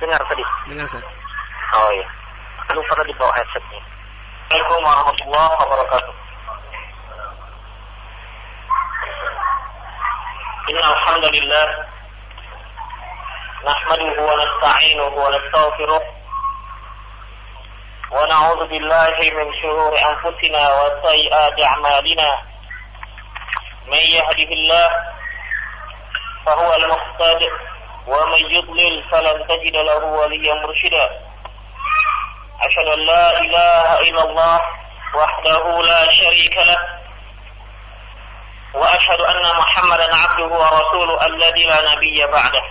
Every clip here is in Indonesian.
Dengar tadi? Dengar, Ustaz. Oh iya. Lupa tadi bawa headsetnya. Assalamualaikum warahmatullahi wabarakatuh. إن الحمد لله نحمده ونستعينه ونستغفره ونعوذ بالله من شرور أنفسنا وسيئات أعمالنا من يهده الله فهو المهتد ومن يضلل فلن تجد له وليا مرشدا. أشهد أن لا إله إلا الله وحده لا شريك له. وأشهد أن محمدا عبده ورسوله الذي لا نبي بعده.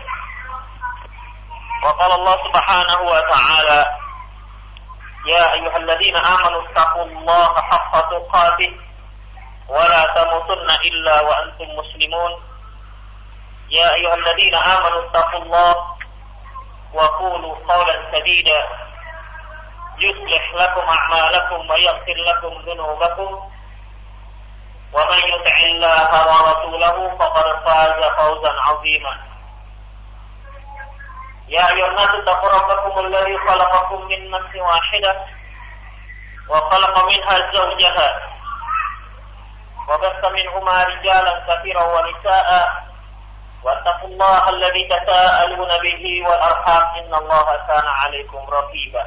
وقال الله سبحانه وتعالى يا أيها الذين آمنوا اتقوا الله حق تقاته ولا تموتن إلا وأنتم مسلمون. يا أيها الذين آمنوا اتقوا الله وقولوا قولا سديدا. يصلح لكم أعمالكم ويغفر لكم ذنوبكم. ومن يطع الله ورسوله فقد فاز فوزا عظيما. يا أيها الناس اتقوا ربكم الذي خلقكم من نفس واحدة وخلق منها زوجها. وبث منهما رجالا كثيرا ونساء. واتقوا الله الذي تساءلون به والأرحام إن الله كان عليكم رقيبا.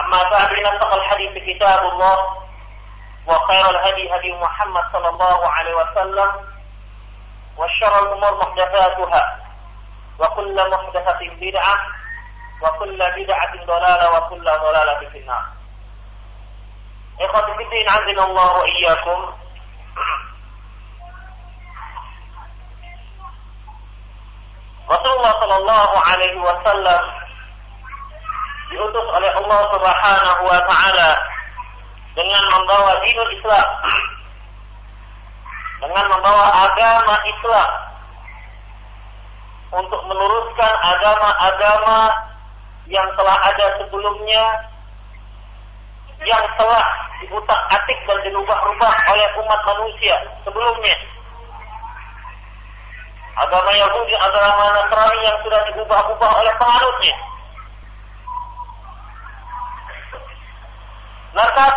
أما بعد إن الحديث كتاب الله وخير الهدي هدي محمد صلى الله عليه وسلم وشر الأمور محدثاتها وكل محدثة بدعة وكل بدعة ضلالة وكل ضلالة في النار. إخوة في الدين عزنا الله وإياكم. Rasulullah Shallallahu Alaihi Wasallam diutus oleh Allah Subhanahu Wa Taala dengan membawa dinul Islam, dengan membawa agama Islam untuk meluruskan agama-agama yang telah ada sebelumnya, yang telah diutak-atik dan dirubah-rubah oleh umat manusia sebelumnya. Agama Yahudi, agama Nasrani yang sudah diubah-ubah oleh penganutnya. Lantas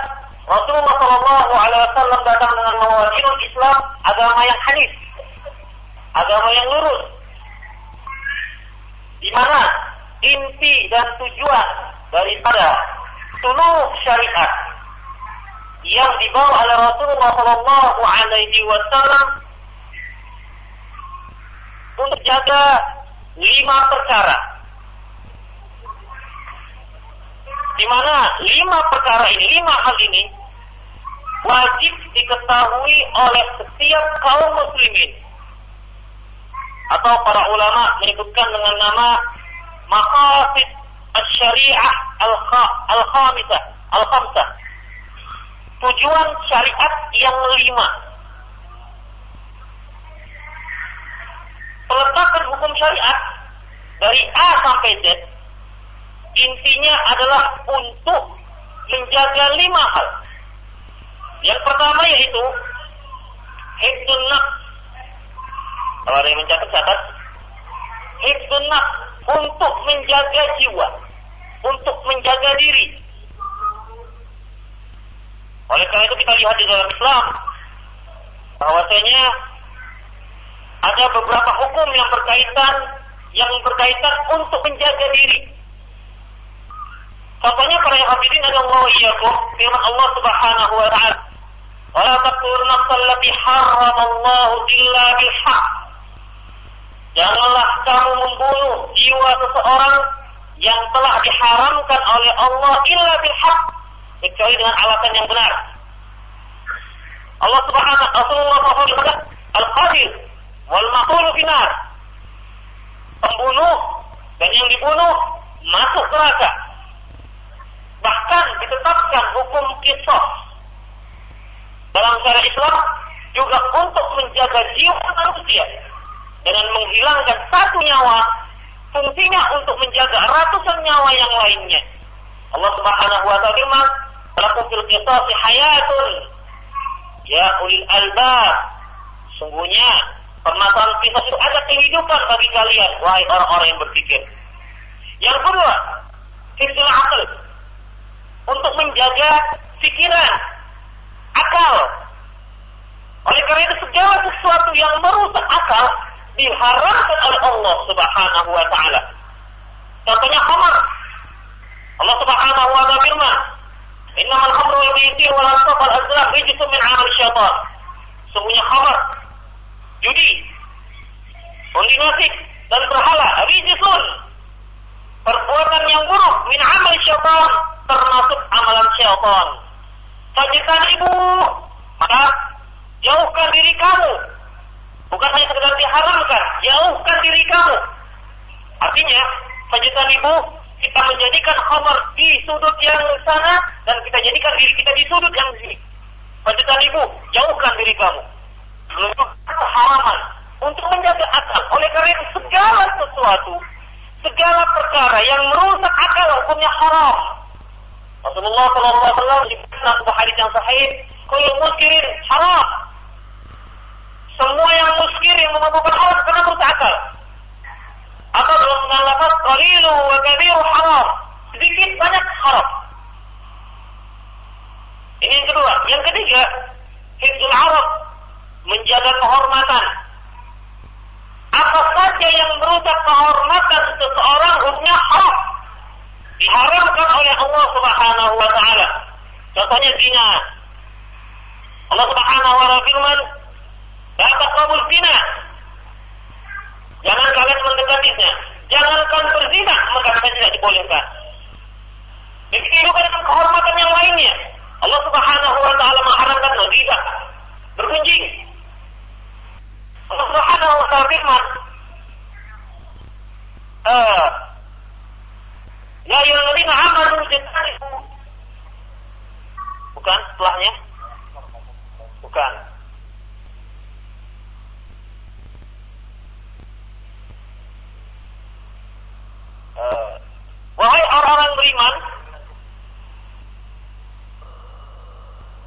Rasulullah Shallallahu Alaihi Wasallam datang dengan membawa dinul Islam, agama yang hanif, agama yang lurus, di mana inti dan tujuan daripada seluruh syariat yang dibawa oleh Rasulullah Shallallahu Alaihi Wasallam untuk jaga lima perkara. Di mana lima perkara ini, lima hal ini wajib diketahui oleh setiap kaum muslimin. Atau para ulama menyebutkan dengan nama maqasid syariah al-khamisah, al-khamsah. Tujuan syariat yang lima. Peletakan hukum syariat dari A sampai Z intinya adalah untuk menjaga lima hal. Yang pertama yaitu hifdun nafs. Kalau ada yang mencatat catat, hifdun nafs untuk menjaga jiwa, untuk menjaga diri. Oleh karena itu kita lihat di dalam Islam bahwasanya ada beberapa hukum yang berkaitan yang berkaitan untuk menjaga diri. Contohnya para yang hafidin Allah iyyakum firman Allah Subhanahu wa taala ولا تقتلوا النفس التي حرم الله إلا بالحق Janganlah kamu membunuh jiwa seseorang yang telah diharamkan oleh Allah illa bil haq kecuali dengan alasan yang benar. Allah Subhanahu Rasulullah SAW al-qadir wal maqulu finar. Pembunuh dan yang dibunuh masuk neraka. Bahkan ditetapkan hukum kisah dalam syariat Islam juga untuk menjaga jiwa manusia dengan menghilangkan satu nyawa fungsinya untuk menjaga ratusan nyawa yang lainnya. Allah Subhanahu wa taala firman, "Lakum fil qisasi hayatun ya ulil albab." Sungguhnya Permasalahan kisah itu ada kehidupan bagi kalian, wahai orang-orang yang berpikir. Yang kedua, hifzul akal. Untuk menjaga pikiran, akal. Oleh karena itu segala sesuatu yang merusak akal diharamkan oleh Allah Subhanahu wa taala. Contohnya khamar. Allah Subhanahu wa taala firman, "Innamal khamru wal maisir wal ansab wal azlam rijsun min 'amal syaitan." Sungguhnya khamar, judi, undi nasib dan berhala rijsun perbuatan yang buruk min amal syaitan termasuk amalan syaitan. Sajikan ibu, maka jauhkan diri kamu. Bukan hanya sekedar diharamkan, jauhkan diri kamu. Artinya, sajikan ibu kita menjadikan khamar di sudut yang sana dan kita jadikan diri kita di sudut yang sini. Sajikan ibu, jauhkan diri kamu. Menunjukkan keharaman untuk menjaga akal. Oleh karena itu segala sesuatu segala perkara yang merusak akal hukumnya haram. Rasulullah Shallallahu Alaihi Wasallam di sebuah hadis yang sahih, kullu muskirin haram. Semua yang muskir yang memabukkan haram karena merusak akal. Atau dalam lafaz qalilu wa kabiru haram. Sedikit banyak haram. Ini yang kedua. Yang ketiga, hifzul arab menjaga kehormatan apa saja yang merusak kehormatan seseorang hukumnya haram. Diharamkan oleh Allah Subhanahu wa taala. Contohnya zina. Allah Subhanahu wa taala firman, "La taqrabul zina." Jangan kalian mendekatinya. Jangankan berzina, kalian tidak dibolehkan. Begitu juga dengan kehormatan yang lainnya. Allah Subhanahu wa taala mengharamkan riba, bergunjing, Allah Subhanahu wa taala firman, eh, Ya ayyuhalladzina amanu jannatu. Bukan setelahnya? Bukan. Uh, wahai orang-orang beriman,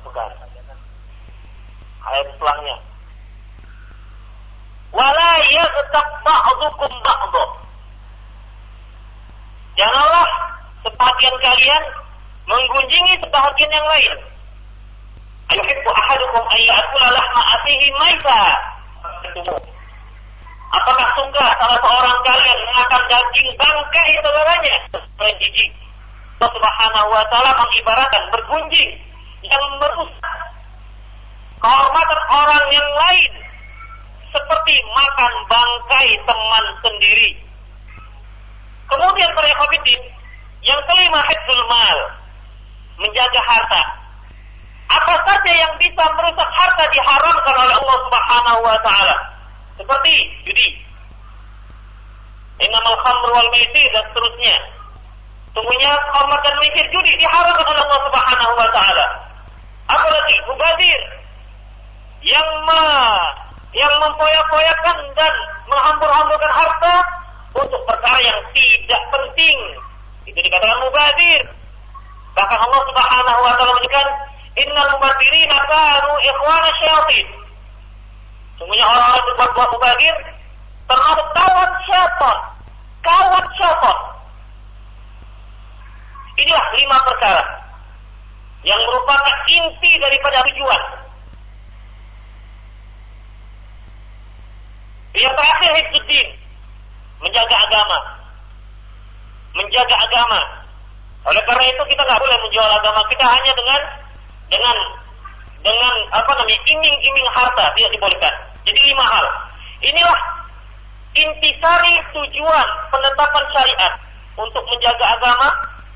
bukan. Ayat setelahnya wala yaghtab ba'dukum ba'dha. Janganlah sebagian kalian menggunjingi sebagian yang lain. Ayuhibbu ahadukum an ya'kula lahma akhihi. Apakah suka salah seorang kalian makan daging bangkai saudaranya? Jijik. Allah Subhanahu wa taala mengibaratkan bergunjing yang merusak kehormatan orang yang lain seperti makan bangkai teman sendiri. Kemudian para ikhwatiddin, yang kelima hifdzul mal, menjaga harta. Apa saja yang bisa merusak harta diharamkan oleh Allah Subhanahu wa taala. Seperti judi. Innamal khamr wal maisir dan seterusnya. Sungguhnya khamr dan maisir judi diharamkan oleh Allah Subhanahu wa taala. Apalagi mubadir yang ma yang mempoyak-poyakan dan menghambur-hamburkan harta untuk perkara yang tidak penting. Itu dikatakan mubadir. Bahkan Allah Subhanahu wa taala menyebutkan innal mubadzirina kanu ikhwana syayatin. Sungguhnya orang-orang yang berbuat mubadir termasuk kawan syaitan. Kawan syaitan. Inilah lima perkara yang merupakan inti daripada tujuan Yang terakhir hifzuddin. Menjaga agama. Menjaga agama. Oleh karena itu kita nggak boleh menjual agama kita hanya dengan dengan dengan apa namanya iming-iming harta tidak dibolehkan. Jadi lima hal. Inilah intisari tujuan penetapan syariat untuk menjaga agama,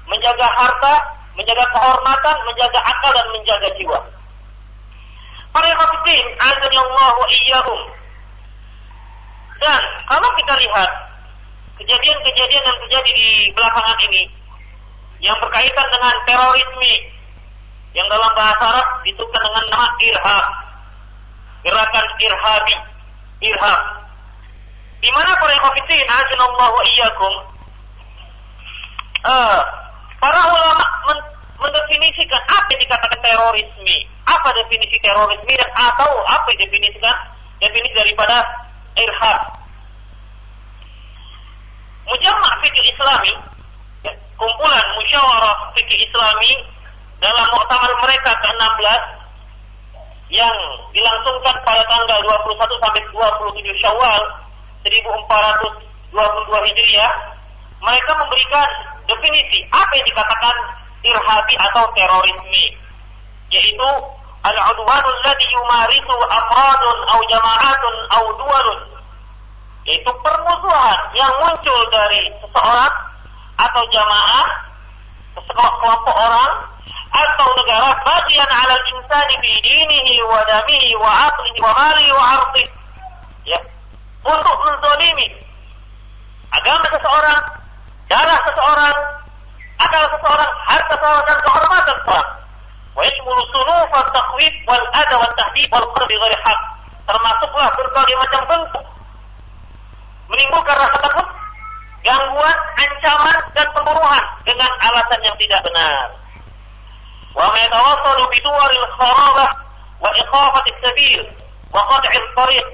menjaga harta, menjaga kehormatan, menjaga akal dan menjaga jiwa. Para Allah wa iyyahum. Dan kalau kita lihat kejadian-kejadian yang terjadi di belakangan ini yang berkaitan dengan terorisme yang dalam bahasa Arab disebutkan dengan nama irhab, gerakan irhabi, irhab. Di mana para kafirin, Allah iyyakum, uh, para ulama men mendefinisikan apa yang dikatakan terorisme, apa definisi terorisme dan atau apa yang definisikan definisi daripada irhab. Mujamma' fikih Islami, ya, kumpulan musyawarah fikih Islami dalam muktamar mereka ke-16 yang dilangsungkan pada tanggal 21 sampai 27 Syawal 1422 Hijriah, mereka memberikan definisi apa yang dikatakan irhabi atau terorisme, yaitu al-udwan alladhi yumarisu afradun aw jama'atun aw duwalun yaitu permusuhan yang muncul dari seseorang atau jamaah sekelompok orang atau negara bagian ala insani fi dinihi wa damihi wa aqlihi wa malihi wa ardihi. Ya. Untuk menzalimi agama seseorang darah seseorang akal seseorang harta seseorang dan kehormatan seseorang wal ada wa tahdid wal qadr ghairi haq termasuklah berbagai macam bentuk. Menimbulkan rasa takut gangguan, ancaman dan pembunuhan dengan alasan yang tidak benar. Wa ma yatawassalu bi duwaril kharabah wa iqafati sabil wa qat'il tariq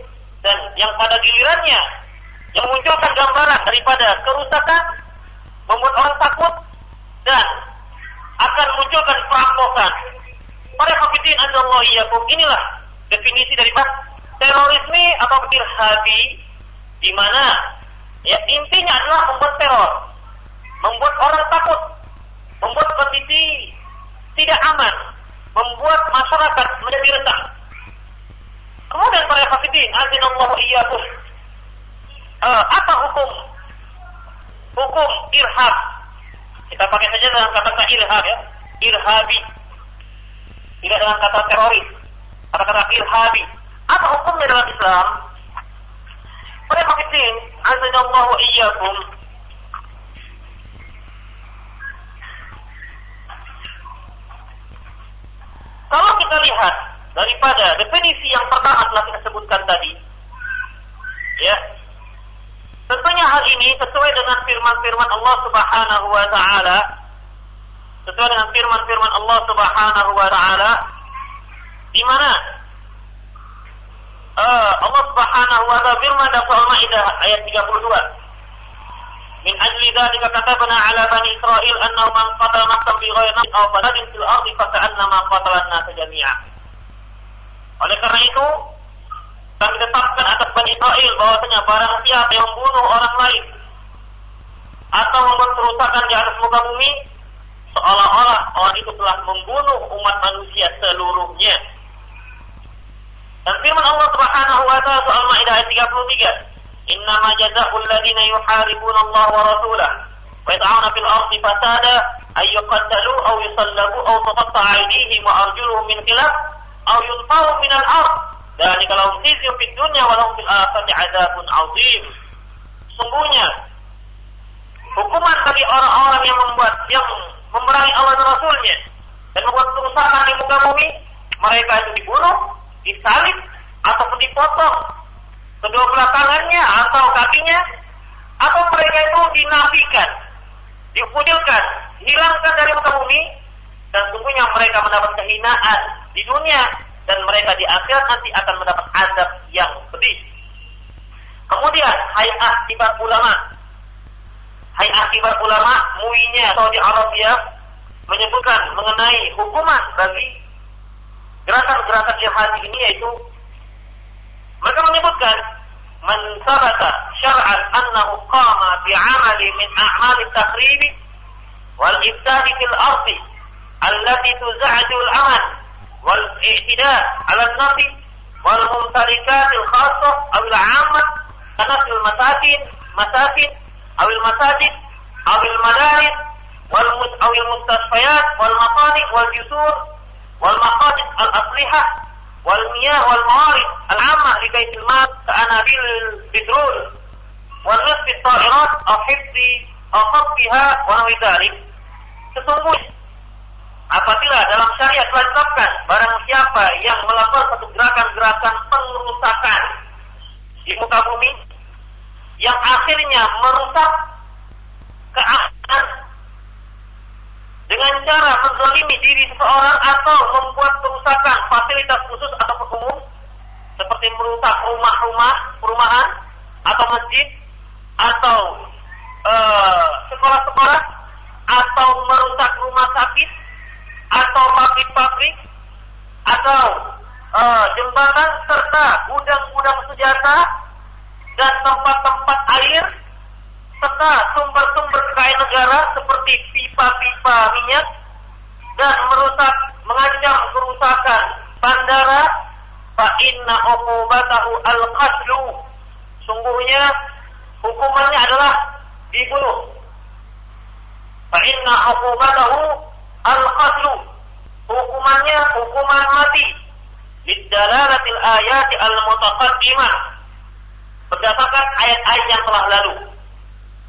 dan yang pada gilirannya yang munculkan gambaran daripada kerusakan membuat orang takut dan akan munculkan perampokan. Para hafidin Allah iyakum inilah definisi dari terorisme atau irhabi di mana ya intinya adalah membuat teror, membuat orang takut, membuat kondisi tidak aman, membuat masyarakat menjadi rendah. Kemudian para hafidin, Allah iyyakum. Uh, apa hukum hukum irhab? Kita pakai saja dengan kata-kata irhab ya. Irhabi. Tidak dengan kata teroris. Kata-kata irhabi. Apa hukumnya dalam Islam? Para hafidin, Allah wa iyyakum. Kalau kita lihat daripada definisi yang pertama telah kita sebutkan tadi, ya, tentunya hal ini sesuai dengan firman-firman Allah Subhanahu wa taala, sesuai dengan firman-firman Allah Subhanahu wa taala di mana uh, Allah Subhanahu wa taala firman dalam surah Maidah ayat 32 من أجل ذلك كتبنا على بني إسرائيل أنه من قتل نفسا بغير نفس أو فساد في الأرض فكأنما قتل الناس جميعا. Oleh karena itu, kami tetapkan atas Bani Israel bahwasanya barang siapa yang membunuh orang lain atau membuat kerusakan di atas muka bumi seolah-olah orang itu telah membunuh umat manusia seluruhnya. Dan firman Allah Subhanahu wa taala soal Maidah ayat 33, "Innama jazaa'ul ladina yuharibuna Allah wa rasulah wa yata'una fil ardi fasada ay yuqtalu aw yusallabu aw tuqatta'a aydihim wa arjuluhum min khilaf aw yunfaw min al-ard dan kalau khizy fid dunya wa lahum fil akhirati adzabun adzim Sungguhnya hukuman bagi orang-orang yang membuat yang memerangi Allah dan Rasulnya dan membuat kerusakan di muka bumi, mereka itu dibunuh, disalib, ataupun dipotong. Kedua belah tangannya atau kakinya, atau mereka itu dinafikan, dipudilkan, hilangkan dari muka bumi, dan sungguhnya mereka mendapat kehinaan di dunia dan mereka di akhirat nanti akan mendapat azab yang pedih. Kemudian hayat kibar ulama Hayat kibar ulama muinya Saudi Arabia menyebutkan mengenai hukuman bagi gerakan-gerakan jihad ini yaitu mereka menyebutkan man syar'an annahu qama bi'amali min a'mal at-takhrib wal ifsad fil ardi allati tuz'adu al-aman والاعتداء على النفس والممتلكات الخاصة أو العامة كنفس المساكن مساكن أو المساجد أو المدارس أو المستشفيات والمصانع والجسور والمقاصد الأصلحة والمياه والموارد العامة لبيت المال كأنابيب البترول ونصف الطائرات أو حفظ أو خطفها ونحو ذلك. Sesungguhnya apabila dalam syariat telah ditetapkan barang siapa yang melakukan satu gerakan-gerakan pengerusakan di muka bumi yang akhirnya merusak keamanan dengan cara menzalimi diri seseorang atau membuat kerusakan fasilitas khusus atau umum seperti merusak rumah-rumah, perumahan atau masjid atau eh, sekolah-sekolah atau merusak rumah sakit atau pabrik-pabrik atau uh, jembatan serta gudang-gudang senjata dan tempat-tempat air serta sumber-sumber kekayaan negara seperti pipa-pipa minyak dan merusak mengancam kerusakan bandara. Fa inna uqubatahu al-qatlu. Sungguhnya hukumannya adalah dibunuh. Fa inna uqubatahu al-qatlu. Hukumannya hukuman mati. Lidalalatil ayati al-mutaqaddimah. Berdasarkan ayat-ayat yang telah lalu.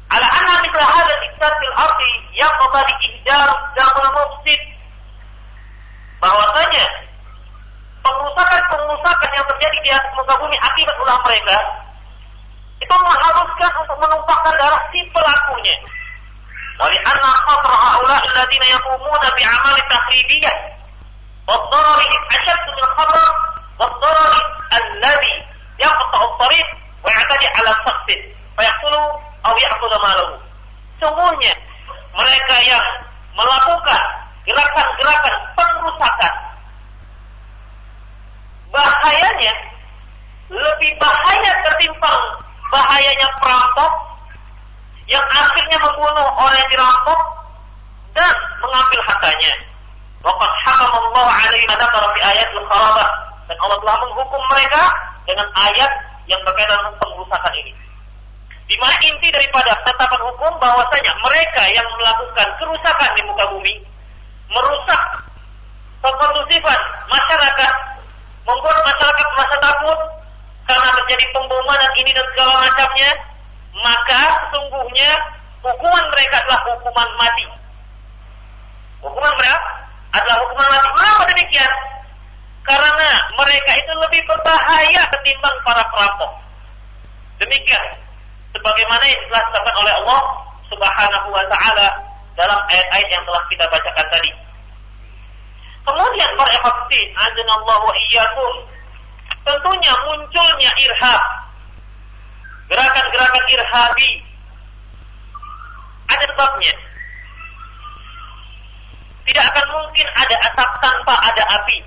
Ala anna mithla hadha al-iktar fil ardi yaqtadi ihdar damul mufsid. Bahwasanya pengusakan-pengusakan yang terjadi di atas muka bumi akibat ulah mereka itu mengharuskan untuk menumpahkan darah si pelakunya. ولأن خطر هؤلاء الذين يقومون بأعمال تخريبية والضرر أشد من خطر ayat al-kharabah dan Allah telah menghukum mereka dengan ayat yang berkaitan dengan pengerusakan ini. Di mana inti daripada tetapan hukum bahwasanya mereka yang melakukan kerusakan di muka bumi merusak kekondusifan masyarakat, membuat masyarakat merasa takut karena terjadi pemboman ini dan segala macamnya, maka sesungguhnya hukuman mereka adalah hukuman mati. Hukuman mereka adalah hukuman mati. Kenapa demikian? Karena mereka itu lebih berbahaya ketimbang para perampok. Demikian sebagaimana yang telah disampaikan oleh Allah Subhanahu wa taala dalam ayat-ayat yang telah kita bacakan tadi. Kemudian para azanallahu wa iyyakum. Tentunya munculnya irhab. Gerakan-gerakan irhabi ada sebabnya. Tidak akan mungkin ada asap tanpa ada api.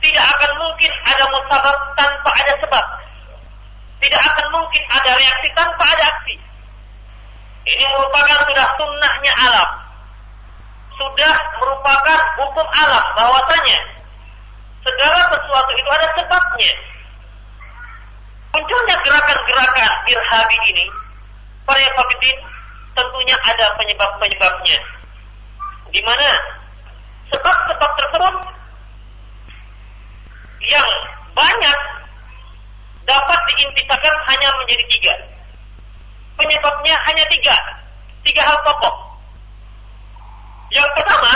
Tidak akan mungkin ada musabab tanpa ada sebab. Tidak akan mungkin ada reaksi tanpa ada aksi. Ini merupakan sudah sunnahnya alam. Sudah merupakan hukum alam bahwasanya segala sesuatu itu ada sebabnya. Munculnya gerakan-gerakan irhabi ini, para fakidin tentunya ada penyebab-penyebabnya. Di mana sebab-sebab tersebut yang banyak dapat diintisakan hanya menjadi tiga. Penyebabnya hanya tiga. Tiga hal pokok. Yang pertama,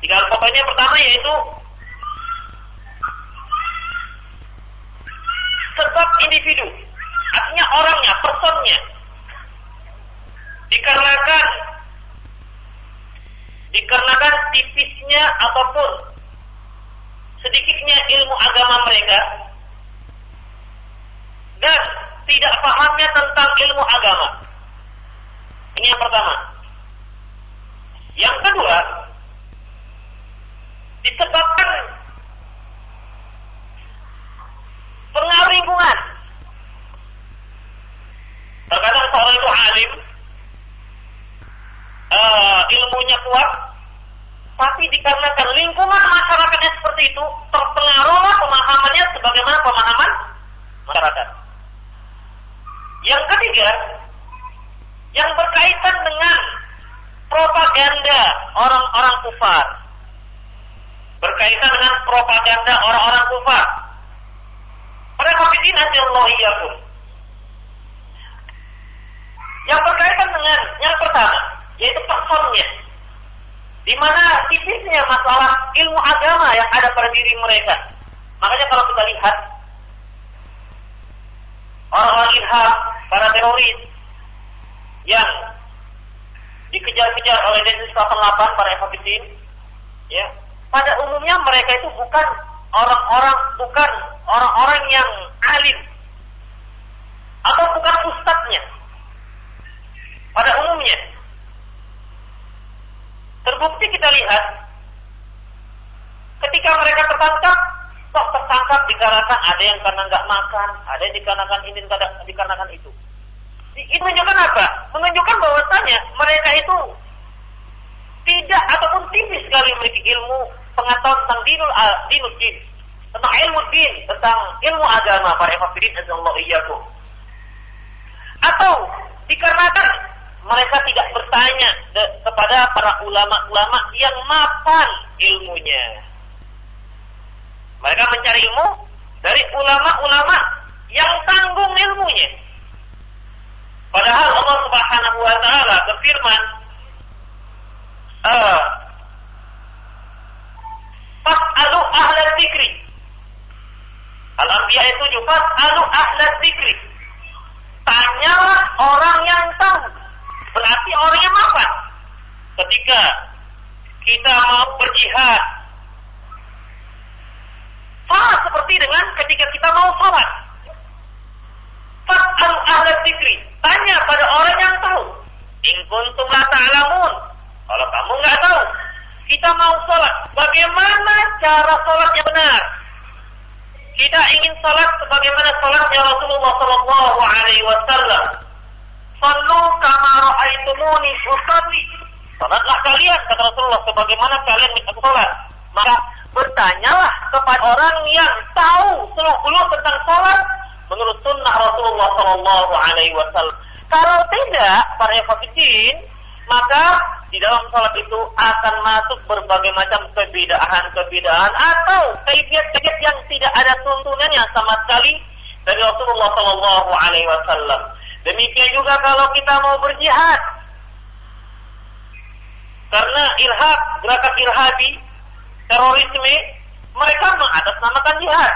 tiga hal pokoknya pertama yaitu sebab individu. Artinya orangnya, personnya. Dikarenakan dikarenakan tipisnya ataupun sedikitnya ilmu agama mereka dan tidak pahamnya tentang ilmu agama. Ini yang pertama. Yang kedua, disebabkan pengaruh lingkungan. Terkadang seorang itu alim, uh, ilmunya kuat, tapi dikarenakan lingkungan masyarakatnya seperti itu, terpengaruhlah pemahamannya sebagaimana pemahaman masyarakat. Yang ketiga, yang berkaitan dengan propaganda orang-orang kufar. Berkaitan dengan propaganda orang-orang kufar. Pada hafidin Allah iyakum. Yang berkaitan dengan yang pertama, yaitu personnya. Di mana tipisnya masalah ilmu agama yang ada pada diri mereka. Makanya kalau kita lihat orang-orang irhab, para teroris yang dikejar-kejar oleh Densus 88 para FABISIN, ya, pada umumnya mereka itu bukan orang-orang bukan orang-orang yang alim atau bukan ustadznya pada umumnya. Terbukti kita lihat ketika mereka tertangkap, kok tertangkap dikarenakan ada yang karena nggak makan, ada yang dikarenakan ini, dikarenakan itu. Itu menunjukkan apa? Menunjukkan bahwasanya mereka itu tidak ataupun tipis sekali memiliki ilmu pengetahuan tentang dinul dinul din, tentang ilmu din, tentang ilmu agama para ikhwatiddin azallahu iyyakum. Atau dikarenakan mereka tidak bertanya kepada para ulama-ulama yang mapan ilmunya. Mereka mencari ilmu dari ulama-ulama yang tanggung ilmunya. Padahal Allah Subhanahu wa taala berfirman, uh, Fas'alu ahla dzikri. Al-Anbiya itu juga fas'alu ahla dzikri. Tanyalah orang yang tahu. Berarti orang yang mapan. Ketika kita mau berjihad, sama seperti dengan ketika kita mau sholat. Fas'alu ahla dzikri. Tanya pada orang yang tahu. In kuntum la ta'lamun. Kalau kamu nggak tahu, kita mau sholat. Bagaimana cara sholat yang benar? Kita ingin sholat sebagaimana sholatnya Rasulullah Sallallahu Alaihi Wasallam. Sallu kama ra'aitumuni usalli. Salatlah kalian kata Rasulullah sebagaimana kalian minta sholat. Maka bertanyalah kepada orang yang tahu seluruh tentang sholat menurut sunnah Rasulullah Sallallahu Alaihi Wasallam. Kalau tidak, para hafidin, maka di dalam sholat itu akan masuk berbagai macam kebidaan-kebidaan atau kaifiat-kaifiat yang tidak ada tuntunannya sama sekali dari Rasulullah Shallallahu Alaihi Wasallam. Demikian juga kalau kita mau berjihad, karena irhab, gerakan irhabi, terorisme, mereka mengatasnamakan jihad.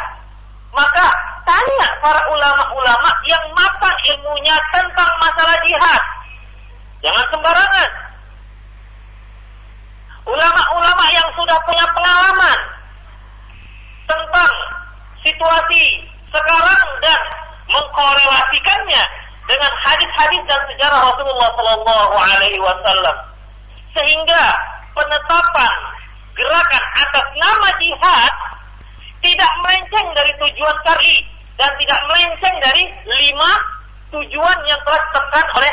Maka tanya para ulama-ulama yang mapan ilmunya tentang masalah jihad. Jangan sembarangan ulama-ulama yang sudah punya pengalaman tentang situasi sekarang dan mengkorelasikannya dengan hadis-hadis dan sejarah Rasulullah Sallallahu Alaihi Wasallam sehingga penetapan gerakan atas nama jihad tidak melenceng dari tujuan syar'i dan tidak melenceng dari lima tujuan yang telah ditetapkan oleh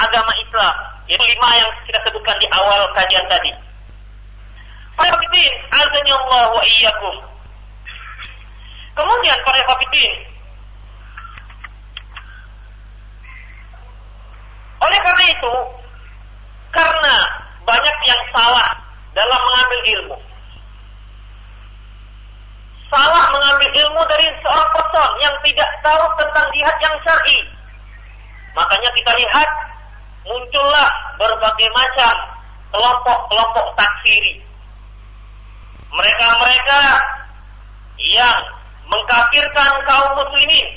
agama Islam. Yaitu lima yang kita sebutkan di awal kajian tadi. Kemudian para hafidin, oleh karena itu, karena banyak yang salah dalam mengambil ilmu. Salah mengambil ilmu dari seorang person yang tidak tahu tentang jihad yang syar'i. Makanya kita lihat muncullah berbagai macam kelompok-kelompok takfiri mereka-mereka yang mengkafirkan kaum muslimin.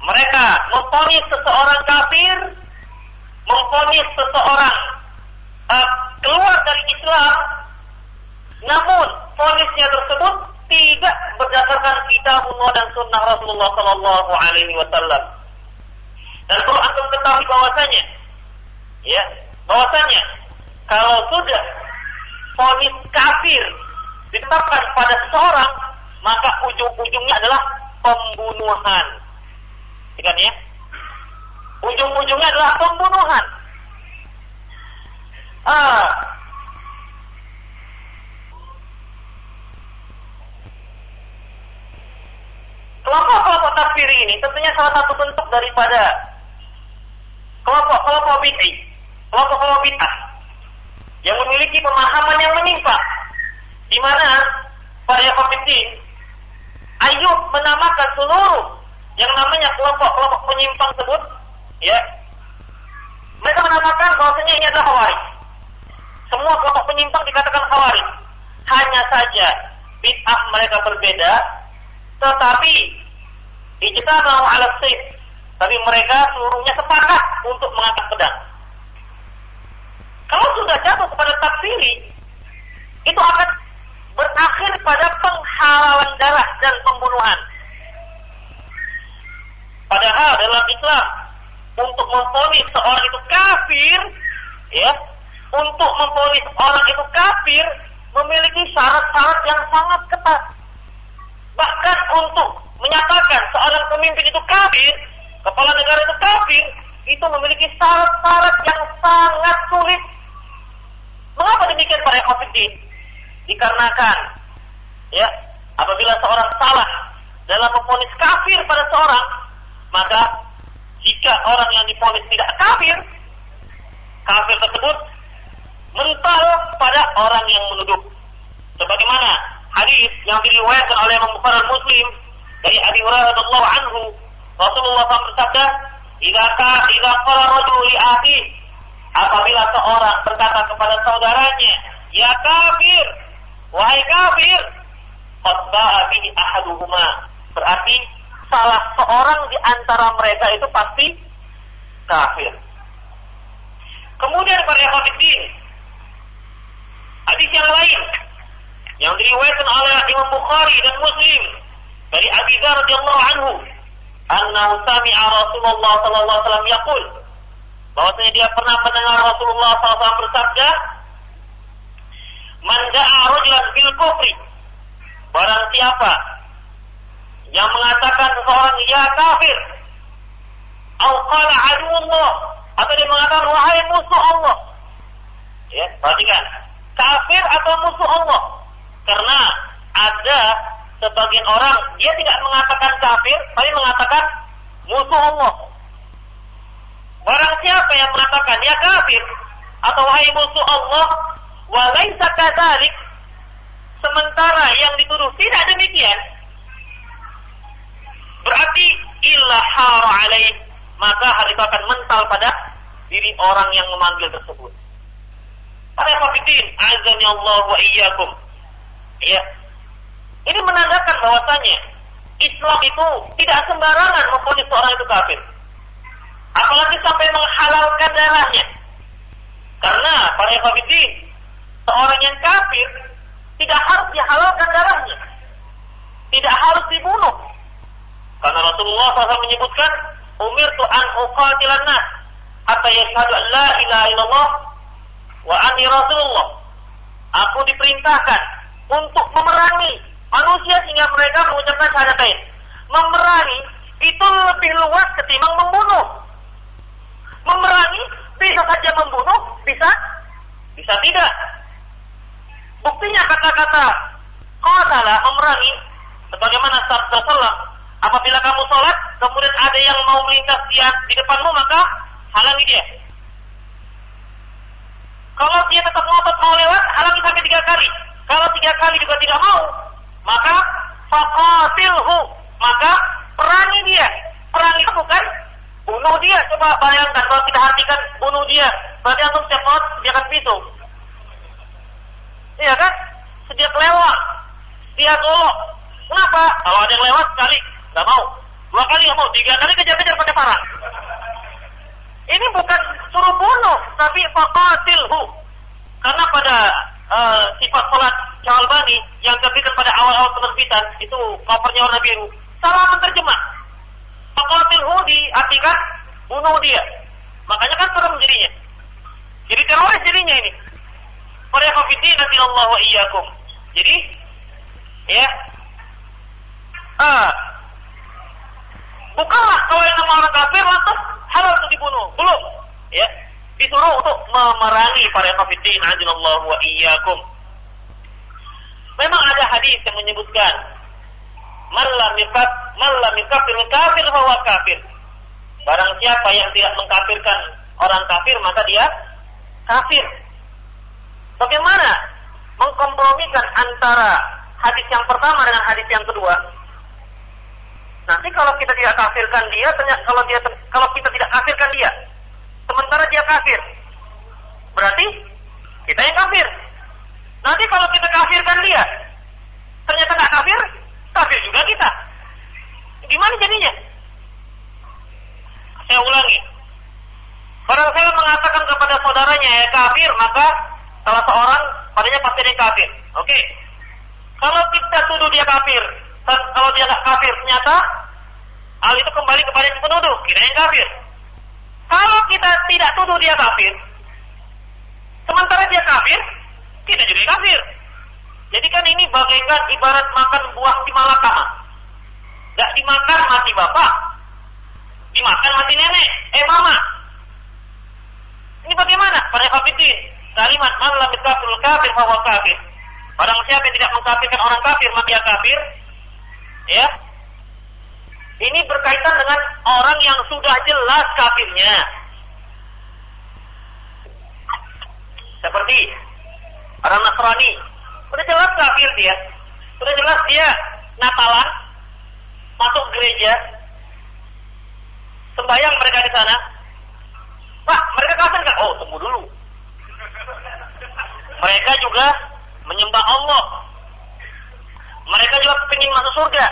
Mereka memfonis seseorang kafir, memfonis seseorang uh, keluar dari Islam, namun fonisnya tersebut tidak berdasarkan kitabullah dan sunnah Rasulullah Sallallahu Alaihi Wasallam. Dan perlu antum ketahui bahwasanya, ya, bahwasanya kalau sudah fonis kafir ditetapkan pada seseorang, maka ujung-ujungnya adalah pembunuhan. Ingat ya? Ujung-ujungnya adalah pembunuhan. Ah, kelompok-kelompok takfir ini tentunya salah satu bentuk daripada kelompok-kelompok bid'ah, kelompok-kelompok bid'ah yang memiliki pemahaman yang menyimpang di mana para Yakobitin Ayub menamakan seluruh yang namanya kelompok-kelompok penyimpang tersebut ya. Mereka menamakan bahwasanya ini adalah khawarij. Semua kelompok penyimpang dikatakan khawarij. Hanya saja bid'ah mereka berbeda tetapi ijtama ala sayyid tapi mereka seluruhnya sepakat untuk mengangkat pedang. Kalau sudah jatuh kepada takfiri, itu akan berakhir pada penghalalan darah dan pembunuhan. Padahal dalam Islam untuk memfonis seorang itu kafir, ya, untuk memfonis orang itu kafir memiliki syarat-syarat yang sangat ketat. Bahkan untuk menyatakan seorang pemimpin itu kafir, kepala negara itu kafir, itu memiliki syarat-syarat yang sangat sulit. Mengapa demikian para ekofidin? Dikarenakan, ya, apabila seorang salah dalam memfonis kafir pada seorang, maka jika orang yang difonis tidak kafir, kafir tersebut mental pada orang yang menuduh. Sebagaimana hadis yang diriwayatkan oleh Imam Bukhari Muslim dari Abi Hurairah radhiyallahu anhu, Rasulullah SAW bersabda, "Jika ka jika qala rajul li apabila seorang berkata kepada saudaranya, ya kafir, wahai kafir, qad ba'a ahaduhuma." Berarti salah seorang di antara mereka itu pasti kafir. Kemudian para hadirin hadis yang lain yang diriwayatkan oleh Imam Bukhari dan Muslim dari Abi Dzar radhiyallahu anhu annahu sami'a Rasulullah sallallahu alaihi wasallam yaqul bahwasanya dia pernah mendengar Rasulullah SAW bersabda Man da'a rajulan bil kufri barang siapa yang mengatakan seseorang ya kafir. Atau atau dia mengatakan wahai musuh Allah. Ya perhatikan. Kafir atau musuh Allah? Karena ada sebagian orang dia tidak mengatakan kafir tapi mengatakan musuh Allah. Barang siapa yang mengatakan ya kafir atau wahai musuh Allah walaisa kadzalik sementara yang dituduh tidak demikian berarti illa alaih maka hal itu akan mental pada diri orang yang memanggil tersebut. Para hafidin, azani Allah wa iyyakum. Ya. Ini menandakan bahwasanya Islam itu tidak sembarangan mempunyai seorang itu kafir. Apalagi sampai menghalalkan darahnya. Karena para hafidin, seorang yang kafir tidak harus dihalalkan darahnya. Tidak harus dibunuh karena Rasulullah SAW menyebutkan, Umir an uqatilan nas hatta yashhadu an la ilaha illallah wa anni Rasulullah. Aku diperintahkan untuk memerangi manusia sehingga mereka mengucapkan syahadatain. Memerangi itu lebih luas ketimbang membunuh. Memerangi bisa saja membunuh, bisa bisa tidak. Buktinya kata-kata qatala memerangi sebagaimana sabda sallallahu Apabila kamu sholat, kemudian ada yang mau melintas dia di depanmu, maka halangi dia. Kalau dia tetap ngotot mau lewat, halangi sampai tiga kali. Kalau tiga kali juga tidak mau, maka faqatilhu, maka perangi dia. Perangi itu bukan bunuh dia. Coba bayangkan kalau kita hatikan bunuh dia, berarti antum setiap sholat sediakan pisau. Iya kan? Setiap lewat, dia golok. Kenapa? Kalau ada yang lewat sekali, Gak mau. Dua kali gak mau. Tiga kali kejar-kejar pakai parang. Ini bukan suruh bunuh, tapi faqatilhu. Karena pada uh, sifat salat Syalbani yang terbitkan pada awal-awal penerbitan itu covernya warna biru. Salah menerjemah. Faqatilhu diartikan bunuh dia. Makanya kan serem jadinya. Jadi teroris jadinya ini. Para nanti Allah wa iyyakum. Jadi ya ah Bukanlah yang nama orang kafir lantas halal untuk dibunuh. Belum. Ya. Disuruh untuk memerangi para kafirin ajallahu wa iyyakum. Memang ada hadis yang menyebutkan man lam yakaf man lam kafir bahwa kafir. Barang siapa yang tidak mengkafirkan orang kafir maka dia kafir. Bagaimana mengkompromikan antara hadis yang pertama dengan hadis yang kedua? Nanti kalau kita tidak kafirkan dia, kalau dia kalau kita tidak kafirkan dia, sementara dia kafir, berarti kita yang kafir. Nanti kalau kita kafirkan dia, ternyata nggak kafir, kafir juga kita. Gimana jadinya? Saya ulangi. Kalau saya mengatakan kepada saudaranya ya kafir, maka salah seorang padanya pasti dia kafir. Oke. Kalau kita tuduh dia kafir, kalau dia nggak kafir, ternyata hal itu kembali kepada si penuduh, kita yang kafir. Kalau kita tidak tuduh dia kafir, sementara dia kafir, kita juga kafir. Jadi kan ini bagaikan ibarat makan buah si malakama. Gak dimakan mati bapak, dimakan mati nenek, eh mama. Ini bagaimana? Para hafidin, kalimat man lam kafir kafir bahwa kafir. Barang siapa yang tidak mengkafirkan orang kafir, maka dia kafir. Ya. Ini berkaitan dengan orang yang sudah jelas kafirnya. Seperti orang Nasrani, sudah jelas kafir dia. Sudah jelas dia Natalan, masuk gereja, sembahyang mereka di sana. Pak, mereka kafir nggak? Oh, tunggu dulu. Mereka juga menyembah Allah. Mereka juga ingin masuk surga.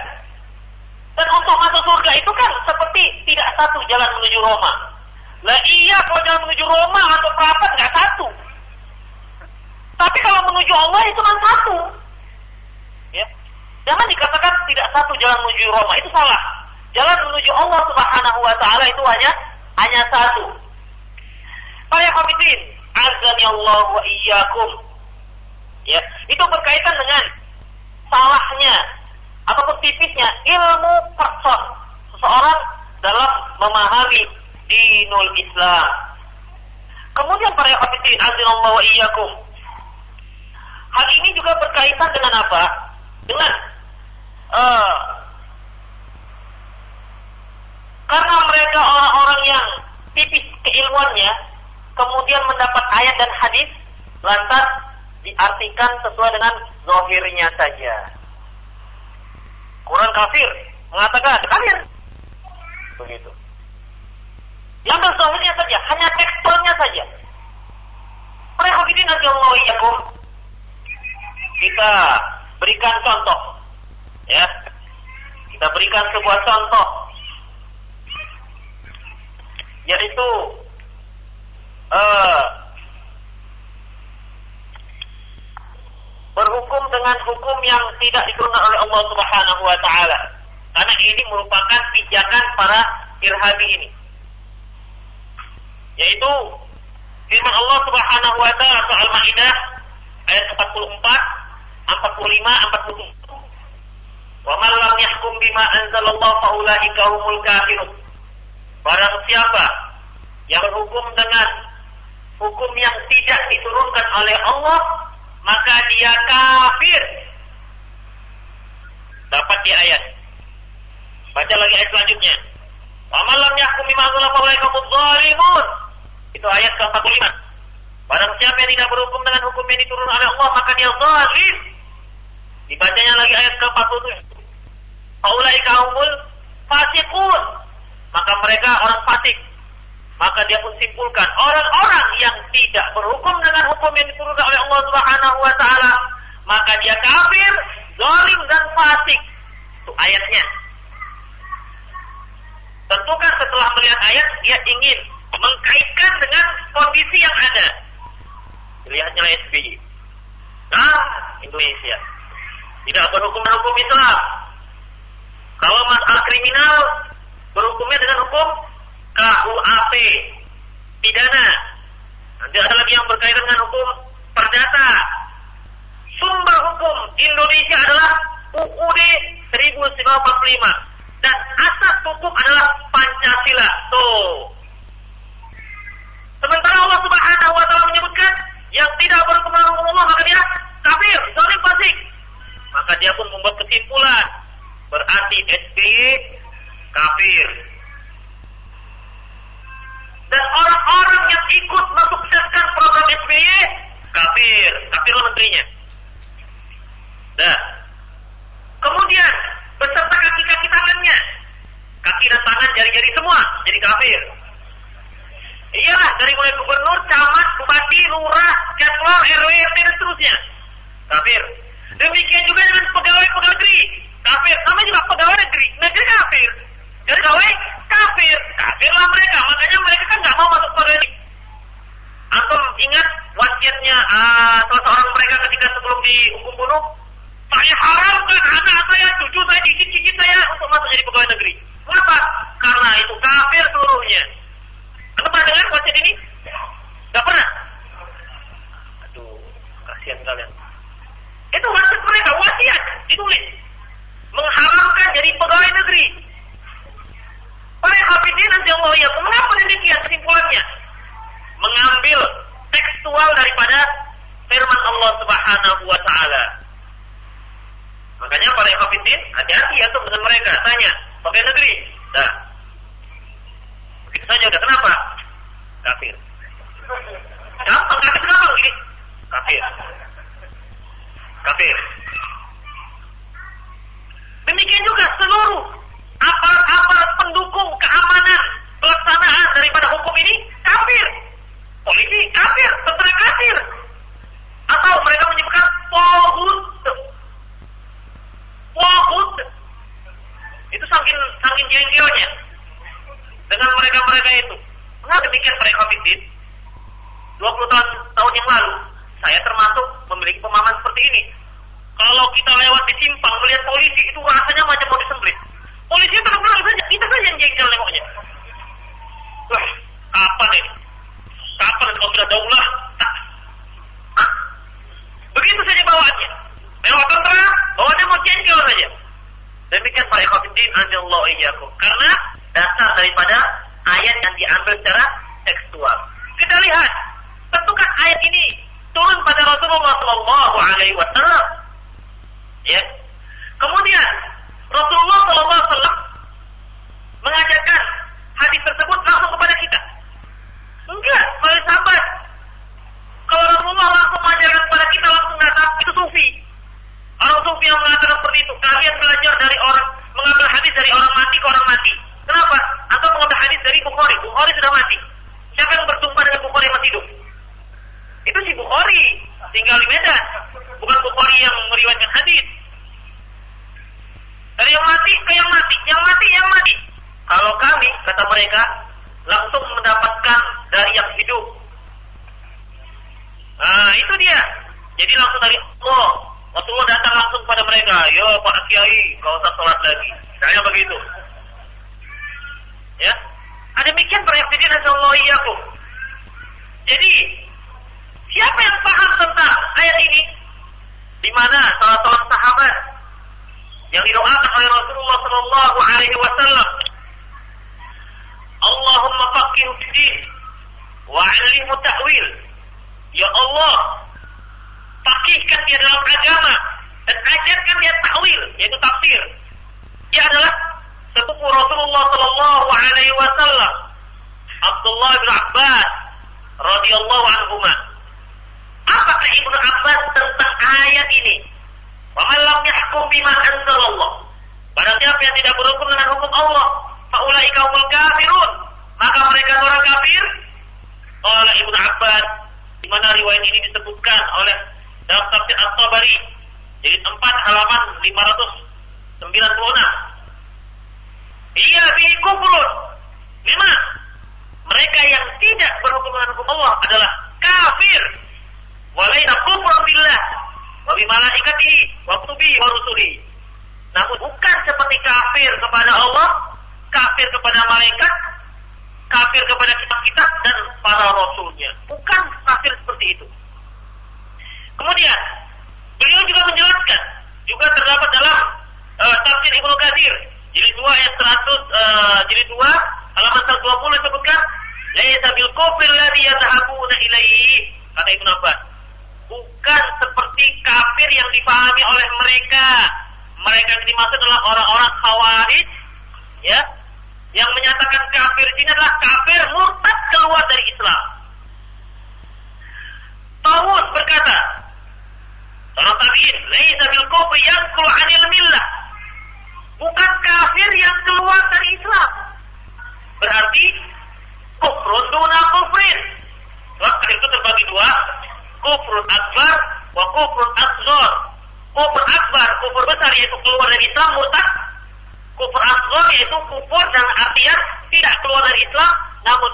Dan untuk masuk surga itu kan seperti tidak satu jalan menuju Roma. Lah iya kalau jalan menuju Roma atau Prapet nggak satu. Tapi kalau menuju Allah itu kan satu. Ya. Jangan dikatakan tidak satu jalan menuju Roma itu salah. Jalan menuju Allah Subhanahu wa taala itu hanya hanya satu. Para hafidin, azani Allah wa iyyakum. Ya, itu berkaitan dengan salahnya ataupun tipisnya ilmu person seseorang dalam memahami dinul Islam. Kemudian para hafidin, azani Allah wa iyyakum. Hal ini juga berkaitan dengan apa? Dengan uh, karena mereka orang-orang yang tipis keilmuannya, kemudian mendapat ayat dan hadis, lantas diartikan sesuai dengan zohirnya saja. Quran kafir mengatakan kafir. Begitu. Yang zohirnya saja, hanya tekstualnya saja. Mereka ini nanti Allah Kita berikan contoh. Ya. Kita berikan sebuah contoh yaitu uh, berhukum dengan hukum yang tidak diturunkan oleh Allah Subhanahu wa taala. Karena ini merupakan pijakan para irhabi ini. Yaitu firman Allah Subhanahu wa taala soal Maidah ayat 44, 45, 47. Wa man lam yahkum bima anzalallahu fa ulaika humul kafirun. Barang siapa yang berhukum dengan hukum yang tidak diturunkan oleh Allah, maka dia kafir. Dapat di ayat. Baca lagi ayat selanjutnya. Wa man lam yahkum bima zalimun. Itu ayat ke-45. Barang siapa yang tidak berhukum dengan hukum yang diturunkan oleh Allah, maka dia zalim. Dibacanya lagi ayat ke-47. Faulaika humul fasiqun maka mereka orang fasik. Maka dia pun simpulkan orang-orang yang tidak berhukum dengan hukum yang diturunkan oleh Allah Subhanahu wa taala, maka dia kafir, zalim dan fasik. Itu ayatnya. Tentu kan setelah melihat ayat dia ingin mengkaitkan dengan kondisi yang ada. Lihatnya SBY. Nah, Indonesia tidak berhukum dengan hukum Islam. Kalau masalah kriminal berhukumnya dengan hukum KUAP pidana. Nanti ada lagi yang berkaitan dengan hukum perdata. Sumber hukum Indonesia adalah UUD 1945 dan asas hukum adalah Pancasila. Tuh. Sementara Allah Subhanahu wa taala menyebutkan yang tidak berhukum dengan Allah maka dia kafir, zalim fasik. Maka dia pun membuat kesimpulan berarti SBY kafir. Dan orang-orang yang ikut mensukseskan program SBY kafir, kafirlah menterinya. Nah, kemudian beserta kaki-kaki tangannya, kaki dan tangan jari-jari semua jadi kafir. Iyalah dari mulai gubernur, camat, bupati, lurah, jadwal, RW, RT dan seterusnya. Kafir. Demikian juga dengan pegawai-pegawai negeri. Kafir. Sama juga pegawai negeri. Negeri kafir. Jadi kawin kafir, kafirlah mereka. Makanya mereka kan nggak mau masuk surga ini. Antum ingat wasiatnya uh, salah seorang mereka ketika sebelum dihukum bunuh? Saya haramkan anak saya, cucu saya, cicit-cicit saya untuk masuk jadi pegawai negeri. Kenapa? Karena itu kafir seluruhnya. Anda pernah dengar wasiat ini? Gak pernah? Aduh, kasihan kalian. Itu wasiat mereka, wasiat ditulis. Mengharamkan jadi pegawai negeri. Para hafidin Allah ya, mengapa demikian kesimpulannya? Mengambil tekstual daripada firman Allah Subhanahu wa taala. Makanya para hafidin hati-hati ya tuh dengan mereka, tanya, pakai negeri. Nah. Begitu saja udah kenapa? Kafir. Gampang kafir kenapa begini? Kafir. Kafir. Demikian juga seluruh aparat-aparat pendukung keamanan pelaksanaan daripada hukum ini kafir. Polisi kafir, tentara kafir. Atau mereka menyebutkan pohut. Pohut. Itu saking saking jengkelnya dengan mereka-mereka itu. Mengapa demikian para kafirin? 20 tahun tahun yang lalu saya termasuk memiliki pemahaman seperti ini. Kalau kita lewat di simpang melihat polisi itu rasanya macam mau disembelih. Polisi terang-terang saja, kita saja yang jengkel nengoknya. Wah, kapan ini? Kapan kalau sudah daulah? Begitu saja bawaannya. Lewat tentara, bawaannya mau jengkel saja. Demikian para ikhwatiddin anjallahu iyyakum. Karena dasar daripada ayat yang diambil secara tekstual. Kita lihat, tentukan ayat ini turun pada Rasulullah Shallallahu Alaihi Wasallam.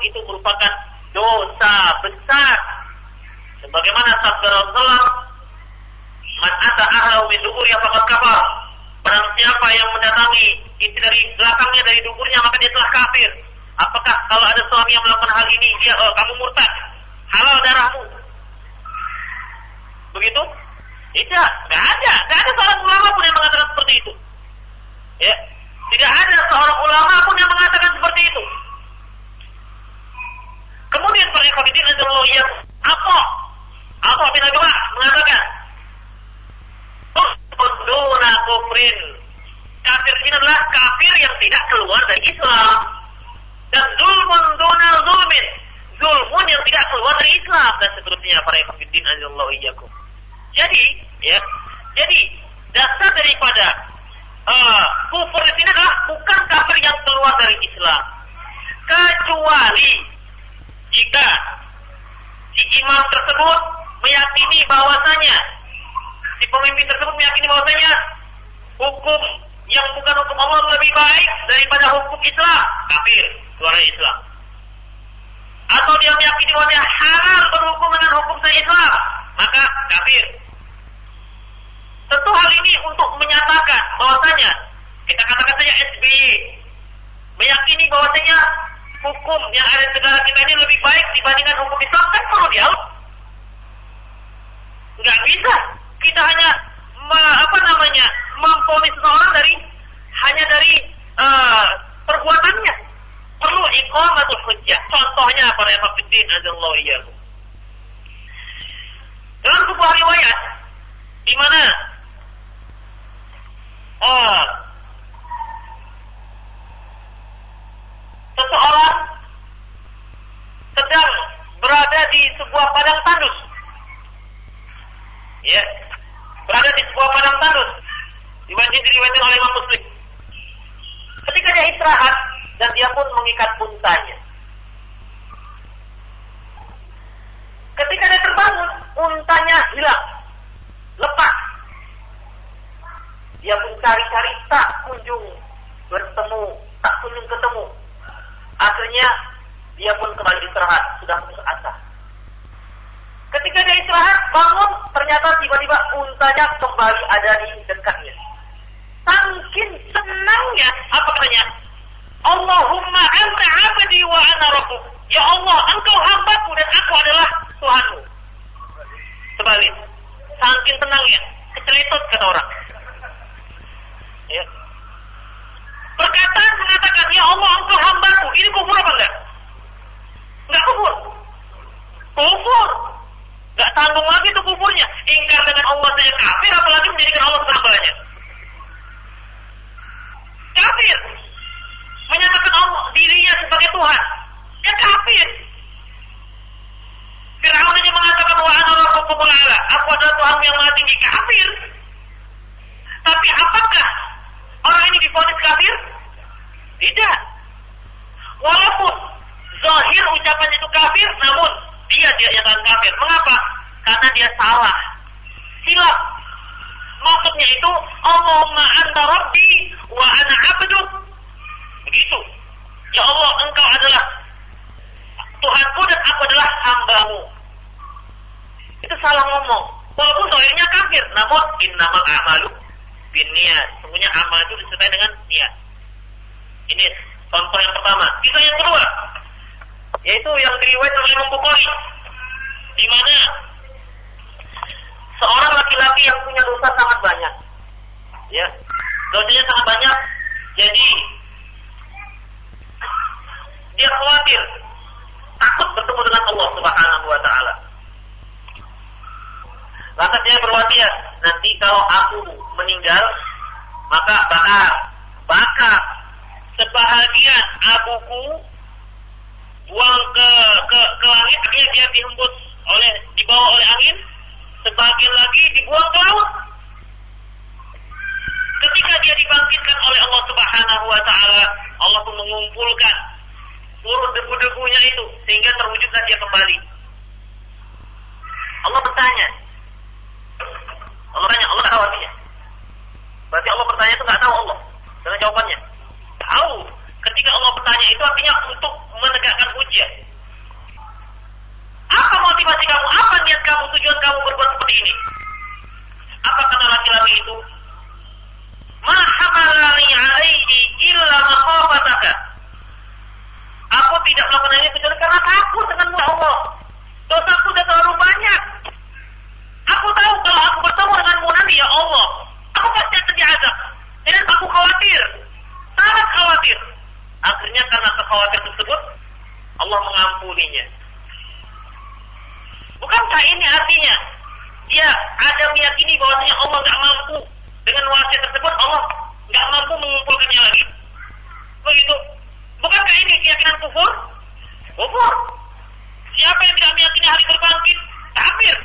Itu merupakan dosa besar. Sebagaimana sabda Rasulullah Man ata ahlau min ya faqad kafar. Barang siapa yang mendatangi istri dari belakangnya dari duburnya maka dia telah kafir. Apakah kalau ada suami yang melakukan hal ini dia oh, kamu murtad? Halal darahmu. Begitu? Tidak, tidak ada. Tidak ada seorang ulama pun yang mengatakan seperti itu. Ya, tidak ada seorang ulama pun yang mengatakan seperti itu. Kemudian para ikhwatiddin azallahu yang apa? Apa bin Abi mengatakan Kafir ini adalah kafir yang tidak keluar dari Islam. Dan zulmun duna zulmin. Zulmun yang tidak keluar dari Islam. Dan seterusnya para ikhwatiddin azallahu iyyakum. Jadi ya Jadi dasar daripada uh, kufur di adalah bukan kafir yang keluar dari Islam. Kecuali jika si imam tersebut meyakini bahwasanya si pemimpin tersebut meyakini bahwasanya hukum yang bukan hukum Allah lebih baik daripada hukum Islam, kafir, keluar Islam. Atau dia meyakini bahwasanya halal berhukum dengan hukum Islam, maka kafir. Tentu hal ini untuk menyatakan bahwasanya kita katakan saja SBY meyakini bahwasanya hukum yang ada di negara kita ini lebih baik dibandingkan hukum Islam kan perlu dialog. Nggak bisa. Kita hanya apa namanya memponis seseorang dari hanya dari uh, perbuatannya. Perlu iqamatul hujjah. Contohnya para hafidin azallahu iyyakum. Dalam sebuah riwayat di mana oh, seseorang sedang berada di sebuah padang tandus. Ya, berada di sebuah padang tandus. Diwajib diriwayatkan oleh Imam Muslim. Ketika dia istirahat dan dia pun mengikat untanya. Ketika dia terbangun, untanya hilang, lepas. Dia pun cari-cari tak kunjung bertemu, tak kunjung ketemu. Akhirnya dia pun kembali istirahat, sudah putus asa. Ketika dia istirahat, bangun, ternyata tiba-tiba untanya kembali ada di dekatnya. Sangkin senangnya, apa katanya? Allahumma anta abdi wa ana rabbuk. Ya Allah, engkau hambaku dan aku adalah Tuhanmu. Kembali. Sangkin tenangnya, kecelitot kata orang. Ya. Perkataan mengatakan, Ya Allah engkau hambaku. Ini kufur apa enggak? Enggak kufur. Kufur. Enggak tanggung lagi itu kufurnya. Ingkar dengan Allah saja kafir, apalagi menjadikan Allah hambanya. Kafir. Menyatakan Allah dirinya sebagai Tuhan. Ya kafir. Fir'aun aja mengatakan wa ana rabbukumul ala. Aku adalah Tuhan yang maha tinggi. Kafir. Tapi apakah Orang ini difonis kafir? Tidak. Walaupun zahir ucapannya itu kafir, namun dia tidak yang kafir. Mengapa? Karena dia salah. Silap. Maksudnya itu Allahumma anta rabbi wa ana abdu. Begitu. Ya Allah, engkau adalah Tuhanku dan aku adalah hambamu. Itu salah ngomong. Walaupun zahirnya kafir, namun innamal a'malu bin niat. Sungguhnya amal itu disertai dengan niat. Ini contoh yang pertama. Kisah yang kedua, yaitu yang diriwayatkan oleh Imam Bukhari, di mana seorang laki-laki yang punya dosa sangat banyak, ya, dosanya sangat banyak, jadi dia khawatir, takut bertemu dengan Allah Subhanahu Wa Taala. Lantas dia berwasiat, nanti kalau aku meninggal, maka bakar, bakar. Sebahagian abuku buang ke ke ke langit, akhirnya dia dihembus oleh dibawa oleh angin, sebagian lagi dibuang ke laut. Ketika dia dibangkitkan oleh Allah Subhanahu wa taala, Allah pun mengumpulkan seluruh debu-debunya itu sehingga terwujudlah dia kembali. Allah bertanya, Allah tanya, Allah tahu artinya. Berarti Allah bertanya itu nggak tahu Allah dengan jawabannya. Tahu. Ketika Allah bertanya itu artinya untuk menegakkan ujian motivasi kamu? Apa niat kamu? Tujuan kamu berbuat seperti ini? Apa kata laki-laki itu? Ma alaihi illa maqafataka. Aku tidak melakukan ini kecuali karena takut denganmu ya Allah. Dosaku sudah terlalu banyak. Aku tahu kalau aku bertemu denganmu nanti ya Allah, aku pasti akan diazab. Dan aku khawatir, sangat khawatir. Akhirnya karena kekhawatiran tersebut, Allah mengampuninya. Bukankah ini artinya dia ada meyakini bahwasanya Allah nggak mampu dengan wasiat tersebut Allah nggak mampu mengumpulkannya lagi. Begitu. Bukankah ini keyakinan kufur? Kufur. Siapa yang tidak meyakini hari berbangkit? Kafir.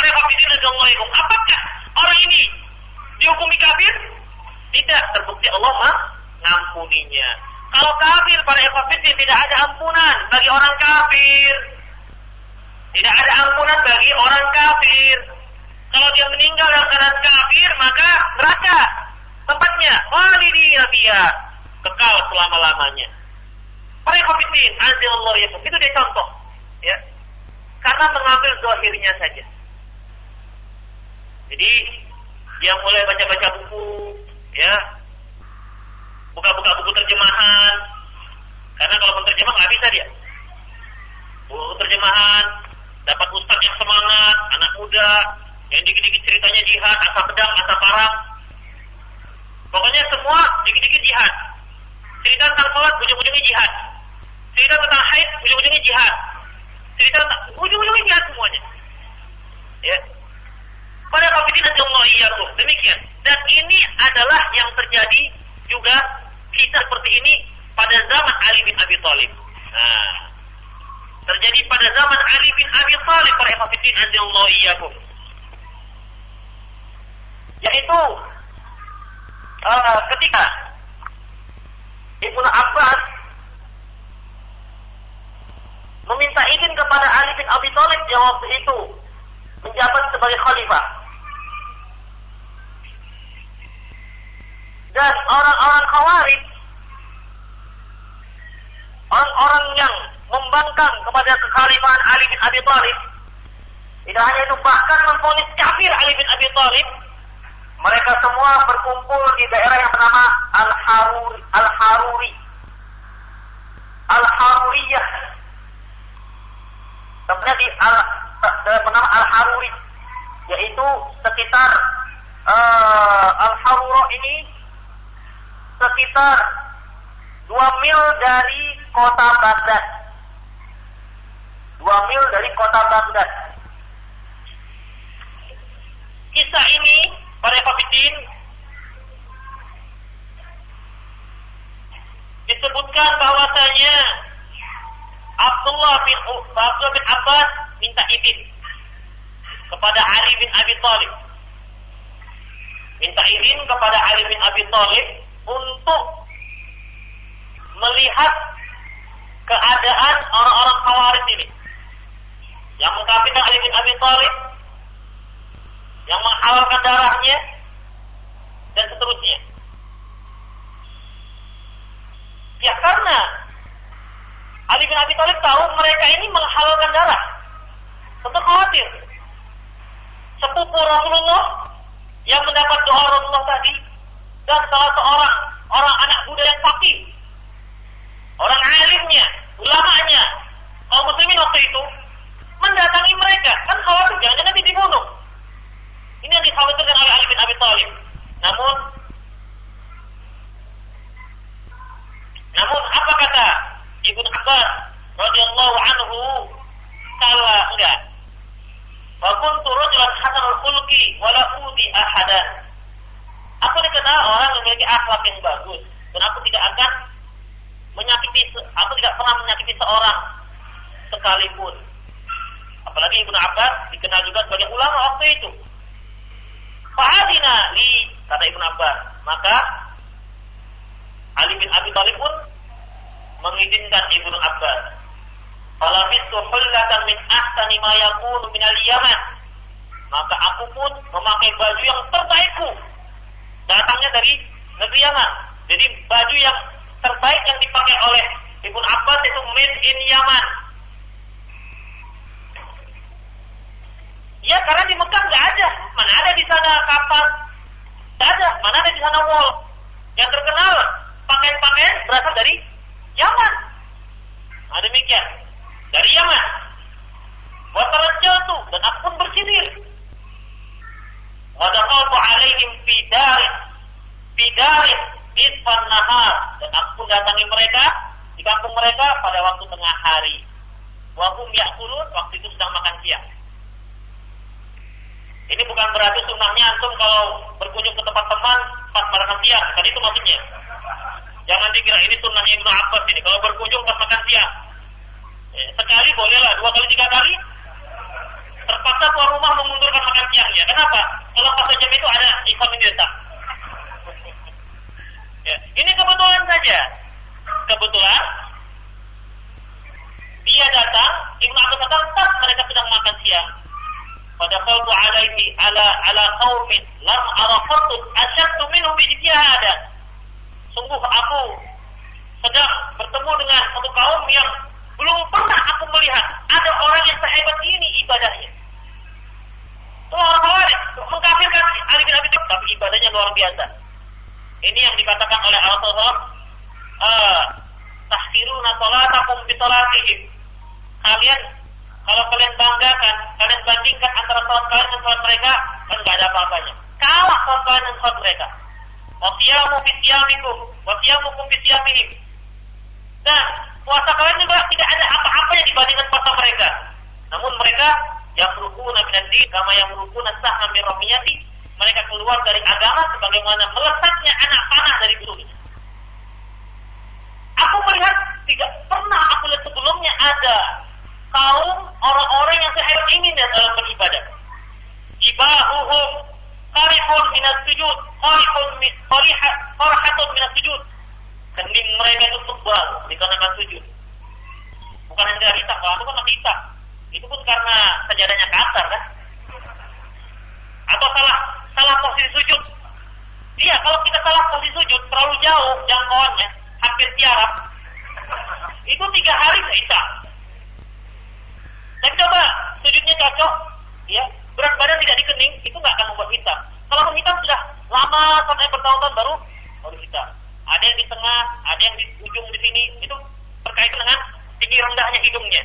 Hafidin radhiyallahu apakah orang ini dihukumi kafir? Tidak, terbukti Allah mah ngampuninya. Kalau kafir para hafidin tidak ada ampunan bagi orang kafir. Tidak ada ampunan bagi orang kafir. Kalau dia meninggal dalam keadaan kafir, maka neraka tempatnya walidi dia kekal selama-lamanya. Para kafirin, Allah ya itu dia contoh, ya. Karena mengambil zahirnya saja. Jadi dia mulai baca-baca buku, ya, buka-buka buku terjemahan. Karena kalau terjemah nggak bisa dia. Buku terjemahan, dapat ustaz yang semangat, anak muda, yang dikit-dikit ceritanya jihad, asal pedang, asal parang. Pokoknya semua dikit-dikit jihad. Cerita tentang sholat, ujung-ujungnya jihad. Cerita tentang haid, ujung-ujungnya jihad. Cerita tentang ujung-ujungnya jihad semuanya. Ya. Pada kafirin Allah iya. Demikian. Dan ini adalah yang terjadi juga kita seperti ini pada zaman Ali bin Abi Thalib. Nah, terjadi pada zaman Ali bin Abi Thalib para hafidin Allah iyyakum. Yaitu uh, ketika Ibnu Abbas meminta izin kepada Ali bin Abi Thalib yang waktu itu menjabat sebagai khalifah. Dan orang-orang Khawarij orang-orang yang membangkang kepada kekhalifahan Ali bin Abi Thalib tidak hanya itu bahkan memfonis kafir Ali bin Abi Thalib mereka semua berkumpul di daerah yang bernama Al-Haruri Al-Haruri. Al-Haruriyah. Tempatnya di Al bernama Al-Haruri. Yaitu sekitar uh, Al-Haruro ini sekitar dua mil dari kota Baghdad. Dua mil dari kota Baghdad. Kisah ini para kafirin disebutkan bahwasanya Abdullah bin Abdullah bin Abbas minta izin kepada Ali bin Abi Thalib. Minta izin kepada Ali bin Abi Thalib untuk melihat keadaan orang-orang Khawarij ini yang mengkafirkan Ali bin Abi Thalib, yang menghalalkan darahnya dan seterusnya. Ya karena Ali bin Abi Thalib tahu mereka ini menghalalkan darah. Tentu khawatir. Sepupu Rasulullah yang mendapat doa Rasulullah tadi dan salah seorang orang anak muda yang fakir, orang alimnya, ulamanya, kaum muslimin waktu itu mendatangi mereka kan khawatir jangan-jangan nanti dibunuh. Ini yang dikhawatirkan oleh Ali bin Abi Thalib. Namun namun apa kata Ibnu Abbas radhiyallahu anhu kala enggak. Wa kuntu rajulan hasanul khuluqi wa la udi ahadan. Aku dikenal orang memiliki akhlak yang bagus dan aku tidak akan menyakiti aku tidak pernah menyakiti seorang sekalipun. Apalagi Ibnu Abbas dikenal juga sebagai ulama waktu itu. Fa'adina li kata Ibnu Abbas. Maka Ali bin Abi Thalib pun mengizinkan Ibnu Abbas. Falabistu hullatan min ahsani ma yakunu min al-Yaman. Maka aku pun memakai baju yang terbaikku. Datangnya dari negeri Yaman. Jadi baju yang terbaik yang dipakai oleh Ibnu Abbas itu made in Yaman. Ya karena di Mekah nggak ada. Mana ada di sana kapas? Nggak ada. Mana ada di sana wall? Yang terkenal pakaian-pakaian berasal dari kalian dari Yaman. Wa tarajjaltu dan aku pun bersinir. Wa dakhaltu alaihim fi darin fi dan aku datangi mereka di kampung mereka pada waktu tengah hari. Wa hum ya'kulun waktu itu sedang makan siang. Ini bukan berarti sunnahnya antum kalau berkunjung ke tempat teman pas makan siang. Tadi itu maksudnya. Jangan dikira ini sunnahnya Ibnu Abbas ini. Kalau berkunjung pas makan siang. Eh, sekali bolehlah, dua kali, tiga kali. Terpaksa tuan rumah memundurkan makan siangnya. Kenapa? Kalau pas jam itu ada ikon datang. ya. Ini kebetulan saja. Kebetulan dia datang, Ibnu Abbas datang, tas mereka sedang makan siang. Pada kalbu alaihi ala ala qaumin lam arafatu asyaddu minhum ijtihadan. Sungguh aku sedang bertemu dengan satu kaum yang belum pernah aku melihat ada orang yang sehebat ini ibadahnya. Itu orang Khawarij mengkafirkan Ali bin Abi Thalib tapi ibadahnya luar biasa. Ini yang dikatakan oleh Rasulullah uh, tahkiruna salatakum bi. Kalian kalau kalian banggakan, kalian bandingkan antara sholat kalian dan sholat mereka, kan nggak ada apa-apanya. Kalah sholat kalian dan sholat mereka. Siyamikum, wasiyamukum fi siyamihim. Dan puasa kalian juga tidak ada apa-apanya dibandingkan puasa mereka. Namun mereka yang merukuna minan din, kama yang merukuna sahna min rahmiyati, mereka keluar dari agama sebagaimana melesatnya anak panah dari burungnya. Aku melihat tidak pernah aku lihat sebelumnya ada kaum orang-orang yang sehebat ini dalam beribadah. Ibahuhum karihun minas sujud, karihun karihat, karahatun minas sujud. Kening mereka itu tebal dikarenakan sujud. Bukan hanya hitam, kalau itu kan masih. Itu pun karena sejadahnya kasar kan. Atau salah salah posisi sujud. Iya, kalau kita salah posisi sujud terlalu jauh jangkauannya, hampir tiarap, itu tiga hari bisa dan coba sujudnya cocok, ya berat badan tidak dikening, itu nggak akan membuat hitam. Kalau hitam sudah lama sampai bertahun-tahun baru baru hitam. Ada yang di tengah, ada yang di ujung di sini, itu terkait dengan tinggi rendahnya hidungnya.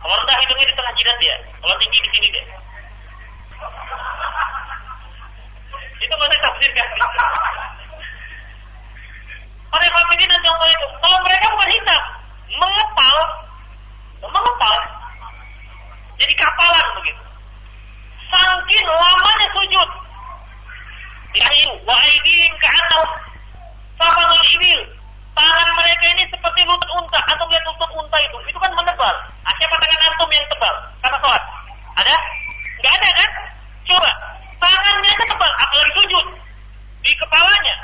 Kalau rendah hidungnya di tengah jidat ya, kalau tinggi di sini deh. Itu mana tafsirkan? Pada famili dan contoh itu, kalau mereka bukan hitam, mengepal mengepal jadi kapalan begitu sangkin lamanya sujud yayu wa aidihim ka'annahum safanul ibil tangan mereka ini seperti lutut unta atau lihat lutut unta itu itu kan menebal. Ah, siapa tangan antum yang tebal? Karena sholat ada? Nggak ada kan? Coba. Tangannya itu tebal apalagi sujud? Di kepalanya.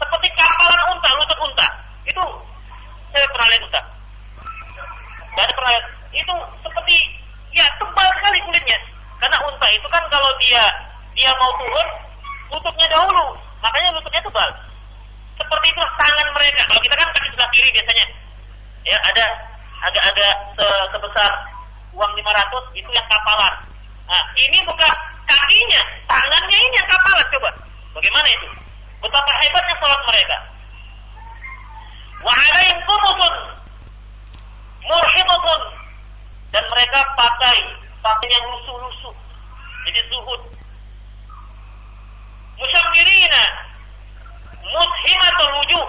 Seperti kapalan unta lutut unta. Itu saya pernah lihat Ustaz Gak ada perayaan. Itu seperti ya tebal sekali kulitnya. Karena unta itu kan kalau dia dia mau turun, lututnya dahulu, makanya lututnya tebal. Seperti itu tangan mereka. Kalau kita kan kaki sebelah kiri biasanya, ya ada agak-agak se sebesar uang 500 itu yang kapalan. Nah, ini bukan kakinya, tangannya ini yang kapalan coba. Bagaimana itu? Betapa hebatnya sholat mereka. Wa alaihim murhidatun dan mereka pakai pakaian yang lusuh-lusuh jadi zuhud musyammirina mushimatul wujuh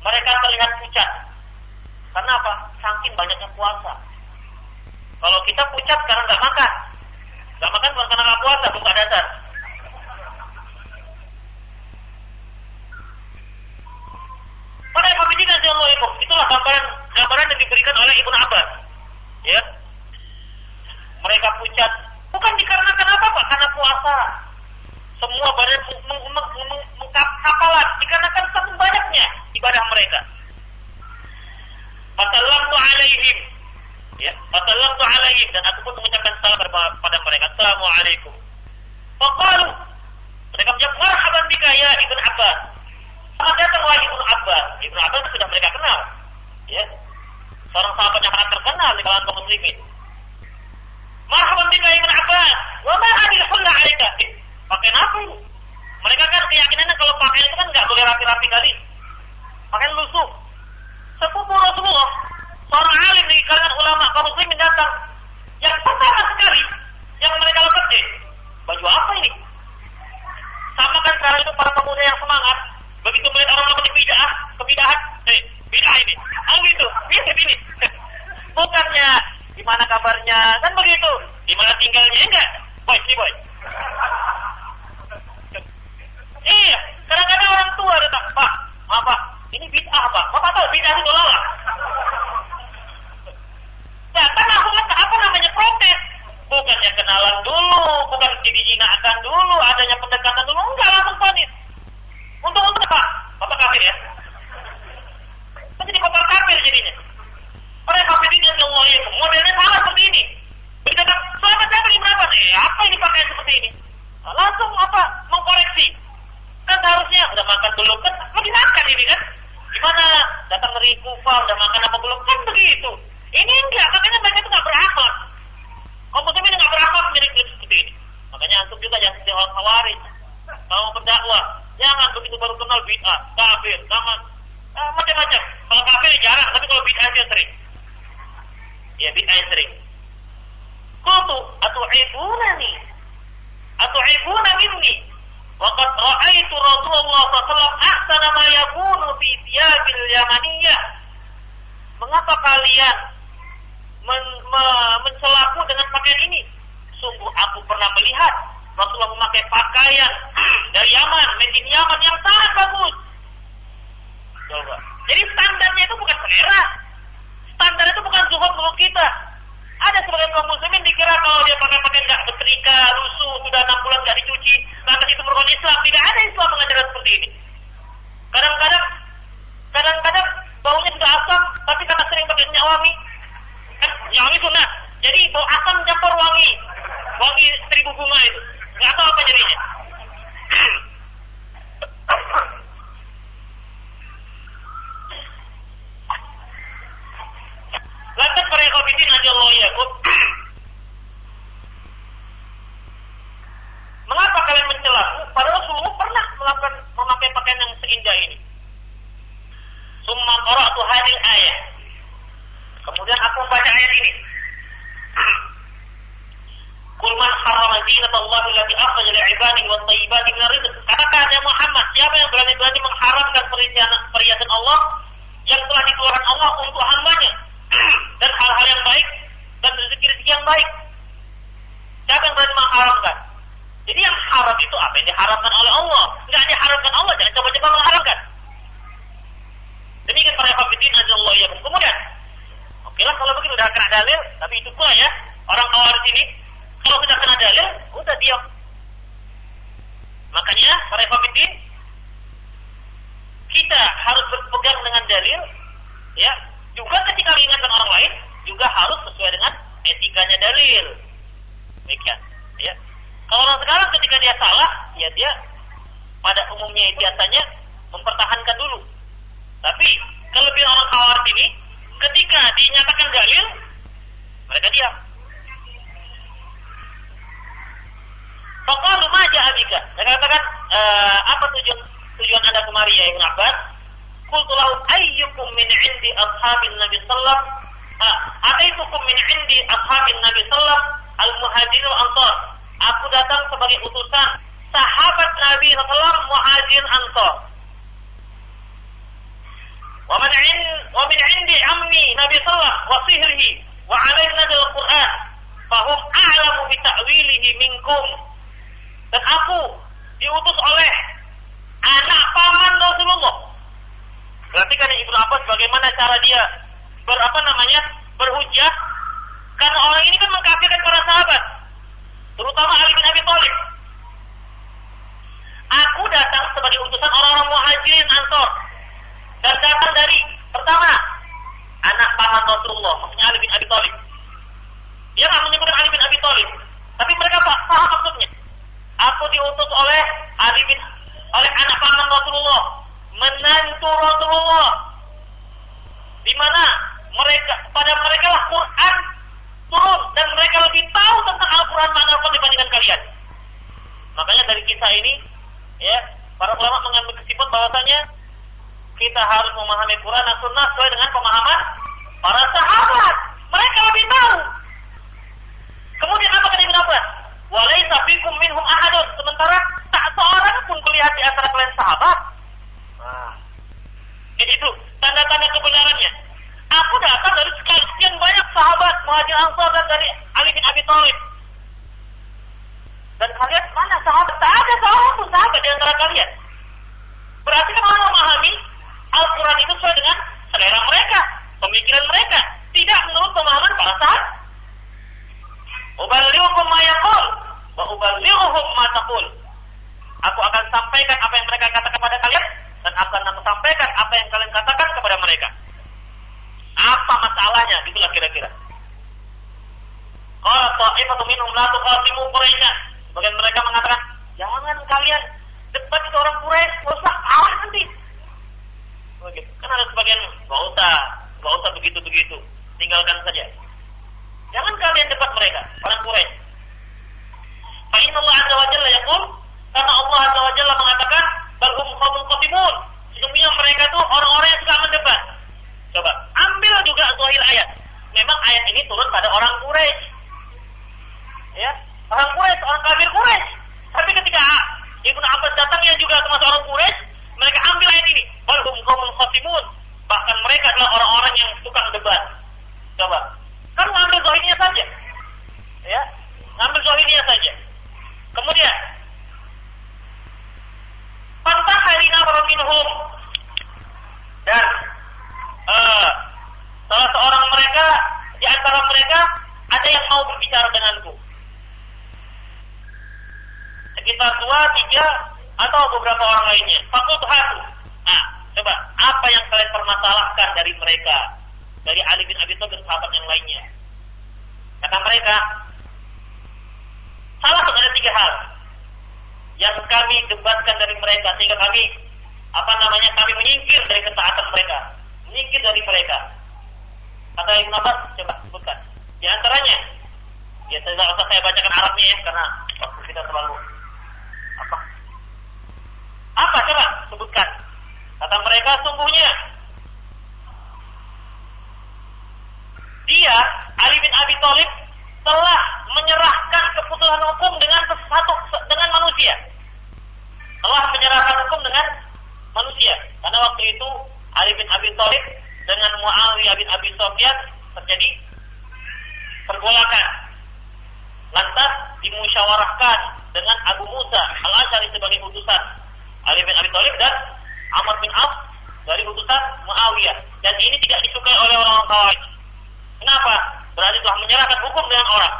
mereka terlihat pucat karena apa? saking banyaknya puasa kalau kita pucat karena nggak makan nggak makan bukan karena puasa bukan dasar pada Ibu, itulah gambaran gambaran yang diberikan oleh Ibnu Abbas. Ya. Mereka pucat bukan dikarenakan apa Pak? Karena puasa. Semua badan mengkapalan dikarenakan satu banyaknya ibadah mereka. Fasallamtu alaihim. Ya, fasallamtu alaihim dan aku pun mengucapkan salam kepada mereka. Assalamualaikum. Faqalu mereka menjawab marhaban bika ya Ibnu Abbas. Selamat datang wahai Ibnu Abbas. Ibnu Abbas sudah mereka kenal. Ya, seorang sahabat yang sangat terkenal di kalangan kaum muslimin. Marhaban bika Ibnu Abbas. Wa ma hulla 'alaika? Pakaian apa? Mereka kan keyakinannya kalau pakaian itu kan nggak boleh rapi-rapi kali. Pakaian lusuh. Sepupu Rasulullah, seorang alim di kalangan ulama kaum muslimin datang. Yang pertama sekali yang mereka lakukan deh, baju apa ini? Sama kan sekarang itu para pemuda yang semangat, begitu melihat orang melakukan bidah, kebidahan, eh, bidah ini, ah gitu, ini, ini. Bukannya gimana kabarnya, kan begitu. Di mana tinggalnya enggak? Boy, si boy. Iya, kadang-kadang orang tua datang, Pak, maaf Pak, ini bid'ah Pak. Bapak tahu bid'ah itu lalat. Datang ke apa namanya protes. Bukannya kenalan dulu, bukan jadi ingatkan dulu, adanya pendekatan dulu, enggak langsung panis. Untung untuk Pak, Bapak kafir ya. Jadi kotor kafir jadinya. Orang yang kafir ini yang Allah ya, modelnya salah seperti ini. Berkata, selamat saya ini berapa nih? Apa ini pakaian seperti ini? Langsung apa? Mengkoreksi. Kan harusnya udah makan belum kan mau dimakan ini kan? Gimana datang dari Kufa udah makan apa belum kan begitu? Ini enggak, makanya mereka itu nggak berakhlak. Kaum ini nggak berakhlak mirip seperti ini. Makanya antum juga jangan seperti orang kawari mau berdakwah, jangan begitu baru kenal bid'ah, kafir, jangan eh, macam-macam. Kalau kafir jarang, tapi kalau bid'ah dia sering. Ya bid'ah sering. Kutu atau ibunani atau ibu minni Waqad ra'aitu Rasulullah sallallahu alaihi wasallam ahsana ma yakunu fi pemikiran mereka, tidak menurut pemahaman para sahabat. Uballighukum ma yaqul wa uballighuhum ma taqul. Aku akan sampaikan apa yang mereka katakan kepada kalian dan akan aku sampaikan apa yang kalian katakan kepada mereka. Apa masalahnya? Itulah kira-kira. Qala ta'ifatu minhum la tuqatimu Quraisy. Bagian mereka mengatakan, "Jangan kalian debat ke orang Quraisy, usah kalah nanti." Begitu. Kan ada sebagian, "Enggak usah, enggak usah begitu-begitu. Tinggalkan saja." Jangan kalian debat mereka, orang Quraisy. Fa inna Allah azza wa jalla yaqul, karena Allah azza wa jalla mengatakan, "Bal hum qaumun qatimun." Sesungguhnya mereka itu orang-orang yang suka mendebat. Coba, ambil juga zahir ayat. Memang ayat ini turun pada orang Quraisy. Ya, orang Quraisy, orang kafir Quraisy. Tapi ketika Ibnu Abbas datang yang juga termasuk orang Quraisy, mereka ambil ayat ini. Bal hum qaumun qatimun. Bahkan mereka adalah orang-orang yang suka debat. Coba, kan ngambil zahirnya saja. Ya, ngambil zahirnya saja. Kemudian, Fantahalina minhum dan uh, salah seorang mereka di antara mereka ada yang mau berbicara denganku. Sekitar dua, tiga, atau beberapa orang lainnya. Fakultu hatu. Nah, coba apa yang kalian permasalahkan dari mereka? Dari Ali bin Abi Thalib dan sahabat yang lainnya. Kata mereka, salah satu ada tiga hal yang kami debatkan dari mereka sehingga kami apa namanya kami menyingkir dari ketaatan mereka, menyingkir dari mereka. Kata Ibn Abbas, coba sebutkan. Di antaranya, ya tidak usah saya bacakan Arabnya ya karena waktu kita terlalu apa? Apa coba sebutkan? Kata mereka sungguhnya dia Ali bin Abi Thalib telah menyerahkan keputusan hukum dengan satu dengan manusia. Telah menyerahkan hukum dengan manusia. Karena waktu itu Ali bin Abi Thalib dengan Muawiyah bin Abi Sufyan terjadi pergolakan. Lantas dimusyawarahkan dengan Abu Musa al-Asy'ari sebagai utusan Ali bin Abi Thalib dan Amr bin Auf dari utusan Muawiyah. Dan ini tidak disukai oleh orang-orang Khawarij. Kenapa? Berarti telah menyerahkan hukum dengan orang.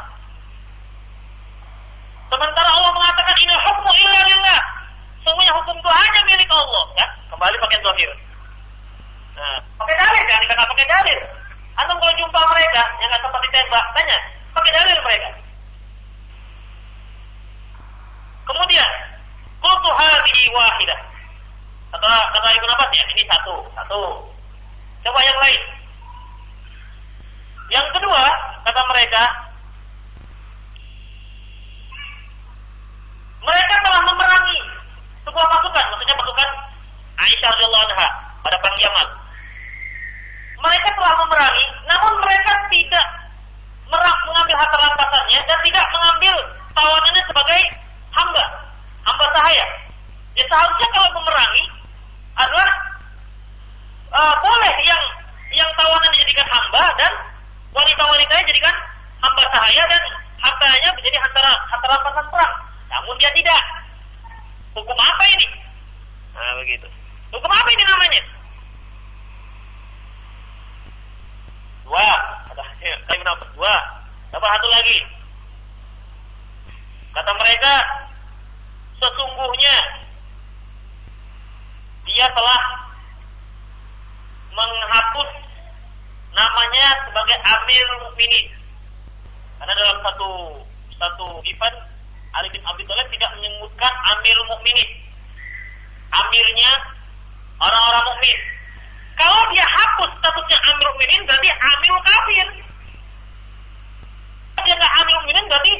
Sementara Allah mengatakan ini hukum illa lillah. Semuanya hukum itu hanya milik Allah. Ya, kembali pakai zahir. Nah, pakai dalil kan? Kita pakai dalil. Antum kalau jumpa mereka yang nggak sempat ditembak, tanya, pakai dalil mereka. Kemudian, kultu wahidah. Kata kata Ibnu Abbas ya, ini satu, satu. Coba yang lain. Yang kedua, kata mereka, mereka telah memerangi sebuah pasukan, maksudnya pasukan Aisyah radhiyallahu anha pada perang Yaman. Mereka telah memerangi, namun mereka tidak merak mengambil harta rampasannya dan tidak mengambil tawanannya sebagai hamba, hamba sahaya. Ya seharusnya kalau memerangi adalah uh, boleh yang yang tawanan dijadikan hamba dan wanita-wanitanya jadikan hamba sahaya dan hartanya menjadi antara antara rampasan perang. Namun dia tidak. Hukum apa ini? Nah begitu. Hukum apa ini namanya? Dua. Kata kalimat apa? Dua. Apa satu lagi? Kata mereka, sesungguhnya dia telah menghapus namanya sebagai Amir Mukminin. Karena dalam satu satu event Ali bin Abi Thalib tidak menyebutkan Amir Mukminin. Amirnya orang-orang mukmin. Kalau dia hapus statusnya Amir Mukminin berarti Amir Kafir. Kalau dia nggak Amir Mukminin berarti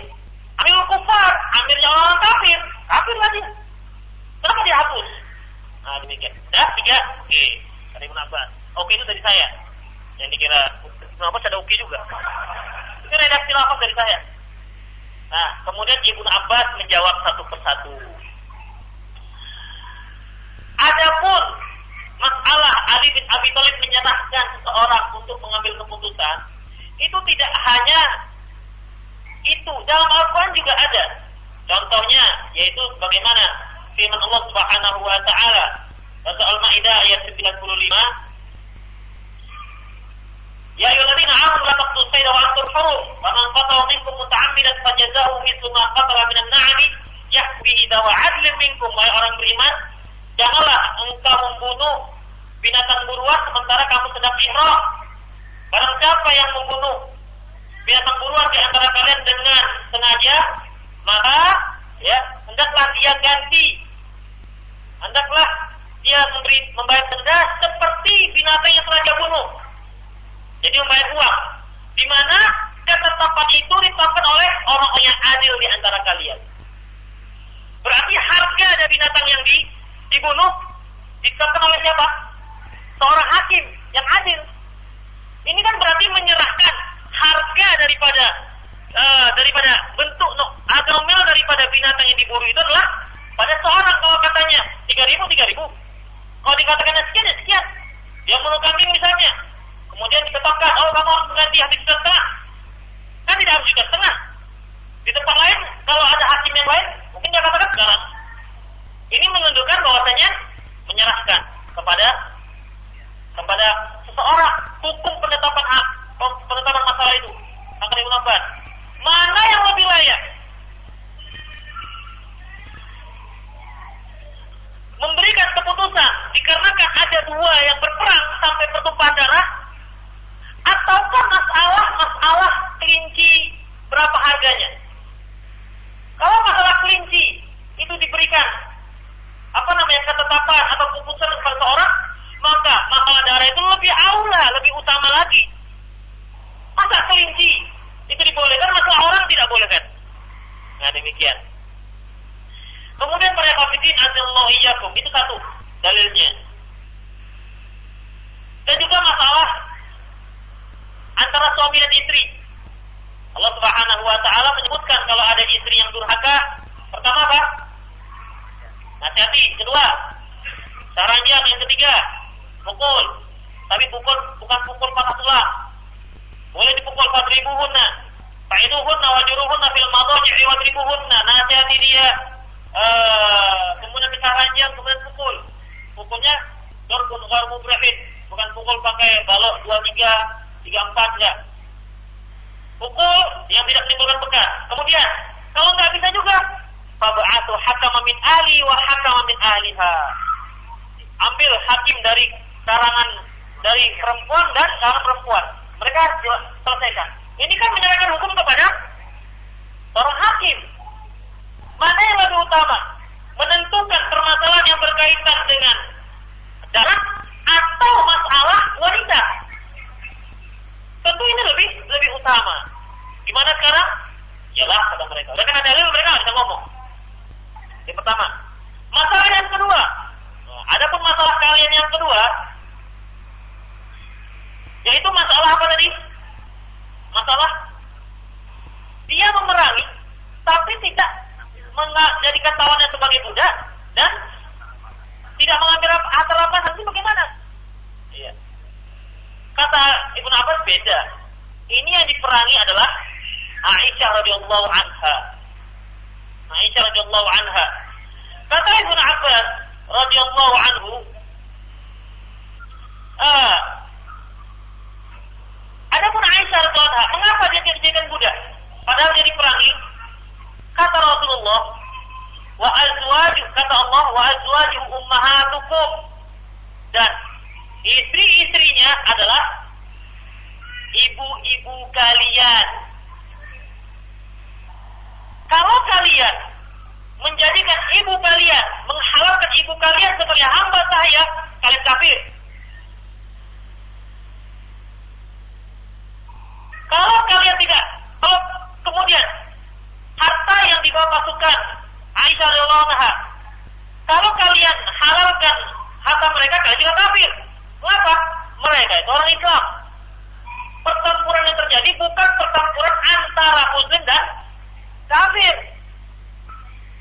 Amir Kufar, Amirnya orang, kafir. Kafir lagi. Kenapa dia hapus? Nah demikian. Ya, tiga. Oke. Dari Ibn Abbas. Oke itu dari saya yang dikira kenapa ada uki juga. Itu redaksi lafaz dari saya. Nah, kemudian Ibnu Abbas menjawab satu persatu. Adapun masalah Ali bin Abi Thalib menyerahkan seseorang untuk mengambil keputusan, itu tidak hanya itu dalam Al-Quran juga ada. Contohnya yaitu bagaimana firman Allah Subhanahu wa taala. Dalam Al-Maidah ayat 95 Ya ayyuhalladzina amanu la taqtulu sayda wa antum hurum. Wa man qatala minkum muta'ammidan fajaza'u mithlu ma qatala minan na'ami yahbihi dawa adlin minkum. Wahai orang beriman janganlah engkau membunuh binatang buruan sementara kamu sedang ihram. Barang siapa yang membunuh binatang buruan di antara kalian dengan sengaja maka ya hendaklah dia ganti hendaklah dia memberi membayar denda seperti binatang yang sengaja bunuh. Jadi membayar uang. Di mana ketetapan itu ditetapkan oleh orang yang adil di antara kalian. Berarti harga dari binatang yang di, dibunuh ditetapkan oleh siapa? Seorang hakim yang adil. Ini kan berarti menyerahkan harga daripada uh, daripada bentuk no, agamil daripada binatang yang diburu itu adalah pada seorang kalau katanya tiga ribu tiga ribu. Kalau dikatakan sekian ya sekian. Dia bunuh kambing misalnya kemudian ditetapkan oh kamu harus mengganti habis setengah kan tidak harus juta setengah di tempat lain kalau ada hakim yang lain mungkin dia katakan sekarang ini menunjukkan bahwasanya menyerahkan kepada kepada seseorang hukum penetapan hak penetapan masalah itu. Akan digunakan mana yang lebih layak memberikan keputusan dikarenakan ada dua yang berperang sampai pertumpahan darah ataukah masalah-masalah kelinci berapa harganya kalau masalah kelinci itu diberikan apa namanya ketetapan atau keputusan kepada seorang maka masalah darah itu lebih aula, lebih utama lagi. Masa kelinci itu dibolehkan, masalah orang tidak bolehkan. Nah demikian. Kemudian pada kafirin azallahu iyyakum itu satu dalilnya. Dan juga masalah antara suami dan istri. Allah Subhanahu wa taala menyebutkan kalau ada istri yang durhaka, pertama apa? Nasihati. Kedua, sarannya yang ketiga, pukul. Tapi pukul bukan pukul patah tulang. Boleh dipukul fadribuhunna. Fa'iduhunna wajuruhunna fil madhaji'i wadribuhunna. Nasihati dia. Uh, kemudian bisa ranjang, kemudian pukul. Pukulnya dorbun ghair mubrahid. Bukan pukul pakai balok 2, 3, 3, 4, enggak. Pukul yang tidak menimbulkan bekas. Kemudian, kalau nggak bisa juga, fab'atu hakama min ahli wa hakama min ahliha. Ambil hakim dari kalangan dari perempuan dan kalangan perempuan. Mereka selesaikan. Ini kan menyerahkan hukum kepada seorang hakim. Mana yang lebih utama? Menentukan permasalahan yang berkaitan dengan darah atau masalah wanita. Tentu ini lebih lebih utama. Gimana sekarang? Yalah kata mereka. Mereka ada dalil mereka bisa ngomong. Yang pertama. Masalah yang kedua. Nah, adapun masalah kalian yang kedua, yaitu masalah apa tadi? Masalah dia memerangi tapi tidak menjadikan tawannya sebagai budak dan tidak mengambil harta rampasan nanti bagaimana? Iya. Kata Ibnu Abbas beda. Diperangi adalah Aisyah radhiyallahu anha. Aisyah radhiyallahu anha. Kata Ibnu Abbas radhiyallahu anhu, ah, Adapun Aisyah radhiyallahu mengapa dia tidak dijadikan budak? Padahal dia diperangi. Kata Rasulullah, wa azwaju kata Allah wa azwaju ummahatukum dan istri-istrinya adalah ibu-ibu kalian. Kalau kalian menjadikan ibu kalian, menghalalkan ibu kalian sebagai hamba saya, kalian kafir. Kalau kalian tidak, kalau kemudian harta yang dibawa pasukan Aisyah radhiyallahu anha, kalau kalian halalkan harta mereka, kalian juga kafir. Mengapa? Mereka itu orang Islam. Pertempuran yang terjadi bukan pertempuran antara Muslim dan kafir.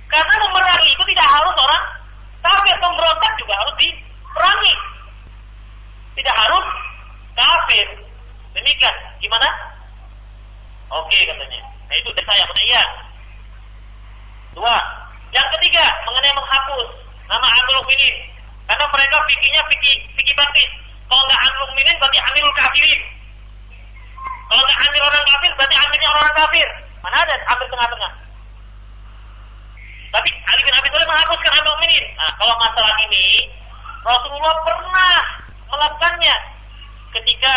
Karena memerangi itu tidak harus orang kafir, pemberontak juga harus diperangi. Tidak harus kafir. Demikian. Gimana? saya? Benar iya. Dua. Yang ketiga, mengenai menghapus nama Amirul Mukminin. Karena mereka pikirnya pikir pikir batin. Kalau nggak Amirul Mukminin berarti Amirul Kafirin. Kalau nggak Amir orang kafir berarti Amirnya orang kafir. Mana ada Amir tengah-tengah? Tapi Ali bin Abi Thalib menghapuskan Amirul Mukminin. Nah, kalau masalah ini Rasulullah pernah melakukannya ketika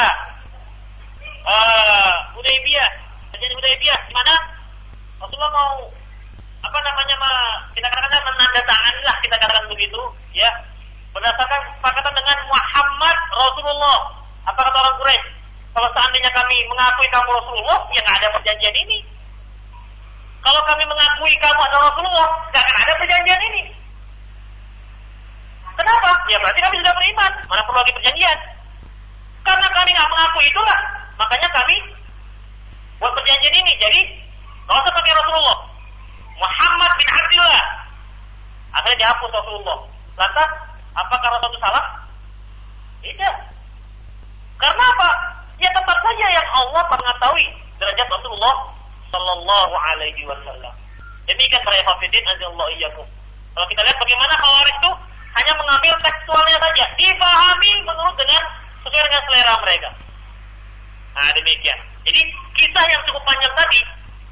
uh, Hudaybiyah, terjadi Hudaybiyah di mana Rasulullah mau apa namanya ma, kita katakan menandatangani lah kita katakan begitu ya berdasarkan kesepakatan dengan Muhammad Rasulullah apa kata orang Quraisy kalau seandainya mengakui kamu Rasulullah ya nggak ada perjanjian ini kalau kami mengakui kamu adalah Rasulullah nggak akan ada perjanjian ini kenapa ya berarti kami sudah beriman mana perlu lagi perjanjian karena kami nggak mengakui itulah makanya kami buat perjanjian ini jadi nggak usah pakai Rasulullah Muhammad bin Abdullah. Akhirnya dihapus Rasulullah. Lantas, apakah Rasul itu salah? Tidak. Karena apa? Ya tetap saja yang Allah mengetahui derajat Rasulullah Sallallahu Alaihi Wasallam. Demikian para hafidin Allah iyyakum. Kalau kita lihat bagaimana Khawarij itu hanya mengambil tekstualnya saja, dipahami menurut dengan sesuai dengan selera mereka. Nah demikian. Jadi kisah yang cukup panjang tadi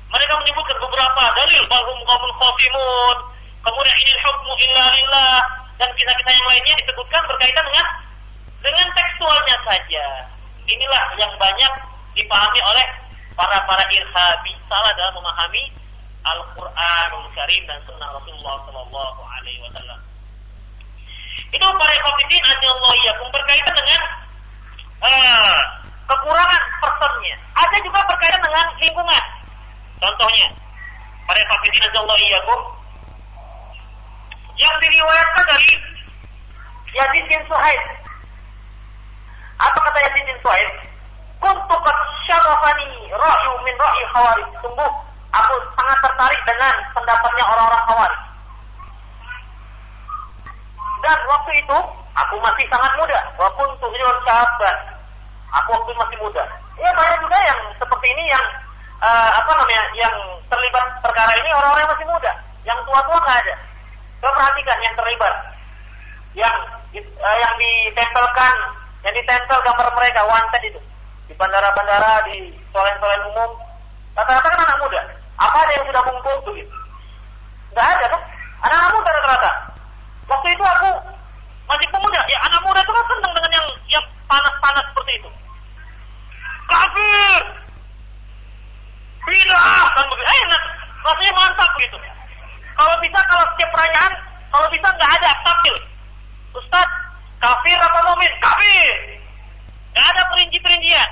mereka menyebutkan beberapa dalil bahwa qaumun khasimun, kemudian ini hukmu illa lillah dan kisah-kisah yang lainnya disebutkan berkaitan dengan dengan tekstualnya saja. Inilah yang banyak dipahami oleh para para irhabi salah dalam memahami Al-Qur'anul Karim dan sunnah Rasulullah Shallallahu alaihi wasallam. Itu para ikhwatiddin Allah ya berkaitan dengan uh, kekurangan personnya. Ada juga berkaitan dengan lingkungan. Contohnya, para hafidin Allah iyyakum yang diriwayatkan dari Yazid bin Suhaib. Apa kata Yazid bin Suhaib? Kuntu qad syarafani ra'yu min ra'yi khawarij. Dengan pendapatnya orang-orang khawarij. Dan waktu itu aku masih sangat muda. Wa kuntu sahabat. Aku waktu masih muda. Ya banyak juga yang seperti ini yang uh, apa namanya yang terlibat perkara ini orang-orang masih muda, yang tua-tua nggak ada. Coba perhatikan yang terlibat, yang uh, yang ditempelkan, yang ditempel gambar mereka wanted itu di bandara-bandara, di solen-solen umum, rata-rata kan anak muda. Apa ada yang sudah kumpul tuh gitu? Nggak ada kan? Anak-anak muda rata-rata. Waktu itu aku masih pemuda, ya anak muda itu kan senang dengan yang yang panas-panas seperti itu. Kafir, tidak kan begitu. Enak. Rasanya mantap gitu. Kalau bisa kalau setiap perayaan, kalau bisa nggak ada tampil. Ustaz, kafir apa mumin? Kafir. Nggak ada perinci-perincian.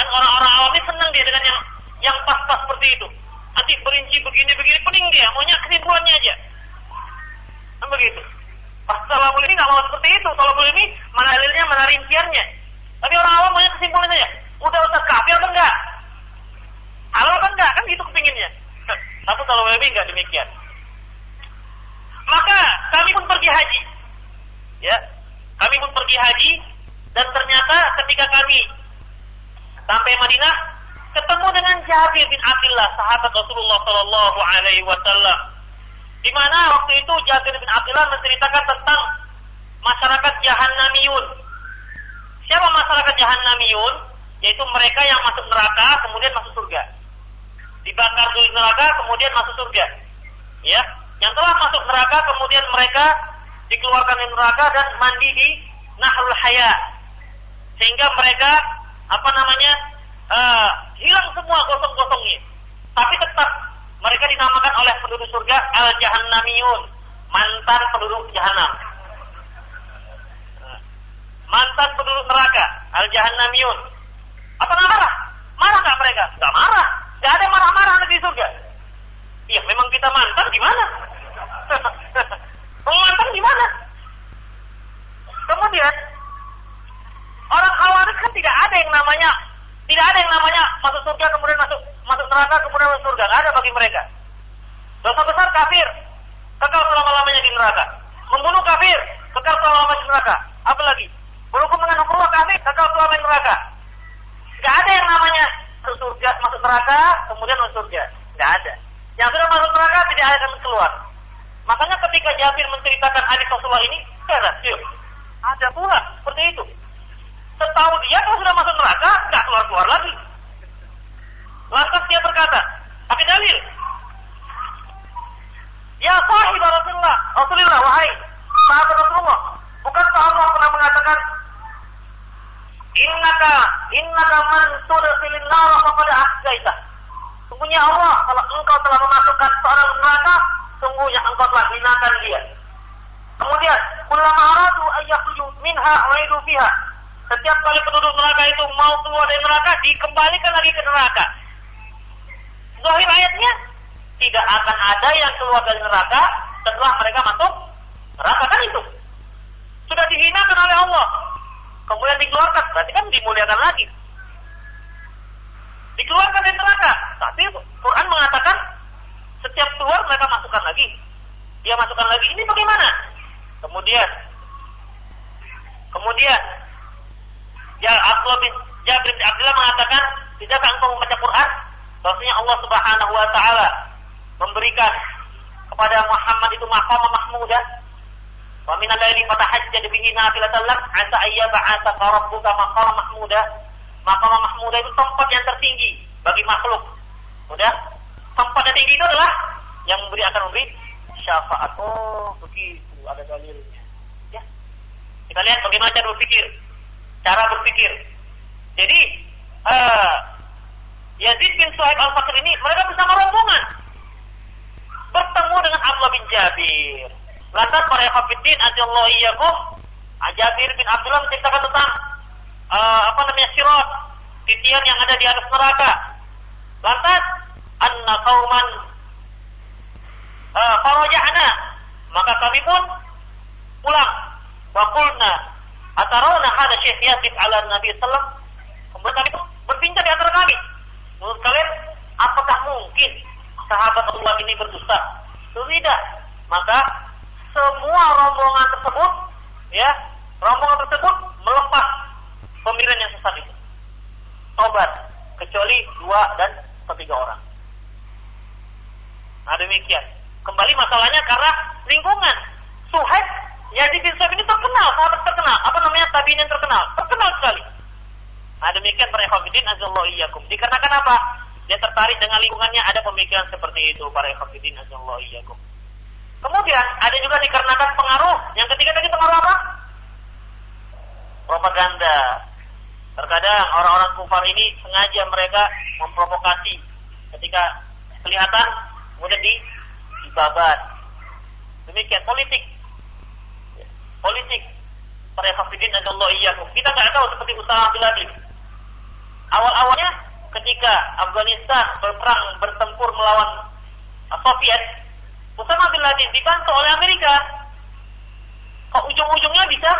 Dan orang-orang awam ini senang dia dengan yang yang pas-pas seperti itu. Nanti perinci begini-begini, pening dia. Maunya kesimpulannya aja. Kan begitu. Pas kalau ini nggak mau seperti itu. Kalau ini mana dalilnya, mana rinciannya. Tapi orang awam maunya kesimpulannya aja. Udah Ustaz kafir atau enggak? Halal kan enggak? Kan gitu kepinginnya. Tapi kalau Wahabi enggak demikian. Maka kami pun pergi haji. Ya, kami pun pergi haji dan ternyata ketika kami sampai Madinah ketemu dengan Jabir bin Abdullah sahabat Rasulullah Shallallahu Alaihi Wasallam di mana waktu itu Jabir bin Abdullah menceritakan tentang masyarakat Jahannamiyun. Siapa masyarakat Jahannamiyun? Yaitu mereka yang masuk neraka kemudian masuk surga dibakar di neraka kemudian masuk surga. Ya, yang telah masuk neraka kemudian mereka dikeluarkan dari neraka dan mandi di Nahrul Haya. Sehingga mereka apa namanya? Uh, hilang semua gosong-gosongnya. Tapi tetap mereka dinamakan oleh penduduk surga al-jahannamiyun, mantan penduduk jahanam. Mantan penduduk neraka, al-jahannamiyun. Apa nggak marah? Marah nggak mereka? Nggak marah Gak ada marah-marah di surga. Iya, memang kita mantan gimana? mantan gimana? Kemudian orang khawatir kan tidak ada yang namanya tidak ada yang namanya masuk surga kemudian masuk masuk neraka kemudian masuk surga. Gak ada bagi mereka. Dosa besar kafir, kekal selama-lamanya di neraka. Membunuh kafir, kekal selama-lamanya di neraka. Apalagi berhukum dengan hukum kafir, kekal selama di neraka. Gak ada yang namanya masuk surga, masuk neraka, kemudian masuk surga. Tidak ada. Yang sudah masuk neraka tidak akan keluar. Makanya ketika Jabir menceritakan hadis Rasulullah ini, kata, yuk, ada pula seperti itu. Setahu dia kalau sudah masuk neraka, nggak keluar-keluar lagi. Lantas dia berkata, pakai dalil. Ya sahib Rasulullah, Rasulullah, wahai sahabat Rasulullah, bukankah Allah pernah mengatakan Innaka innaka man tudkhilin nar faqad ahsaita. Sungguhnya Allah kalau engkau telah memasukkan seorang neraka, sungguhnya engkau telah hinakan dia. Kemudian, ulama aradu ayyakhruju minha wa fiha. Setiap kali penduduk neraka itu mau keluar dari neraka, dikembalikan lagi ke neraka. Zahir ayatnya, tidak akan ada yang keluar dari neraka setelah mereka masuk neraka kan itu. Sudah dihinakan oleh Allah. Kemudian dikeluarkan, berarti kan dimuliakan lagi. Dikeluarkan dari neraka. Tapi Quran mengatakan setiap keluar mereka masukkan lagi. Dia masukkan lagi. Ini bagaimana? Kemudian kemudian ya Abdullah bin Jabir bin Abdullah mengatakan, tidakkah engkau membaca Quran? Bahwasanya Allah Subhanahu wa taala memberikan kepada Muhammad itu maqam mahmudah wa min al-laili fatahajjad bihi nafilatan lak asa ayyab'atha rabbuka maqam mahmudah maqam mahmudah itu tempat yang tertinggi bagi makhluk Udah? Tempat yang tinggi itu adalah yang memberi akan memberi syafaat. Oh, begitu ada dalilnya. Ya. Kita lihat bagaimana cara berpikir. Cara berpikir. Jadi, uh, Yazid bin Suhaib al-Fakir ini mereka bersama rombongan bertemu dengan Abdullah bin Jabir. Lantas para Hafidin ajallahu iyyakum Jabir bin Abdullah menceritakan tentang uh, apa namanya sirat titian yang ada di atas neraka. Lantas anna qauman uh, faraja'na maka kami pun pulang wa qulna atarawna hada syekh yasib ala nabi sallam. Kemudian pun berbincang di antara kami. Menurut kalian apakah mungkin sahabat Allah ini berdusta? Tidak. Maka semua rombongan tersebut ya rombongan tersebut melepas pemikiran yang sesat itu. Tobat kecuali dua dan ketiga orang. Nah demikian. Kembali masalahnya karena lingkungan. Suhaib Yazid bin Suhaib ini terkenal, sahabat terkenal. Apa namanya tabiin yang terkenal? Terkenal sekali. Nah demikian para ikhwafidin azallahu iyyakum. Dikarenakan apa? Dia tertarik dengan lingkungannya ada pemikiran seperti itu para ikhwafidin azallahu iyyakum. Kemudian ada juga dikarenakan pengaruh. Yang ketiga tadi pengaruh apa? Propaganda. Terkadang orang-orang kufar ini sengaja mereka memprovokasi ketika kelihatan kemudian di dibabat. Demikian politik. Politik. Para hafidin Allah iya. Kita nggak tahu seperti usaha Laden. Awal-awalnya ketika Afghanistan berperang bertempur melawan Soviet, Usama bin Laden dibantu oleh Amerika. Kok ujung-ujungnya bisa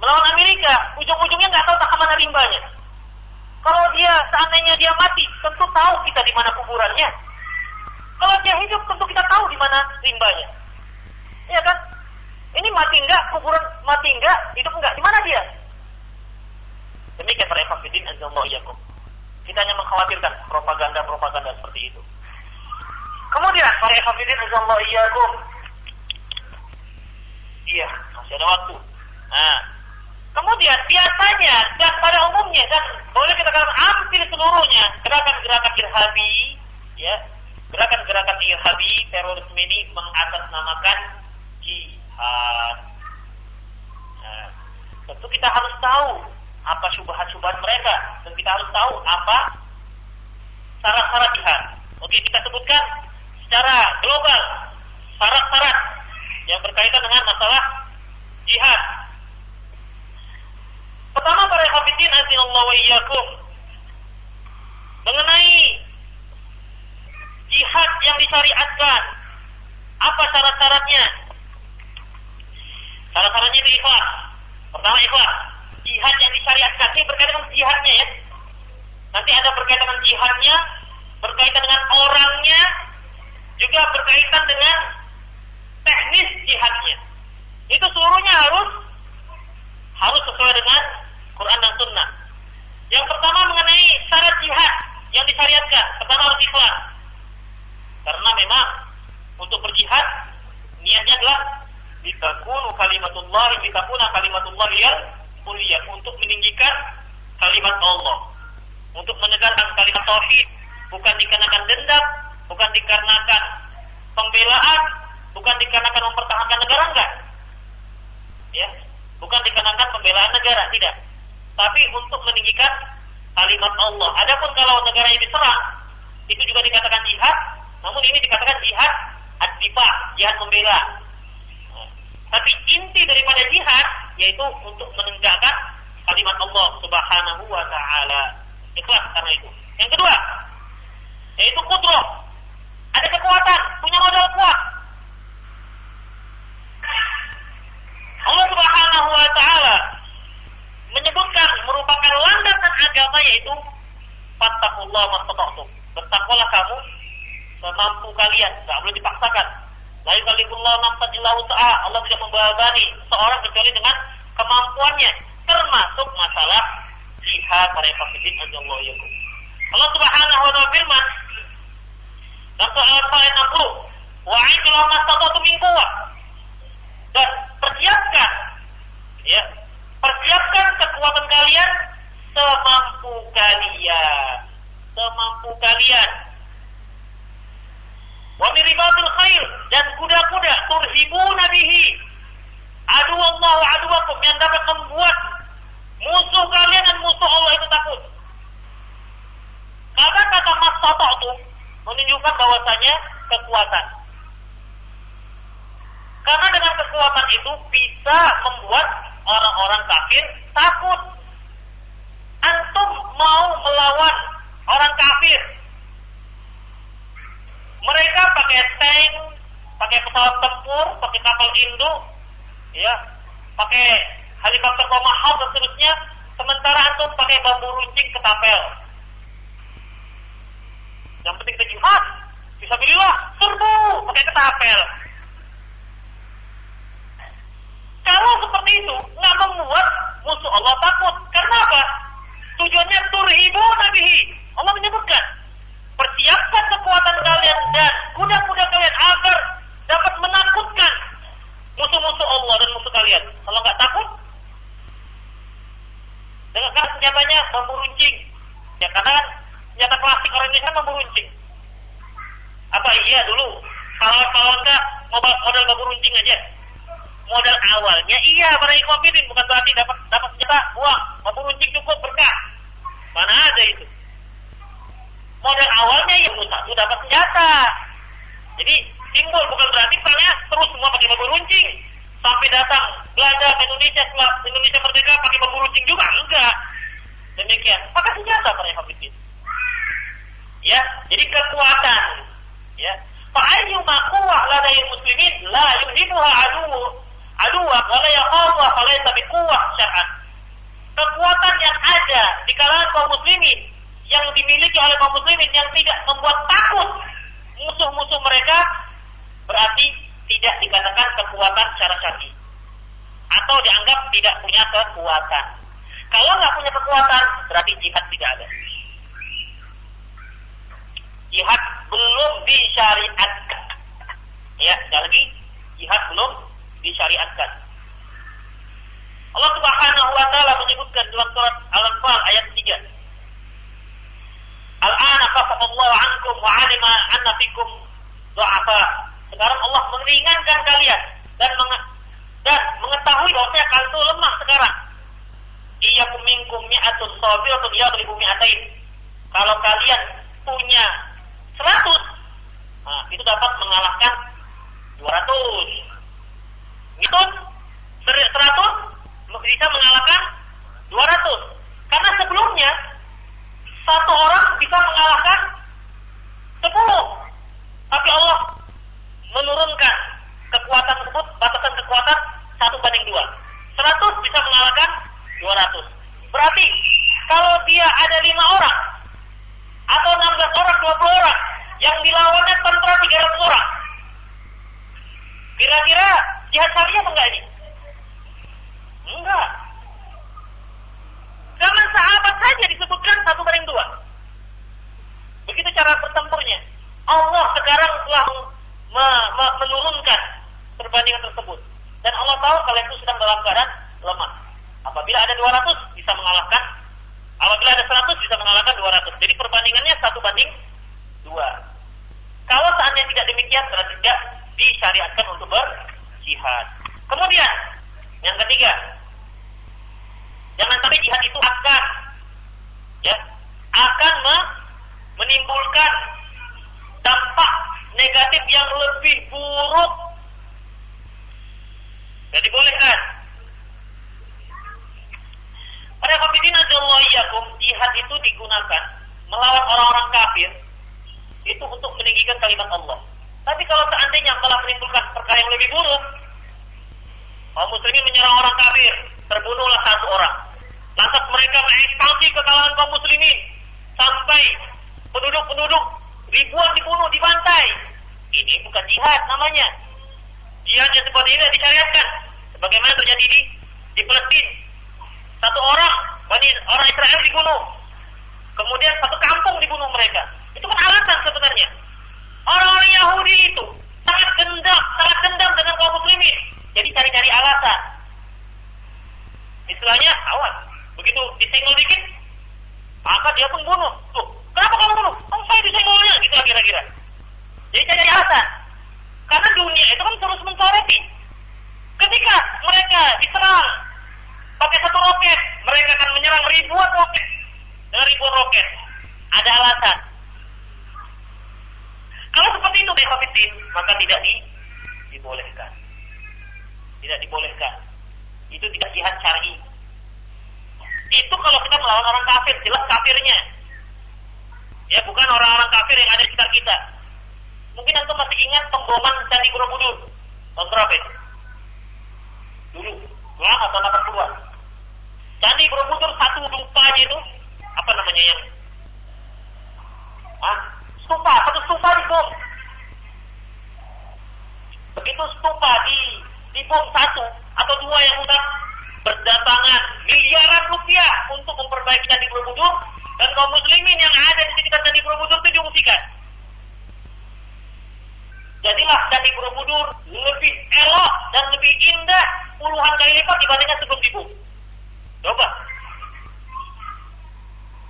melawan Amerika? Ujung-ujungnya nggak tahu tak ke mana rimbanya. Kalau dia seandainya dia mati, tentu tahu kita di mana kuburannya. Kalau dia hidup tentu kita tahu di mana limbahnya. Iya kan? Ini mati enggak, kuburan mati enggak, hidup enggak, di mana dia? Demikian para ikhwatiddin azallahu iyyakum. Kita hanya mengkhawatirkan propaganda-propaganda seperti itu. Kemudian para ikhwatiddin azallahu iyyakum. Iya, masih ada waktu. Nah, kemudian biasanya dan pada umumnya dan boleh kita katakan hampir seluruhnya gerakan-gerakan irhabi ya gerakan-gerakan irhabi terorisme ini mengatasnamakan jihad. Nah, tentu kita harus tahu apa syubhat-syubhat mereka dan kita harus tahu apa syarat-syarat jihad. Oke, kita sebutkan secara global syarat-syarat yang berkaitan dengan masalah jihad. Pertama para hafidin azinallahu wa iyyakum mengenai jihad yang disyariatkan. Apa syarat-syaratnya? Salah satunya itu ikhlas. Pertama ikhlas. Jihad yang disyariatkan ini berkaitan dengan jihadnya ya. Nanti ada berkaitan dengan jihadnya, berkaitan dengan orangnya, juga berkaitan dengan teknis jihadnya. Itu seluruhnya harus harus sesuai dengan Quran dan Sunnah. Yang pertama mengenai syarat jihad yang disyariatkan, pertama harus ikhlas. Karena memang untuk berjihad niatnya adalah Allah yang mulia untuk meninggikan kalimat Allah, untuk menegakkan kalimat tauhid, bukan dikarenakan dendam, bukan dikarenakan pembelaan, bukan dikarenakan mempertahankan negara enggak. Ya, bukan dikarenakan pembelaan negara, tidak. Tapi untuk meninggikan kalimat Allah. Adapun kalau negara ini diserang, itu juga dikatakan jihad, namun ini dikatakan jihad ad jihad membela. Tapi inti daripada jihad yaitu untuk menegakkan kalimat Allah Subhanahu wa taala. Ikhlas karena itu. Yang kedua, yaitu kudroh. Ada kekuatan, punya modal kuat. Allah Subhanahu wa taala menyebutkan merupakan landasan agama yaitu fattaqullah mastata'tum. Bertakwalah kamu semampu kalian, tidak boleh dipaksakan. La yukallifullahu nafsan illa wus'aha. Allah tidak membebani seorang kecuali dengan kemampuannya, termasuk masalah jihad para fakidin ajallahu yakum. Allah Subhanahu wa taala firman dalam surah ayat 60, "Wa'idul lahum mastata'tum min quwwah." Dan persiapkan ya, persiapkan kekuatan kalian semampu kalian. Semampu kalian wa khair dan kuda-kuda turhibuna bihi adu Allah aduakum yang dapat membuat musuh kalian dan musuh Allah itu takut. Kata-kata mas itu menunjukkan bahwasanya kekuatan. Karena dengan kekuatan itu bisa membuat orang-orang kafir takut. Antum mau melawan orang kafir, mereka pakai tank, pakai pesawat tempur, pakai kapal induk, ya, pakai helikopter Tomahawk dan seterusnya. Sementara antum pakai bambu runcing ketapel. Yang penting kita jihad. Bisa Bismillah, serbu pakai ketapel. Kalau seperti itu, nggak membuat musuh Allah takut. Karena apa? Tujuannya turhibu nabihi. Allah menyebutkan, Persiapkan kekuatan kalian dan kuda-kuda kalian agar dapat menakutkan musuh-musuh Allah dan musuh kalian. Kalau nggak takut, dengan kan senjatanya bambu runcing. Ya karena kan senjata klasik orang Indonesia bambu runcing. Apa iya dulu? Kalau kalau enggak modal, bambu runcing aja. Modal awalnya iya para ikhwafidin bukan berarti dapat dapat senjata uang bambu runcing cukup berkah. Mana ada itu? Modal awalnya ya satu dapat senjata. Jadi simbol bukan berarti perangnya terus semua pakai bambu runcing. Sampai datang Belanda ke Indonesia setelah Indonesia merdeka pakai bambu runcing juga enggak. Demikian. Pakai senjata para hafidin. Ya, jadi kekuatan. Ya. Fa'ayyu ma quwwah ladayil muslimin la yuhibuha adu aduwa wa la yakhafu falaysa biquwwah syar'an. Kekuatan yang ada di kalangan kaum muslimin yang dimiliki oleh kaum muslimin yang tidak membuat takut musuh-musuh mereka berarti tidak dikatakan kekuatan secara syar'i atau dianggap tidak punya kekuatan. Kalau nggak punya kekuatan berarti jihad tidak ada. Jihad belum disyariatkan. Ya, sekali lagi jihad belum disyariatkan. Allah Subhanahu wa taala menyebutkan dalam surat Al-Anfal ayat 3 Al-ana Allah ankum wa alima anna fikum du'afa. Sekarang Allah meringankan kalian dan menge dan mengetahui bahwasanya kalian itu lemah sekarang. Iya minkum mi'atun sabiratun yadribu mi'atain. Kalau kalian punya 100, nah, itu dapat mengalahkan 200. Itu 100 bisa mengalahkan 200. Karena sebelumnya satu orang bisa mengalahkan sepuluh. Tapi Allah menurunkan kekuatan tersebut, batasan kekuatan satu banding dua. Seratus bisa mengalahkan dua ratus. Berarti kalau dia ada lima orang atau enam belas orang, dua puluh orang yang dilawannya tentara tiga ratus orang. Kira-kira jihad syariah enggak ini? Enggak. Zaman sahabat saja disebutkan satu banding dua. Begitu cara bertempurnya. Allah sekarang telah me me menurunkan perbandingan tersebut. Dan Allah tahu kalian itu sedang dalam keadaan lemah. Apabila ada 200 bisa mengalahkan apabila ada 100 bisa mengalahkan 200. Jadi perbandingannya satu banding dua. Kalau seandainya tidak demikian berarti tidak disyariatkan untuk berjihad. Kemudian yang ketiga, jangan sampai jihad itu akan ya akan menimbulkan dampak negatif yang lebih buruk. Jadi bolehkan. Pada kafirin yakum, jihad itu digunakan melawan orang-orang kafir itu untuk meninggikan kalimat Allah. Tapi kalau seandainya malah menimbulkan perkara yang lebih buruk, kaum muslimin menyerang orang kafir, terbunuhlah satu orang. Lantas mereka mengekspansi ke kalangan kaum muslimin sampai penduduk-penduduk ribuan dibunuh, dibantai. Ini bukan jihad namanya. Jihad yang seperti ini disyariatkan. Sebagaimana terjadi di di Palestina. Satu orang, orang Israel dibunuh. Kemudian satu kampung dibunuh mereka. Itu kan alasan sebenarnya. Orang-orang Yahudi itu sangat dendam, sangat dendam dengan kaum muslimin. Jadi cari-cari alasan. Istilahnya awan. Begitu disenggol dikit, maka dia pun bunuh. Tuh, kenapa kamu bunuh? Oh, saya disenggolnya, gitu lah kira-kira. Jadi cari alasan. Karena dunia itu kan terus mencoreti. Ketika mereka diserang pakai satu roket, mereka akan menyerang ribuan roket dengan ribuan roket. Ada alasan. Kalau seperti itu Behafitin, maka tidak di, dibolehkan. Tidak dibolehkan. Itu tidak jihad syar'i. Itu kalau kita melawan orang kafir, jelas kafirnya. Ya, bukan orang-orang kafir yang ada di sekitar kita. Mungkin antum masih ingat pemboman Candi Borobudur. Tahun berapa itu? Dulu, lama tahun 80-an. Candi Borobudur satu lupa itu apa namanya yang ah stupa satu stupa dibom begitu stupa di dibom satu atau dua yang sudah berdatangan miliaran rupiah untuk memperbaiki Candi Borobudur dan kaum muslimin yang ada di sekitar Candi Borobudur itu diungsikan. Jadilah Candi Borobudur lebih elok dan lebih indah puluhan kali lipat dibandingkan sebelum dibom. Coba.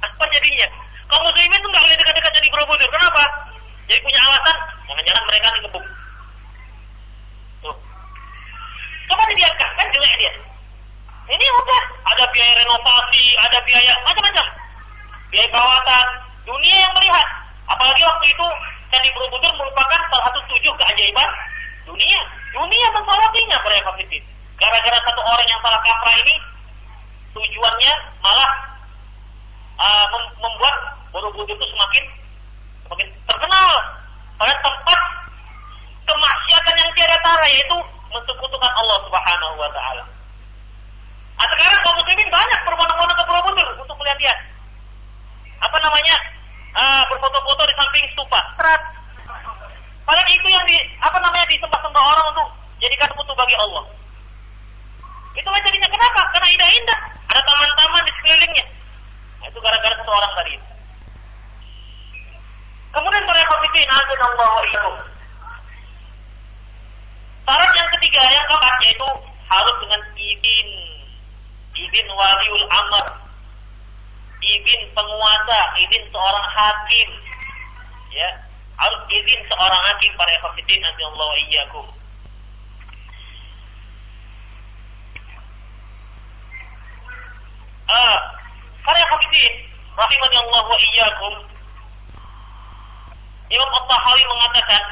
Apa jadinya? Kaum muslimin itu nggak boleh dekat-dekat Candi Borobudur. Kenapa? Jadi punya alasan, jangan-jangan mereka dikepung. Tuh. Coba dibiarkan, kan jelek dia. Ini udah ada biaya renovasi, ada biaya macam-macam. Biaya perawatan, dunia yang melihat. Apalagi waktu itu Candi Borobudur merupakan salah satu tujuh keajaiban dunia. Dunia mensolatinya para kafirin. Gara-gara satu orang yang salah kaprah ini tujuannya malah uh, membuat Borobudur itu semakin semakin terkenal pada tempat kemaksiatan yang tiada tara yaitu mensekutukan Allah Subhanahu wa taala. Nah, sekarang kaum muslimin banyak berbondong-bondong ke Borobudur untuk melihat-lihat. Apa namanya? Uh, berfoto-foto di samping stupa. Serat. Padahal itu yang di apa namanya disembah-sembah orang untuk jadikan mutu bagi Allah. Itu jadinya kenapa? Karena indah-indah. Ada taman-taman di sekelilingnya. Nah, itu gara-gara satu orang tadi. Kemudian mereka fikir Allah wa Syarat yang ketiga yang keempat yaitu harus dengan izin izin waliul amr, izin penguasa, izin seorang hakim, ya harus izin seorang hakim para ekofidin Allah wa iyyakum. Ah, para ekofidin rahimani Allah wa iyyakum. Imam At-Tahawi mengatakan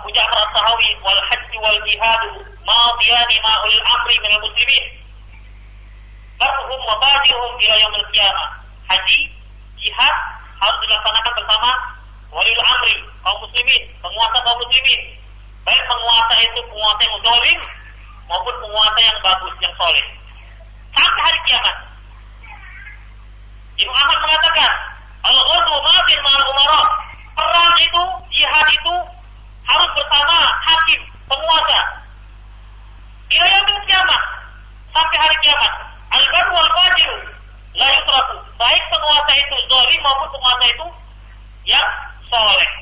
Abu Ja'far At-Tahawi wal hajj wal jihad madiyani ma'ul amri min muslimin Farhum wa badihum ila yaumil qiyamah. Haji, jihad harus dilaksanakan bersama walil amri, kaum muslimin, penguasa kaum muslimin. Baik penguasa itu penguasa yang zalim maupun penguasa yang bagus, yang soleh. Sampai hari kiamat. Ibnu Ahmad mengatakan, Al-Ghurdu maafin ma'al umara. Perang itu, jihad itu harus bersama hakim, penguasa. Ila yaumil kiamat. Sampai hari kiamat. Al-bar wal fajir la yutraku. Baik penguasa itu zalim maupun penguasa itu yang soleh.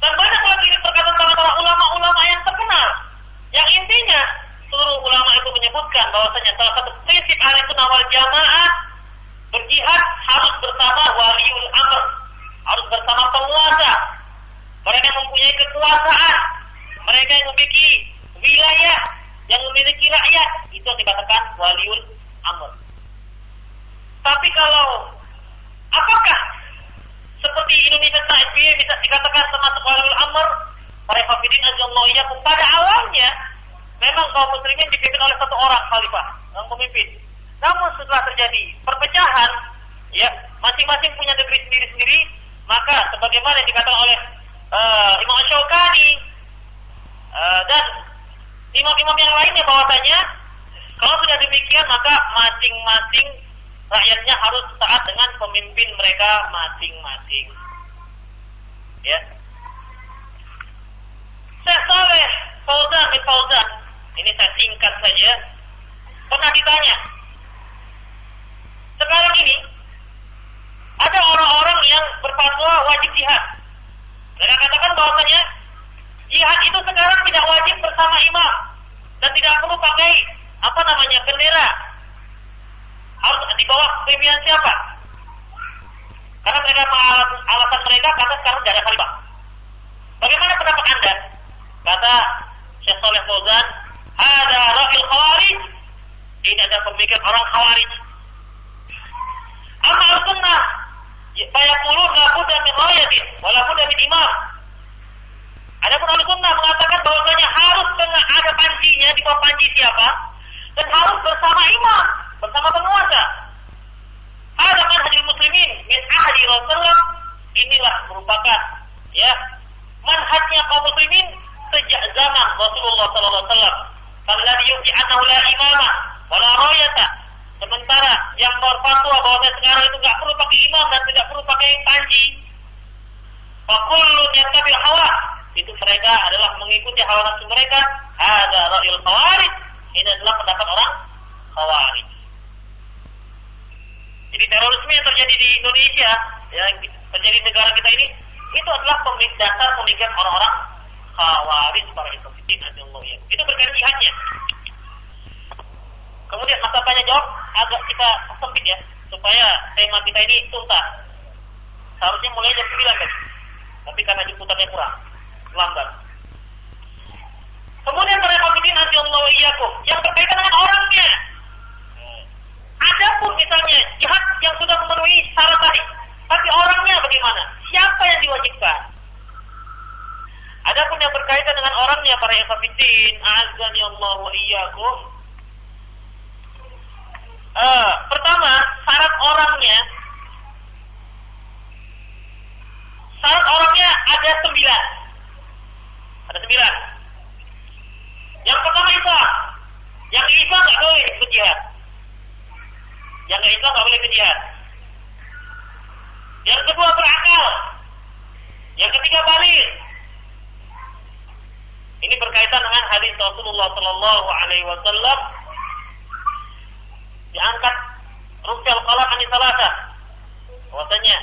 Dan banyak lagi perkataan para ulama-ulama yang terkenal. Yang intinya menyebutkan bahwasanya salah satu prinsip ahli sunnah jamaah berjihad harus bersama waliul amr, harus bersama penguasa. Mereka mempunyai kekuasaan, mereka yang memiliki wilayah, yang memiliki rakyat, itu yang dikatakan waliul amr. Tapi kalau apakah seperti Indonesia saat ini bisa dikatakan termasuk waliul amr? Para hafidin Allah pada awalnya memang kaum muslimin dipimpin oleh satu orang khalifah yang memimpin. Namun setelah terjadi perpecahan, ya masing-masing punya negeri sendiri-sendiri, maka sebagaimana yang dikatakan oleh uh, Imam Ashokani uh, dan imam-imam yang lainnya bahwasanya kalau sudah demikian maka masing-masing rakyatnya harus taat dengan pemimpin mereka masing-masing. Ya. Syekh Saleh Fauzan bin Fauzan, ini saya singkat saja, pernah ditanya, sekarang ini ada orang-orang yang berfatwa wajib jihad. Mereka katakan bahwasanya jihad itu sekarang tidak wajib bersama imam dan tidak perlu pakai apa namanya bendera. Harus di bawah pimpinan siapa? Karena mereka alasan mereka kata sekarang tidak ada khalifah. Bagaimana pendapat Anda? Kata Syekh Saleh Fauzan, ada ra'il khawarij. Ini ada pemikiran orang khawarij. Amma al-sunnah fayaqulun la budda min rayatin wa la imam. Adapun al-sunnah mengatakan bahwasanya harus dengan ada panjinya di bawah panji siapa? Dan harus bersama imam, bersama penguasa. Ada manhajul muslimin min ahli Rasulullah inilah merupakan ya manhajnya kaum muslimin sejak zaman Rasulullah sallallahu alaihi wasallam. Alladhi yu'ti annahu la imama wa la Sementara yang berfatwa bahwa sekarang itu nggak perlu pakai imam dan tidak perlu pakai panji. Fakulun yang tabil hawa itu mereka adalah mengikuti hawa nafsu mereka. Ada ra'il khawarij. Ini adalah pendapat orang khawarij. Jadi terorisme yang terjadi di Indonesia, yang terjadi di negara kita ini, itu adalah dasar pemikiran orang-orang khawarij para ikhwan Itu berkaitan jihadnya. Kemudian masa tanya jawab agak kita sempit ya supaya tema kita ini tuntas. Seharusnya mulai jam 9 tadi. Tapi karena jemputannya kurang, lambat. Kemudian para hadirin Allah iyyakum yang berkaitan dengan orangnya. Adapun misalnya jihad yang sudah memenuhi syarat tadi, tapi orangnya bagaimana? Siapa yang diwajibkan? Adapun yang berkaitan dengan orangnya para ikhwatiddin, azan Allah wa iyyakum, Uh, pertama, syarat orangnya syarat orangnya ada sembilan. Ada sembilan. Yang pertama Islam. Yang Islam nggak boleh ikut jihad. Yang Islam nggak boleh ikut jihad. Yang kedua berakal. Yang ketiga balik. Ini berkaitan dengan hadis Rasulullah Sallallahu Alaihi Wasallam diangkat rufil qalam ani salasa. Bahwasanya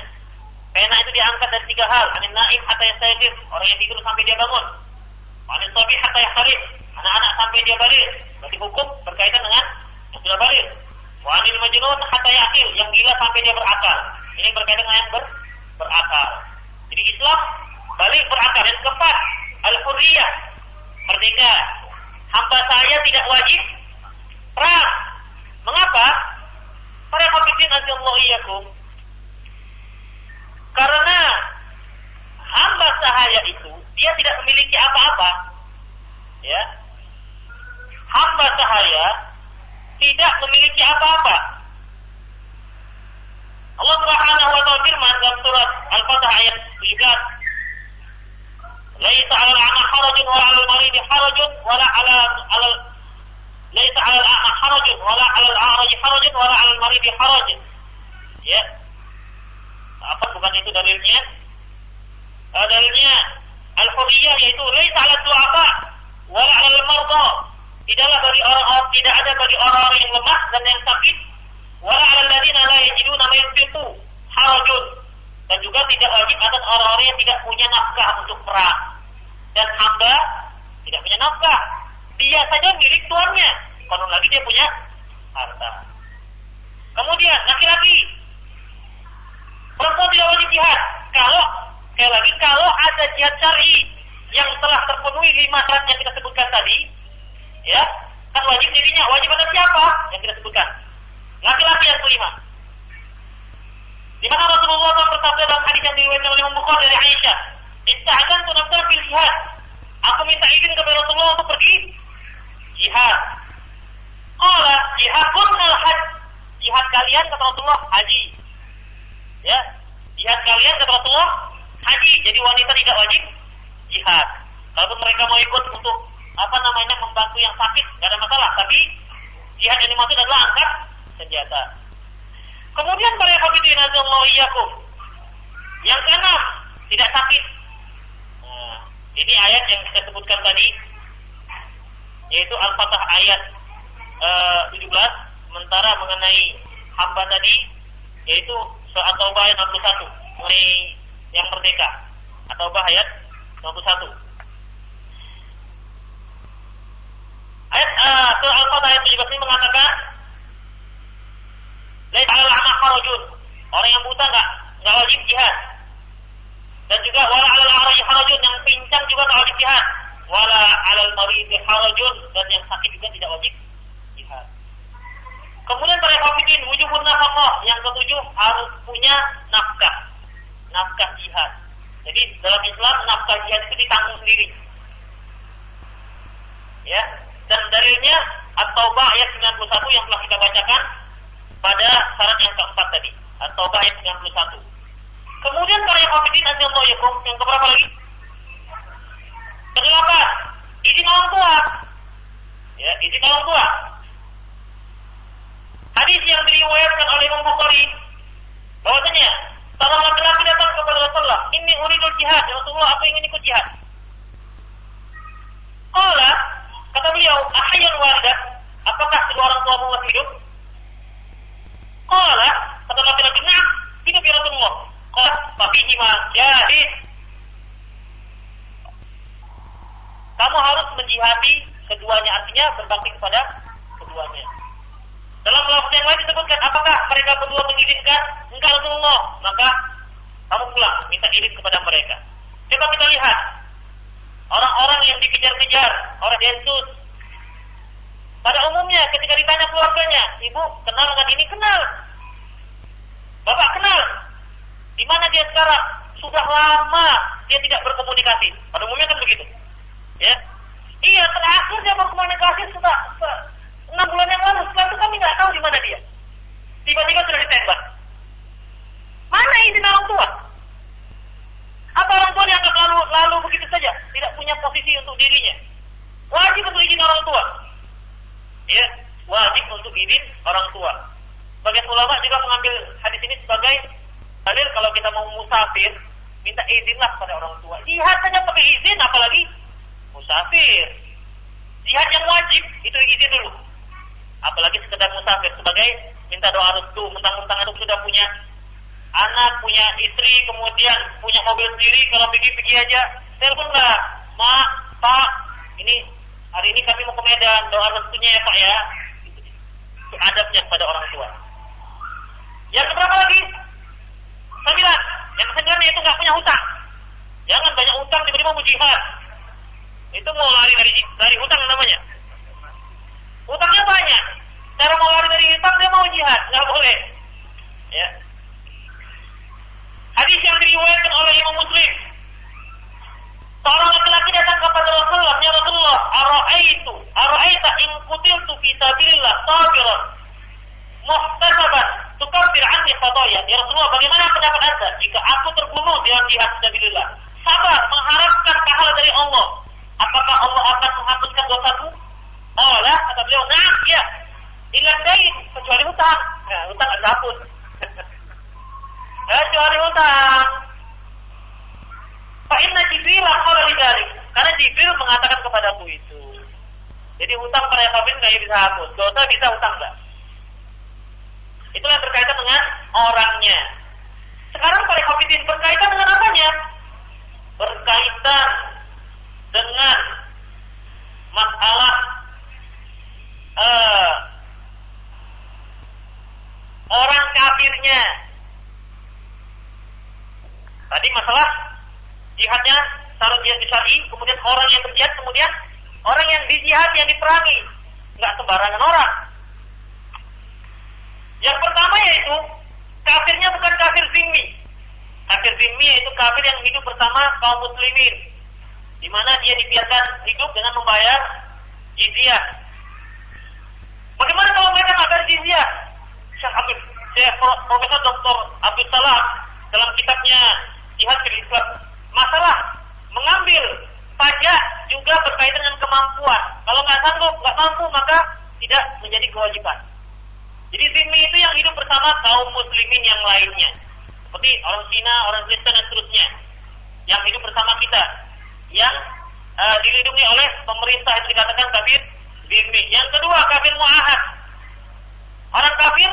pena itu diangkat dari tiga hal, anin naim hatta yastayqir, orang yang tidur sampai dia bangun. Anin sabi hatta yahtalim, anak-anak sampai dia balik. Berarti hukum berkaitan dengan yang sudah balik. Wa majnun hatta yang gila sampai dia berakal. Ini berkaitan dengan yang ber, berakal. Jadi Islam balik berakal. Yang keempat, al-hurriyah, merdeka. Hamba saya tidak wajib perang Mengapa? Para hafidin Allah iyakum. Karena hamba sahaya itu dia tidak memiliki apa-apa. Ya. Hamba sahaya tidak memiliki apa-apa. Allah Subhanahu wa taala firman dalam surat Al-Fatah ayat 17 Laisa 'alal a'ma harajun wa 'alal maridi harajun wa la 'alal laisa 'alal a'ma harajun wala 'alal a'raj harajun wala 'alal marid harajun. Ya. Apa bukan itu dalilnya? Dalilnya al-huriyah yaitu laisa 'alal du'afa wala 'alal marda. Tidaklah bagi orang-orang tidak ada bagi orang-orang yang lemah dan yang sakit wala 'alal ladzina la yajiduna ma yunfiqu harajun. Dan juga tidak wajib atas orang-orang yang tidak punya nafkah untuk perang. Dan hamba tidak punya nafkah dia saja milik tuannya. konon lagi dia punya harta. Kemudian laki-laki perempuan tidak wajib jihad. Kalau sekali lagi kalau ada jihad syar'i yang telah terpenuhi lima syarat yang kita sebutkan tadi, ya kan wajib dirinya wajib ada siapa yang kita sebutkan laki-laki yang kelima di mana Rasulullah SAW bersabda dalam hadis yang diriwayatkan oleh Imam dari Aisyah, "Ista'adan tu nafsar fil jihad." Aku minta izin kepada Rasulullah untuk pergi jihad. Qala jihadun al-hajj. Jihad kalian kata Rasulullah haji. Ya, jihad kalian kata Rasulullah haji. Jadi wanita tidak wajib jihad. Kalau mereka mau ikut untuk apa namanya membantu yang sakit, tidak ada masalah. Tapi jihad yang dimaksud adalah angkat senjata. Kemudian para hafidin azallahu iyyakum. Yang keenam, tidak sakit. Nah, ini ayat yang kita sebutkan tadi yaitu Al-Fatah ayat uh, 17 sementara mengenai hamba tadi yaitu surat Taubah ayat 61 mengenai yang merdeka atau ayat 61 Ayat uh, surah Al-Fatah ayat 17 ini mengatakan Lain ala lama harajun Orang yang buta enggak enggak wajib jihad. Dan juga wala ala al harajun yang pincang juga enggak wajib jihad. Wala ala al-marid harajun dan yang sakit juga tidak wajib jihad. Kemudian para hafidin wujubun nafkah yang ketujuh harus punya nafkah. Nafkah jihad. Jadi dalam Islam nafkah jihad itu ditanggung sendiri. Ya, dan dalilnya At-Taubah ayat 91 yang telah kita bacakan pada syarat yang keempat tadi. At-Taubah ayat 91. Kemudian para yang hafidin yakum yang keberapa lagi? Kedelapan, izin orang tua. Ya, izin orang tua. Hadis yang diriwayatkan oleh Imam Bukhari bahwasanya seorang laki-laki datang kepada Rasulullah, "Ini uridul jihad, ya Rasulullah, aku ingin ikut jihad." Qala Kata beliau, ahyan warga, apakah kedua orang tuamu masih hidup? Qala, kata laki-laki, nah, hidup ya Rasulullah. Qala, tapi hima jahid. Kamu harus menjihati keduanya, artinya berbakti kepada keduanya. Dalam lafaz yang lain disebutkan, apakah mereka berdua mengizinkan? Enggak Rasulullah. Maka kamu pulang, minta izin kepada mereka. Coba kita lihat Orang-orang yang dikejar-kejar oleh Densus. Pada umumnya ketika ditanya keluarganya, ibu kenal dengan ini kenal. Bapak kenal. Di mana dia sekarang? Sudah lama dia tidak berkomunikasi. Pada umumnya kan begitu. Ya. Iya, terakhir dia berkomunikasi sudah enam bulan yang lalu. Setelah itu kami nggak tahu di mana dia. Tiba-tiba sudah ditembak. Mana izin orang tua? Apa orang tua yang lalu lalu begitu saja, tidak punya posisi untuk dirinya? Wajib untuk izin orang tua. Ya, wajib untuk izin orang tua. Sebagian ulama juga mengambil hadis ini sebagai dalil kalau kita mau musafir, minta izinlah pada orang tua. Jihad saja pakai izin, apalagi musafir. Jihad yang wajib itu izin dulu. Apalagi sekedar musafir sebagai minta doa restu, mentang-mentang itu sudah punya anak, punya istri, kemudian punya mobil sendiri, kalau pergi-pergi aja, telepon nggak, mak, pak, ini hari ini kami mau ke Medan, doa restunya ya pak ya. Itu adabnya pada orang tua. Yang berapa lagi? Sembilan. Yang sembilan itu nggak punya hutang. Jangan banyak hutang tiba-tiba mau jihad. Itu mau lari dari dari hutang namanya. Hutangnya banyak. Cara lari dari hutang dia mau jihad, nggak boleh. Ya, Hadis yang diriwayatkan oleh Imam Muslim. Seorang laki-laki datang kepada Rasulullah, "Ya Rasulullah, ara'aitu, ara'aita in qutiltu fi sabilillah sabiran muhtasaban tukaffir anni khataaya." Ya Rasulullah, bagaimana pendapat Anda jika aku terbunuh dalam jihad sabilillah? Sabar, mengharapkan pahala dari Allah. Apakah Allah akan menghapuskan dosaku? Oh, lah, kata beliau, nah, ya. Dain, kecuali hutang. Nah, hutang ada hapus. kecuali hutang. Pak Inna Jibril qala lidalik. Karena Jibril mengatakan kepadaku itu. Jadi hutang para kafir nggak bisa hapus. Dosa bisa hutang enggak. Itulah berkaitan dengan orangnya. Sekarang para kafirin berkaitan dengan apanya? Berkaitan dengan masalah uh, orang kafirnya. Tadi masalah jihadnya taruh jihad syar'i, kemudian orang yang berjihad, kemudian orang yang dijihad yang diperangi, nggak sembarangan orang. Yang pertama yaitu kafirnya bukan kafir zimmi. Kafir zimmi yaitu kafir yang hidup bersama kaum muslimin, di mana dia dibiarkan hidup dengan membayar jizyah. Bagaimana kalau mereka nggak bayar jizyah? Syekh Abdul, Syekh Profesor Dr. Abdul Salam dalam kitabnya Jihad fil Islam masalah mengambil pajak juga berkaitan dengan kemampuan. Kalau nggak sanggup, nggak mampu, maka tidak menjadi kewajiban. Jadi zimmi itu yang hidup bersama kaum muslimin yang lainnya. Seperti orang Cina, orang Kristen dan seterusnya. Yang hidup bersama kita. Yang uh, dilindungi oleh pemerintah yang dikatakan kafir zimmi. Yang kedua kafir mu'ahad. Orang kafir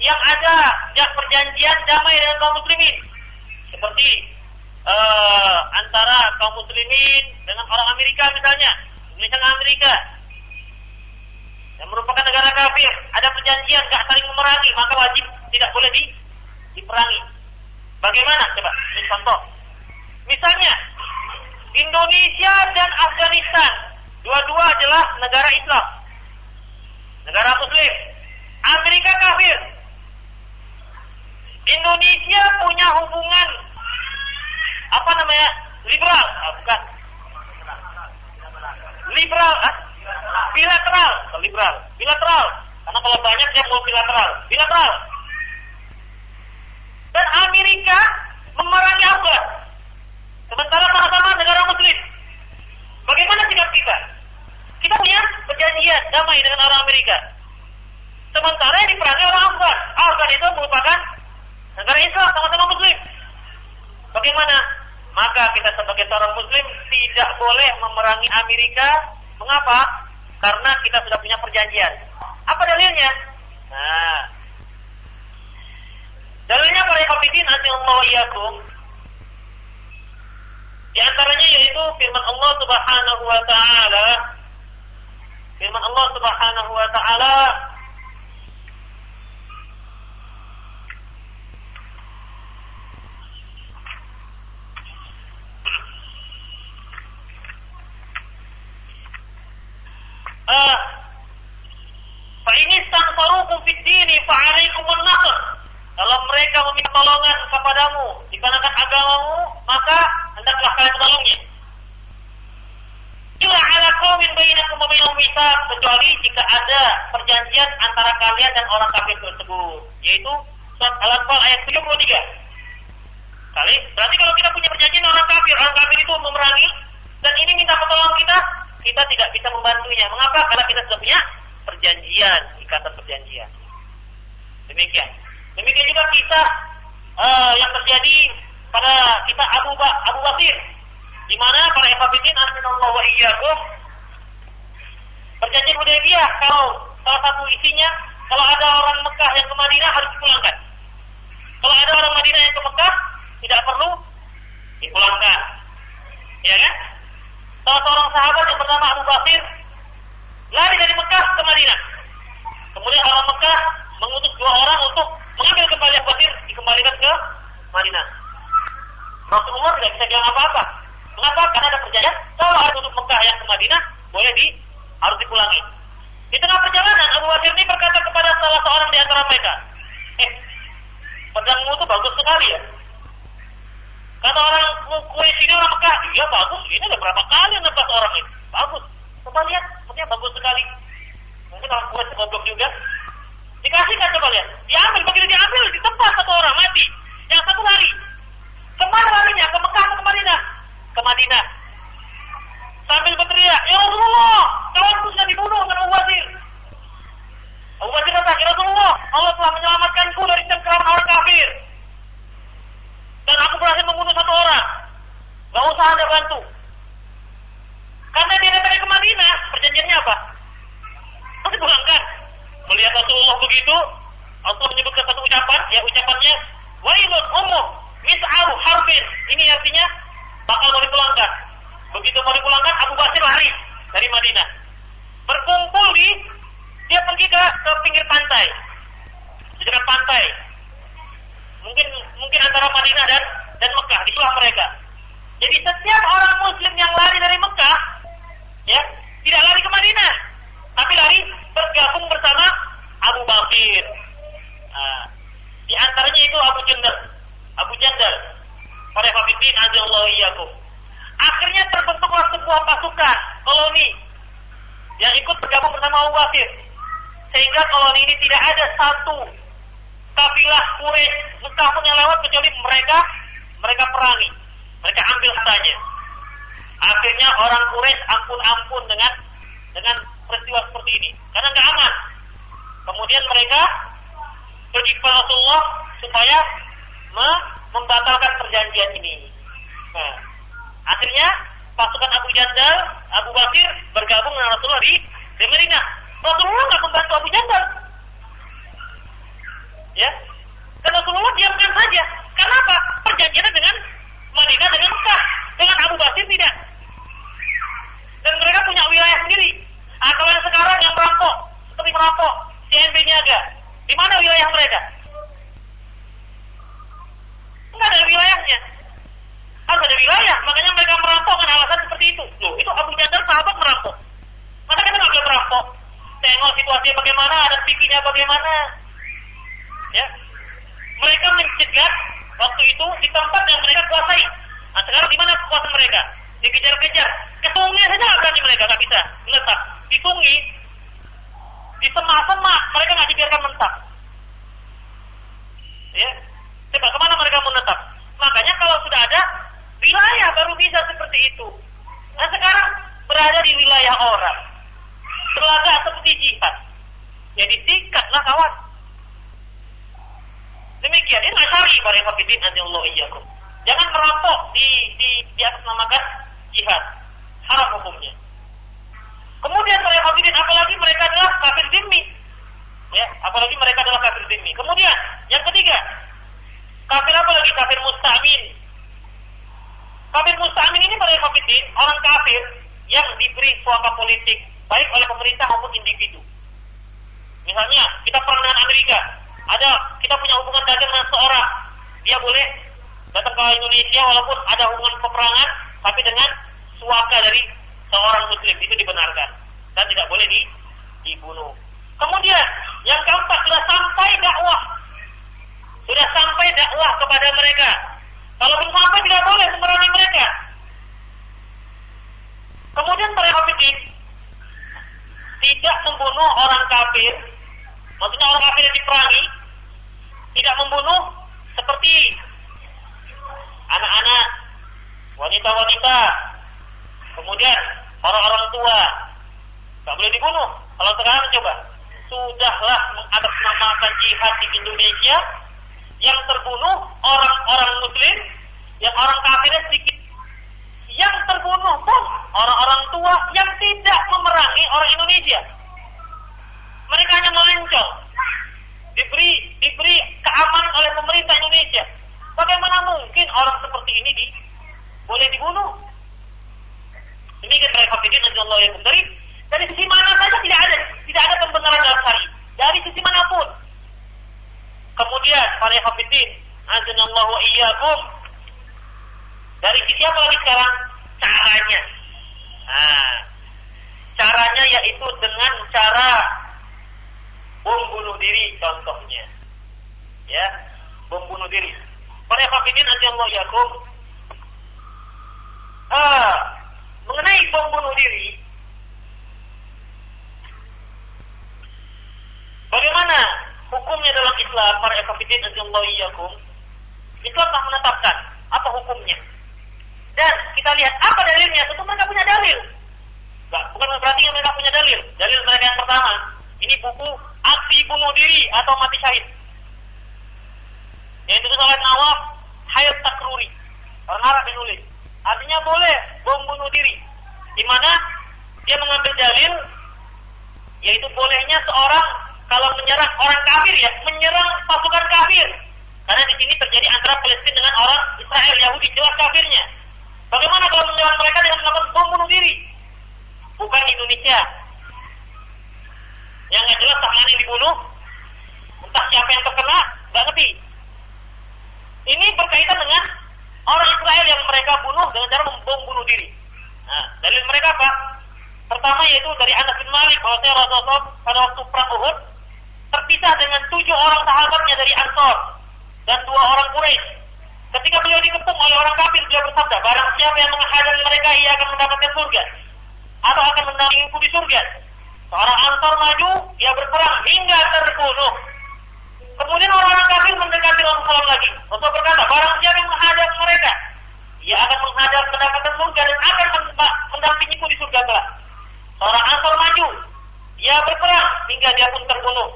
yang ada perjanjian damai dengan kaum muslimin. Seperti uh, antara kaum muslimin dengan orang Amerika misalnya, dengan Amerika, yang merupakan negara kafir, ada perjanjian gak saling memerangi, maka wajib tidak boleh di, diperangi. Bagaimana? Coba, ini contoh. Misalnya, Indonesia dan Afghanistan, dua-dua adalah negara Islam, negara Muslim. Amerika kafir. Indonesia punya hubungan apa namanya liberal. Ah, bukan. Liberal ah? bilateral. Liberal. Bilateral. Karena kalau banyak yang mau bilateral. Bilateral. Dan Amerika memerangi Afgan. Sementara sama-sama negara muslim bagaimana sikap kita kita punya perjanjian damai dengan orang Amerika sementara yang diperangi orang Afgan Afgan itu merupakan negara Islam sama-sama muslim bagaimana maka kita sebagai seorang muslim tidak boleh memerangi Amerika. Mengapa? Karena kita sudah punya perjanjian. Apa dalilnya? Nah, dalilnya para kafirin Allah iyakum. Di antaranya yaitu firman Allah Subhanahu wa taala. Firman Allah Subhanahu wa taala. Stanfarukum fid dini fa alaikumun nasr. Kalau mereka meminta tolongan kepadamu dikarenakan agamamu, maka hendaklah kalian tolongnya. Ila ala qaumin bainakum wa bainahum kecuali jika ada perjanjian antara kalian dan orang kafir tersebut, yaitu surat Al-Anfal ayat 73. Kali, berarti kalau kita punya perjanjian orang kafir, orang kafir itu memerangi dan ini minta pertolongan kita, kita tidak bisa membantunya. Mengapa? Karena kita sudah punya perjanjian, ikatan perjanjian. Demikian. Demikian juga kisah uh, yang terjadi pada kita Abu, ba Abu Bakir, di mana para efabitin Allah wa iyyakum perjanjian Hudaybiyah kalau salah satu isinya kalau ada orang Mekah yang ke Madinah harus dipulangkan. Kalau ada orang Madinah yang ke Mekah tidak perlu dipulangkan. Ya kan? salah seorang sahabat yang bernama Abu Bakir lari dari Mekah ke Madinah. Kemudian orang Mekah mengutus dua orang untuk mengambil kembali Abu Bakir dikembalikan ke Madinah. Rasulullah tidak bisa bilang apa-apa. Mengapa? Karena ada perjanjian kalau ada untuk Mekah yang ke Madinah boleh di harus dipulangi. Di tengah perjalanan Abu Bakir ini berkata kepada salah seorang di antara mereka, eh pedangmu itu bagus sekali ya. Kata orang kue sini orang Mekah, iya bagus, ini ada berapa kali ngebahas orang ini. Bagus. Coba lihat, sepertinya bagus sekali. Mungkin orang kue segoblok juga. Dikasih kan coba lihat. Diambil, begitu diambil, di tempat satu orang mati. Yang satu lari. Ke mana larinya? Ke Mekah atau ke Madinah? Ke Madinah. Sambil berteriak, Ya Rasulullah, kawanku sudah dibunuh dengan Abu Wazir. Abu Wazir kata, Ya Rasulullah, Allah telah menyelamatkanku dari cengkraman orang kafir dan aku berhasil membunuh satu orang. Gak usah anda bantu. Karena dia datang ke Madinah, perjanjiannya apa? Harus dipulangkan. Melihat Rasulullah begitu, Allah menyebutkan satu ucapan, ya ucapannya, Wailun umum, mis'aru harbin. Ini artinya, bakal mau dipulangkan. Begitu mau dipulangkan, Abu Basir lari dari Madinah. Berkumpul di dia pergi ke, ke pinggir pantai, di dekat pantai. Mungkin mungkin antara Madinah dan dan Mekah di sebelah mereka. Jadi setiap orang Muslim yang lari dari Mekah, ya tidak lari ke Madinah, tapi lari bergabung bersama Abu Bakir. Nah, di antaranya itu Abu Jandal, Abu Jandal, para hafidin azallahu iyyakum. Akhirnya terbentuklah sebuah pasukan koloni yang ikut bergabung bersama Abu Bakir. Sehingga koloni ini tidak ada satu kafilah Quraisy Mekah pun yang lewat kecuali mereka mereka perangi, mereka ambil hartanya. Akhirnya orang Quraisy ampun-ampun dengan dengan peristiwa seperti ini karena nggak aman. Kemudian mereka pergi kepada Rasulullah supaya membatalkan perjanjian ini. Nah, akhirnya pasukan Abu Jandal, Abu Bakir bergabung dengan Rasulullah di, di. Rasulullah membantu Abu Jandal. Ya, dan Rasulullah diamkan saja. Kenapa? Perjanjiannya dengan Madinah dengan Mekah, dengan Abu Bakir tidak. Dan mereka punya wilayah sendiri. Nah, kalau yang sekarang yang merampok, seperti merampok CNB Niaga, di mana wilayah mereka? Enggak ada wilayahnya. Harus ada wilayah, makanya mereka merampok dengan alasan seperti itu. Loh, itu Abu Jandal sahabat merampok. Maka kita nggak boleh merampok. Tengok situasinya bagaimana, ada TV-nya bagaimana. Ya, mereka mencegat waktu itu di tempat yang mereka kuasai. Nah, sekarang di mana kekuasaan mereka? Dikejar-kejar. Ke sungai saja nggak berani mereka, nggak bisa menetap. Di sungai, di semak-semak, mereka nggak dibiarkan menetap. Ya, coba ke mana mereka menetap? Makanya kalau sudah ada wilayah baru bisa seperti itu. Nah sekarang berada di wilayah orang, berlagak seperti jihad. Jadi sikatlah kawan. Demikian ini syari para hafidin Allah iyyakum. Jangan merampok di di di atas namakan jihad. Haram hukumnya. Kemudian para hafidin apalagi mereka adalah kafir dimi. Ya, apalagi mereka adalah kafir dimi. Kemudian yang ketiga, kafir apa lagi? Kafir musta'min. Kafir musta'min ini para hafidin, orang kafir suaka politik baik oleh pemerintah maupun individu. Misalnya, kita perang dengan Amerika, ada kita punya hubungan dagang dengan seorang, dia boleh datang ke Indonesia walaupun ada hubungan peperangan, tapi dengan suaka dari seorang muslim itu dibenarkan dan tidak boleh di, dibunuh. Kemudian yang keempat sudah sampai dakwah, sudah sampai dakwah kepada mereka. Kalau belum sampai tidak boleh memerangi mereka. Kemudian para hafidin tidak membunuh orang kafir, maksudnya orang kafir yang diperangi, tidak membunuh seperti anak-anak, wanita-wanita, kemudian orang-orang tua. Tak boleh dibunuh. Kalau sekarang coba, sudahlah mengatasnamakan jihad di Indonesia yang terbunuh orang-orang muslim, yang orang kafirnya sedikit. Yang terbunuh pun orang-orang tua yang tidak memerangi orang Indonesia. Mereka diberi diberi keamanan oleh pemerintah Indonesia. Bagaimana mungkin orang seperti ini di, boleh dibunuh? Demikian mereka pikir Allah yang dari dari sisi mana saja tidak ada tidak ada pembenaran dalam syari dari sisi mana pun. Kemudian para hafidin azanallahu iyyakum dari sisi apa lagi sekarang? Caranya. Nah, caranya yaitu dengan cara bom bunuh diri contohnya. Ya, bom bunuh diri. Para hafidin Allah yakum. Ah, mengenai bom bunuh diri, bagaimana hukumnya dalam Islam para hafidin Allah yakum? Islam telah menetapkan apa hukumnya. Dan kita lihat apa dalilnya. Tentu mereka punya dalil. bukan berarti mereka punya dalil. Dalil mereka yang pertama, ini buku aksi bunuh diri atau mati syahid. Yang ditulis oleh Nawaf Hayat Takruri. Orang Arab yang nulis. Artinya boleh bom bunuh diri. Di mana dia mengambil dalil yaitu bolehnya seorang kalau menyerang orang kafir ya, menyerang pasukan kafir. Karena di sini terjadi antara Palestina dengan orang Israel Yahudi jelas kafirnya. Bagaimana kalau menyerang mereka dengan melakukan bom bunuh diri? Bukan di Indonesia, Yang nggak jelas tak yang dibunuh, entah siapa yang terkena, nggak ngerti. Ini berkaitan dengan orang Israel yang mereka bunuh dengan cara membunuh diri. Nah, dalil mereka apa? Pertama yaitu dari Anas bin Malik bahwasanya Rasulullah pada waktu perang Uhud terpisah dengan tujuh orang sahabatnya dari Ansor dan dua orang Quraisy. Ketika beliau dikepung oleh orang kafir, beliau bersabda, barang siapa yang menghadang mereka, ia akan mendapatkan surga. Atau akan mendampingiku di surga. Seorang Ansor maju, dia berperang hingga terbunuh. Kemudian orang-orang kafir mendekati Rasulullah lagi. Rasulullah berkata, barang siapa yang menghadap mereka, ia akan menghadap mendapatkan surga dan akan mendampingiku di surga kelak. Seorang Ansor maju, dia berperang hingga dia pun terbunuh.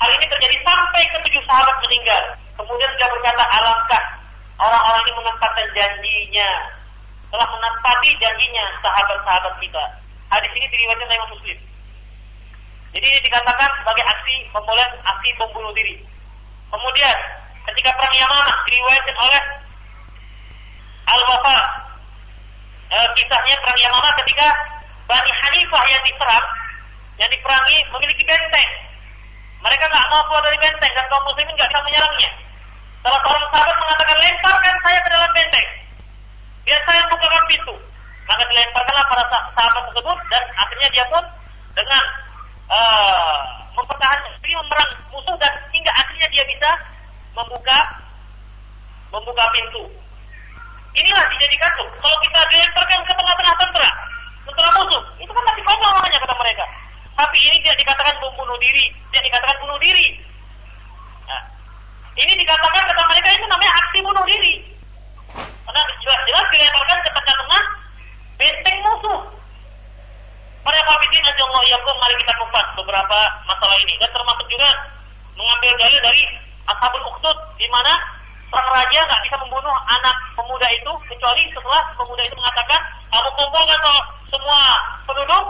Hal ini terjadi sampai ketujuh sahabat meninggal. Kemudian dia berkata, alangkah orang-orang ini menempatkan janjinya. Telah menempati janjinya sahabat-sahabat kita. Hadis ini diriwayatkan oleh Muslim. Jadi ini dikatakan sebagai aksi pemulihan aksi pembunuh diri. Kemudian ketika perang Yamamah diriwayatkan oleh Al-Wafa e, kisahnya perang Yamamah ketika Bani Hanifah yang diserang yang diperangi memiliki benteng. Mereka nggak mau keluar dari benteng dan kaum muslimin nggak bisa menyerangnya. Salah seorang sahabat mengatakan lemparkan saya ke dalam benteng. Biar saya bukakan pintu. Maka dilemparkanlah para sahabat tersebut dan akhirnya dia pun dengan uh, mempertahankan diri memerang musuh dan hingga akhirnya dia bisa membuka membuka pintu. Inilah dijadikan tuh. Kalau kita dilemparkan ke tengah-tengah tentara, tentara musuh, itu kan masih konyol namanya kata mereka. Tapi ini tidak dikatakan membunuh diri, tidak dikatakan bunuh diri. Nah, ini dikatakan kata mereka itu namanya aksi bunuh diri. Karena jelas-jelas dilemparkan ke tengah-tengah benteng musuh. Para hafidin Allah yakum mari kita kupas beberapa masalah ini. Dan termasuk juga mengambil dalil dari Ashabul Ukhdud di mana sang raja nggak bisa membunuh anak pemuda itu kecuali setelah pemuda itu mengatakan kamu kumpulkan semua penduduk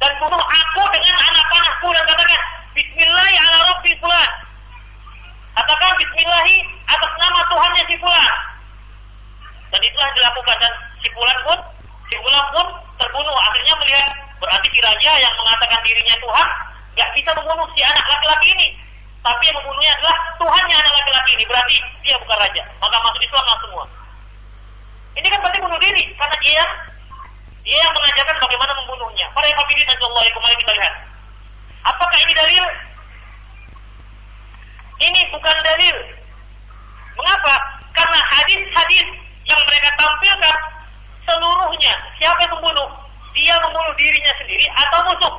dan bunuh aku dengan anak panahku dan katakan Bismillahi ala Rabbi fulan. Katakan Bismillahi atas nama Tuhannya si fulan. Dan itulah dilakukan. Dan si fulan pun si fulan pun terbunuh. Akhirnya melihat berarti si raja yang mengatakan dirinya Tuhan nggak bisa membunuh si anak laki-laki ini. Tapi yang membunuhnya adalah Tuhannya anak laki-laki ini. Berarti dia bukan raja. Maka masuk Islam semua. Ini kan berarti bunuh diri. Karena dia dia yang mengajarkan bagaimana membunuhnya. Para yang hafidin Allah kembali kita lihat. Apakah ini dalil? Ini bukan dalil. Mengapa? Karena hadis-hadis yang mereka tampilkan seluruhnya siapa yang membunuh dia membunuh dirinya sendiri atau musuh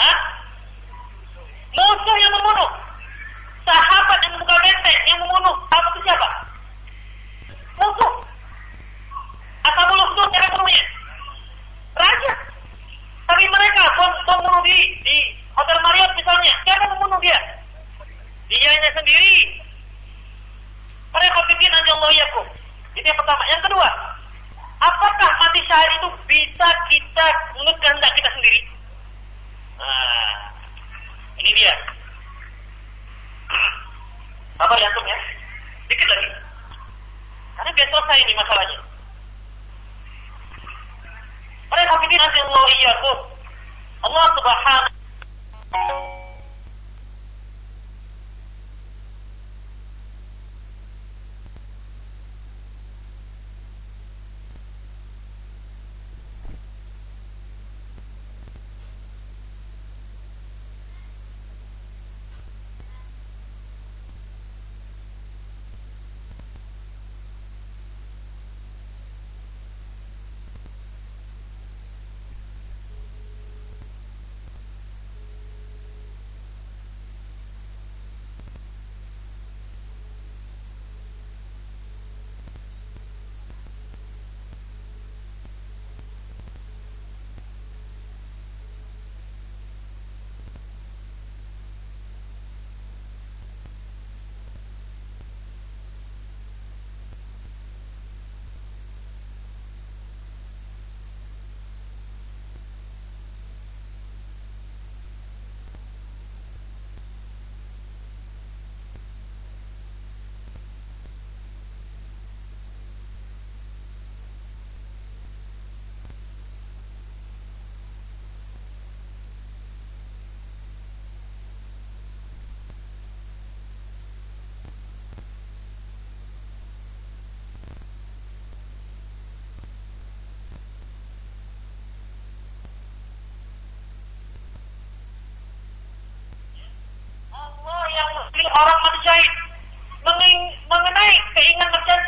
Hah? Musuh yang membunuh. Sahabat yang membuka benteng yang membunuh. Apa itu siapa? Musuh. Ashabul Ukhdud cara. Raja. Tapi mereka membunuh diri di Hotel Marriott misalnya. Siapa membunuh dia? Dianya sendiri. Mereka bikin aja Allah yakum. Itu yang pertama. Yang kedua, apakah mati syahid itu bisa kita mengehendak kita sendiri? Nah, ini dia. Sabar ya antum ya. Dikit lagi. Karena biar selesai ini masalahnya. Mereka hafidin Allah iyyakum. Allah subhanahu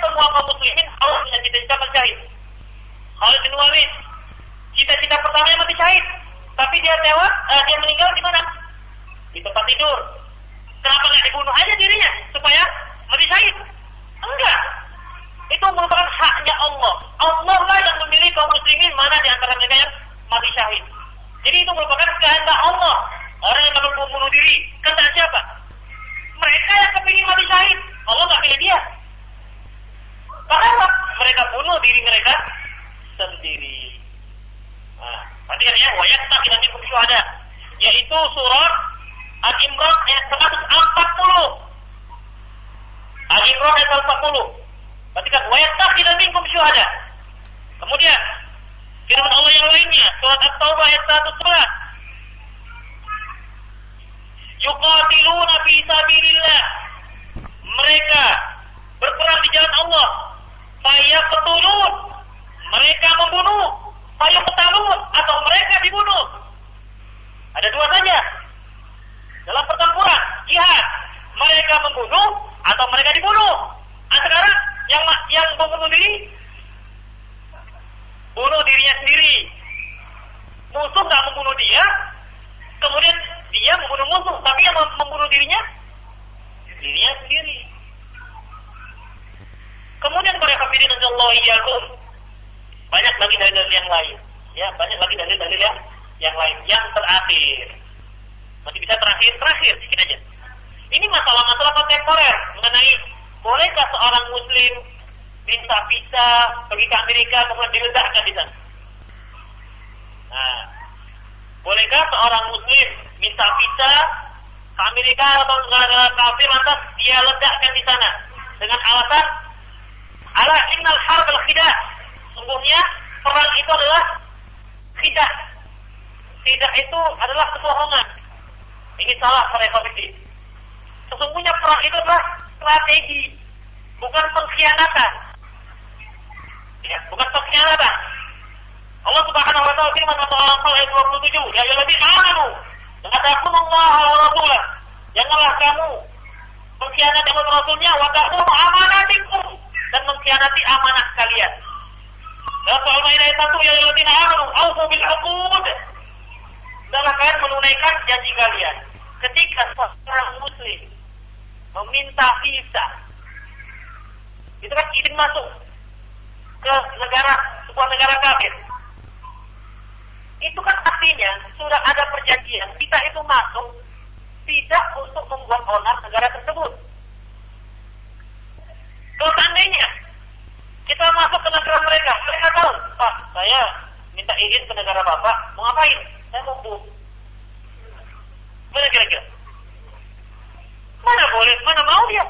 semua kaum muslimin harus punya cita-cita syahid. Khalid bin Walid, cita-cita pertamanya mati syahid. Tapi dia tewas, uh, dia meninggal di mana? Di tempat tidur. Kenapa nggak dibunuh aja dirinya supaya mati syahid? Enggak. Itu merupakan haknya Allah. Allah lah yang memilih kaum muslimin mana di antara mereka yang mati syahid. Jadi itu merupakan kehendak Allah. Orang yang mau bunuh diri, kehendak siapa? Mereka yang kepingin mati syahid. Allah nggak pilih dia. Karena mereka bunuh diri mereka sendiri. Nah, perhatikan ya, wayat tak nanti ada, yaitu surat Al-Imran ayat 140. Al-Imran ayat 140. Perhatikan, wayat tak minkum syuhada. Kemudian firman Allah yang lainnya, surat At-Taubah ayat 111. Yuqatiluna fi sabilillah. Mereka berperang di jalan Allah. Fayaqtulun. Mereka membunuh. Fayaqtalun atau mereka dibunuh. Ada dua saja. Dalam pertempuran jihad, mereka membunuh atau mereka dibunuh. Nah, sekarang yang yang membunuh diri bunuh dirinya sendiri. Musuh nggak membunuh dia, kemudian dia membunuh musuh, tapi yang membunuh dirinya dirinya sendiri. Kemudian para hadirin Allah iyyakum. Banyak lagi dalil-dalil yang lain. Ya, banyak lagi dalil-dalil yang yang lain. Yang terakhir. Masih bisa terakhir, terakhir sedikit aja. Ini masalah-masalah kontemporer mengenai bolehkah seorang muslim minta visa pergi ke Amerika kemudian diledakkan di sana. Nah, bolehkah seorang muslim minta visa ke Amerika atau negara kafir lantas dia ledakkan di sana dengan alasan ala innal harb al khidah. Sungguhnya perang itu adalah khidah. Khidah itu adalah kebohongan. Ini salah para ekonomi. Sesungguhnya perang itu adalah strategi, bukan pengkhianatan. Ya, bukan pengkhianatan. Allah Subhanahu wa taala firman dalam Al-Anfal ayat 27, "Ya ayyuhalladzina amanu, la taqunullaha wa rasulah." Janganlah kamu mengkhianati Allah Rasulnya wa taqunu amanatikum dan mengkhianati amanah kalian. Dalam soal Maidah ayat 1, "Ya ayyuhalladzina amanu, aufu bil 'uqud." Adalah kalian menunaikan janji kalian. Ketika seorang muslim meminta visa, itu kan izin masuk ke negara sebuah negara kafir. Itu kan artinya sudah ada perjanjian kita itu masuk tidak untuk membuat onar negara tersebut. Kalau seandainya kita masuk ke negara mereka, mereka tahu, Pak, saya minta izin ke negara Bapak, mau ngapain? Saya mau bu. Mana kira-kira? Mana boleh, mana mau dia?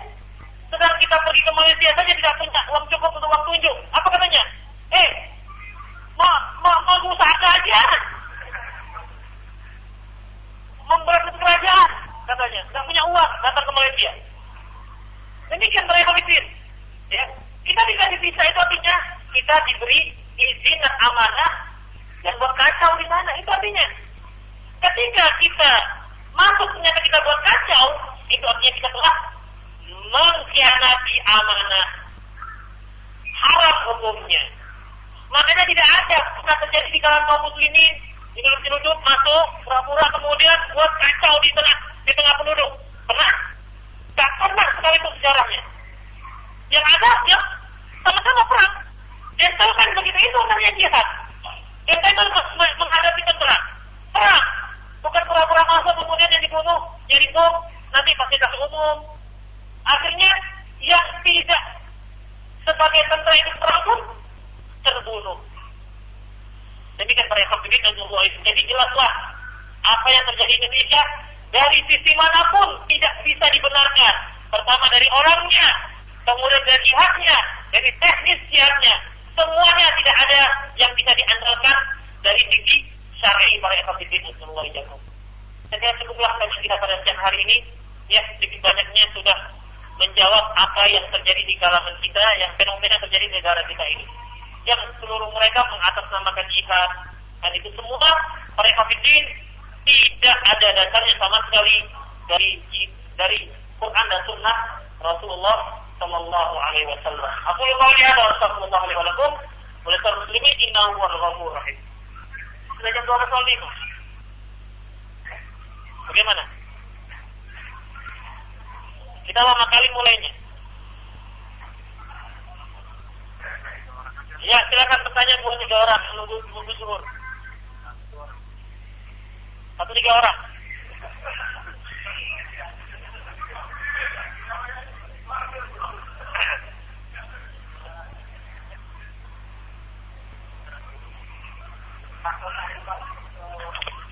Sedang kita pergi ke Malaysia saja tidak punya uang cukup untuk uang tunjuk. Apa katanya? Eh, mau, mau, mau usaha kerajaan. Memberantas kerajaan, katanya. Tidak punya uang, datang ke Malaysia. Demikian mereka mikir. Ya. Kita dikasih visa itu artinya kita diberi izin dan amanah yang buat kacau di sana. Itu artinya ketika kita masuk ternyata kita buat kacau, itu artinya kita telah mengkhianati amanah. Haram hukumnya. Makanya tidak ada pernah terjadi di kalangan kaum muslimin nyelundup masuk pura-pura kemudian buat kacau di tengah di tengah penduduk. Pernah? Tak pernah sekali itu sejarahnya. Yang ada ya sama-sama perang. Tahu kan begitu itu namanya jihad. Kita itu menghadapi tentara. Perang. Bukan pura-pura masuk kemudian yang dibunuh jadi bom nanti fasilitas umum. Akhirnya yang tidak sebagai tentara itu perang pun terbunuh. Demikian para hadirin dan Jadi jelaslah apa yang terjadi di Indonesia dari sisi mana pun tidak bisa dibenarkan. Pertama dari orangnya, kemudian dari jihadnya, dari teknis jihadnya. Semuanya tidak ada yang bisa diandalkan dari sisi syar'i para hadirin dan Allah Saya kira cukuplah kajian kita pada siang hari ini. Ya, sedikit banyaknya sudah menjawab apa yang terjadi di kalangan kita, yang fenomena terjadi di negara kita ini yang seluruh mereka mengatasnamakan jihad dan itu semua mereka hafidin tidak ada dasarnya sama sekali dari dari Quran dan Sunnah Rasulullah Sallallahu Alaihi Wasallam. Aku yang mau lihat Rasulullah Alaihi Wasallam. Oleh kaum muslimin innahu wal ghafur rahim. Sudah jam 12.05. Bagaimana? Kita lama kali mulainya. Ya, silakan bertanya buat tiga orang menunggu menunggu zuhur. Satu tiga orang.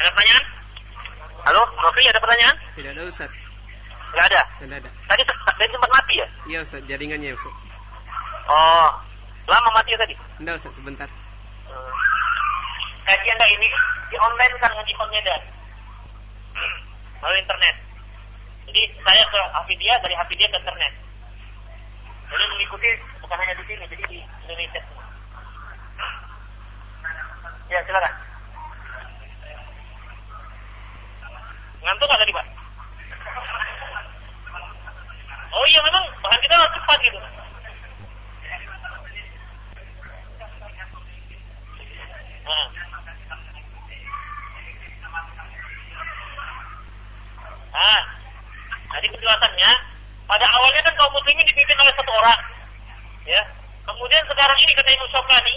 Ada pertanyaan? Halo, Rofi ada pertanyaan? Tidak ada Ustaz. Enggak ada. Tidak ada. Tadi tadi sempat mati ya? Iya Ustaz, jaringannya Ustaz. Oh, lama mati ya tadi? Tidak Ustaz, sebentar. Hmm. Kajian anda ini di online kan ngaji Medan melalui internet. Jadi saya ke Hafidiyah dari Hafidiyah ke internet. Jadi mengikuti bukan hanya di sini, jadi di Indonesia. Ya silakan. Ngantuk nggak tadi pak? Oh iya memang bahan kita cepat gitu. Nah. Nah, jadi penjelasannya pada awalnya kan kaum muslimin dipimpin oleh satu orang, ya. Kemudian sekarang ini kata Imam Syafani,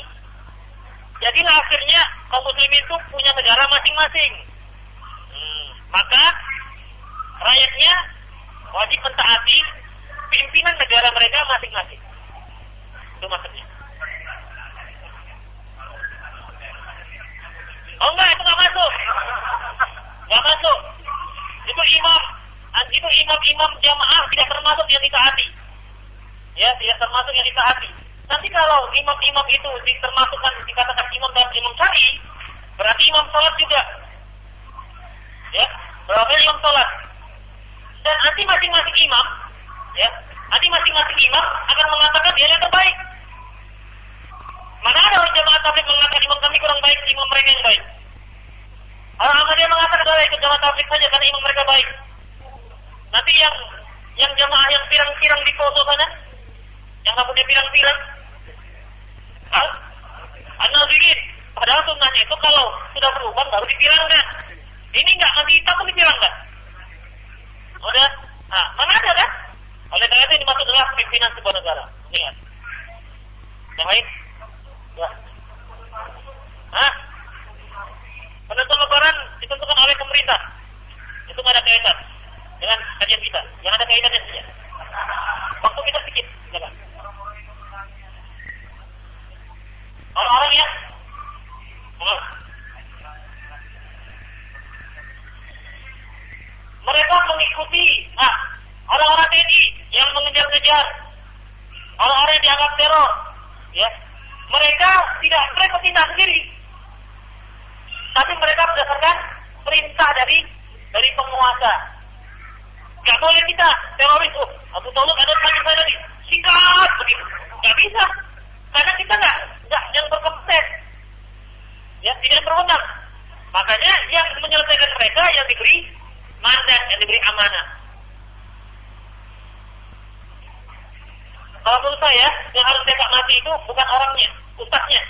jadilah akhirnya kaum muslimin itu punya negara masing-masing. Hmm, maka rakyatnya wajib mentaati pimpinan negara mereka masing-masing. Itu maksudnya. Oh enggak, itu enggak masuk. Enggak masuk. Itu imam. Itu imam-imam jamaah tidak termasuk yang ditaati. Ya, tidak termasuk yang ditaati. Nanti kalau imam-imam itu termasukkan dikatakan imam dan imam syari, berarti imam sholat juga. Ya, berarti imam sholat. Dan nanti masing-masing imam, ya, nanti masing-masing imam akan mengatakan dia yang terbaik. Mana ada orang jamaah tabligh mengatakan imam kami kurang baik, imam mereka yang baik. Orang Ahmadiyah mengatakan adalah ikut jamaah tabligh saja karena imam mereka baik. Nanti yang yang jamaah yang pirang-pirang di foto sana, yang nggak punya pirang-pirang, ah, an-nazirin. Padahal sunnahnya itu kalau sudah berubah baru dipirangkan. Ini nggak nanti hitam pun dipirangkan. Udah, nah, mana ada kan? Oleh karena itu ini masuk adalah pimpinan sebuah negara. Ingat. Yang lain? Ya. Hah? Penentuan lebaran ditentukan oleh pemerintah. Itu nggak ada kaitan dengan kajian kita. Yang ada kaitannya saja. Waktu kita sedikit. Silakan. Orang-orang ya. Mereka mengikuti nah, orang-orang TNI yang mengejar-ngejar orang-orang yang dianggap teror, ya. Mereka tidak mereka tindak sendiri, tapi mereka berdasarkan perintah dari dari penguasa. Gak boleh kita teroris, oh, Abu Talib ada tanya saya tadi, sikat begitu. Gak bisa, karena kita nggak nggak yang berkompeten, ya tidak berwenang. Makanya yang menyelesaikan mereka yang diberi mandat, yang diberi amanah. Kalau menurut saya, yang harus tembak mati itu bukan orangnya, ustaznya.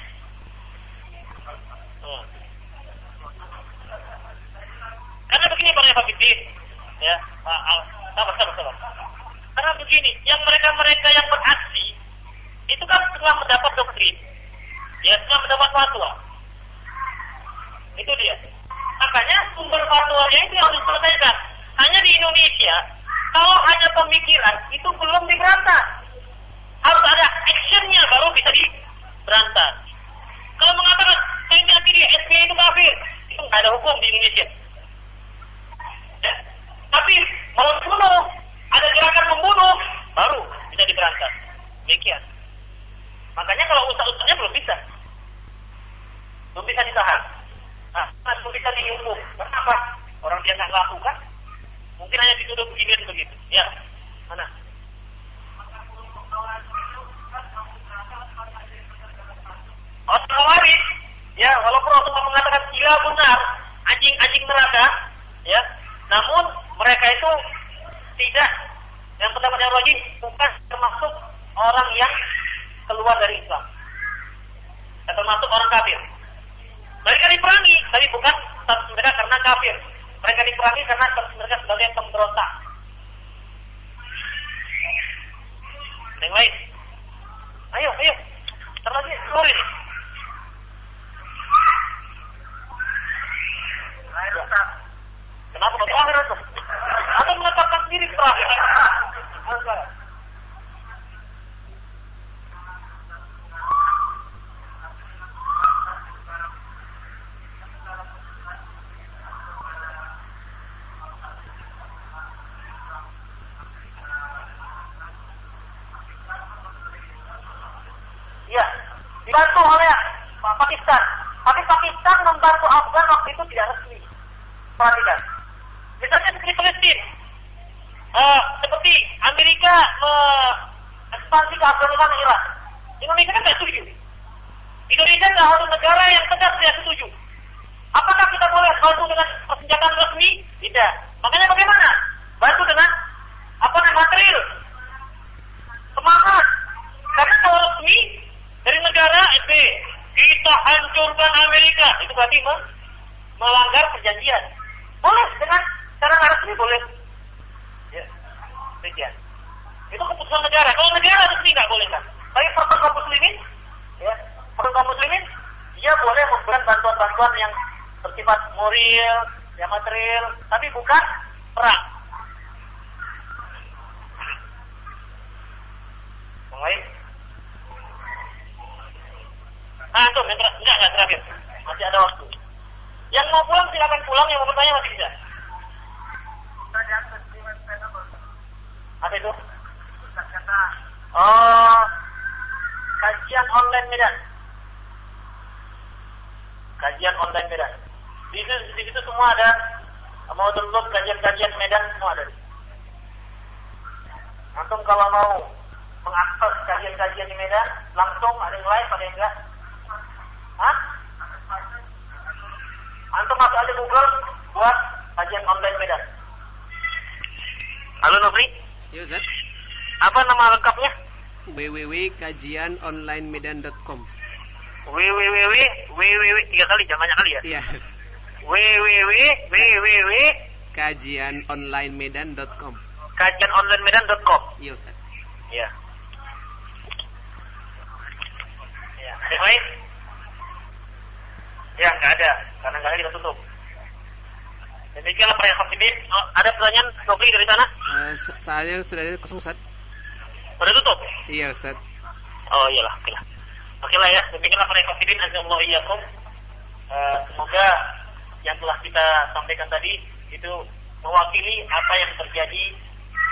Hmm. Karena begini para Habibin, ya, sabar, sabar, sabar. Karena begini, yang mereka-mereka yang beraksi itu kan setelah mendapat doktrin, ya setelah mendapat fatwa. Itu dia. Makanya sumber fatwanya itu harus diselesaikan. Hanya di Indonesia, kalau hanya pemikiran itu belum diberantas. Harus ada actionnya baru bisa diberantas. material, ya material, tapi bukan www.kajianonlinemedan.com www www tiga kali jamannya kali ya. Iya. www www kajianonlinemedan.com kajianonlinemedan.com iya Ustaz. Iya. Ya yang ya nggak ada. Karena nggak ada kita tutup. Demikianlah pak yang oh, ada pertanyaan? Sobri dari sana? Eh, uh, saya sudah ada kosong Ustaz. Iya Ustaz. Oh iyalah, oke lah. Oke lah ya, demikianlah para ekofidin azamullah iyakum. Uh, eh, semoga yang telah kita sampaikan tadi itu mewakili apa yang terjadi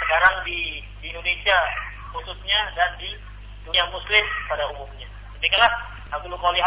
sekarang di, di Indonesia khususnya dan di dunia muslim pada umumnya. Demikianlah aku lu qouli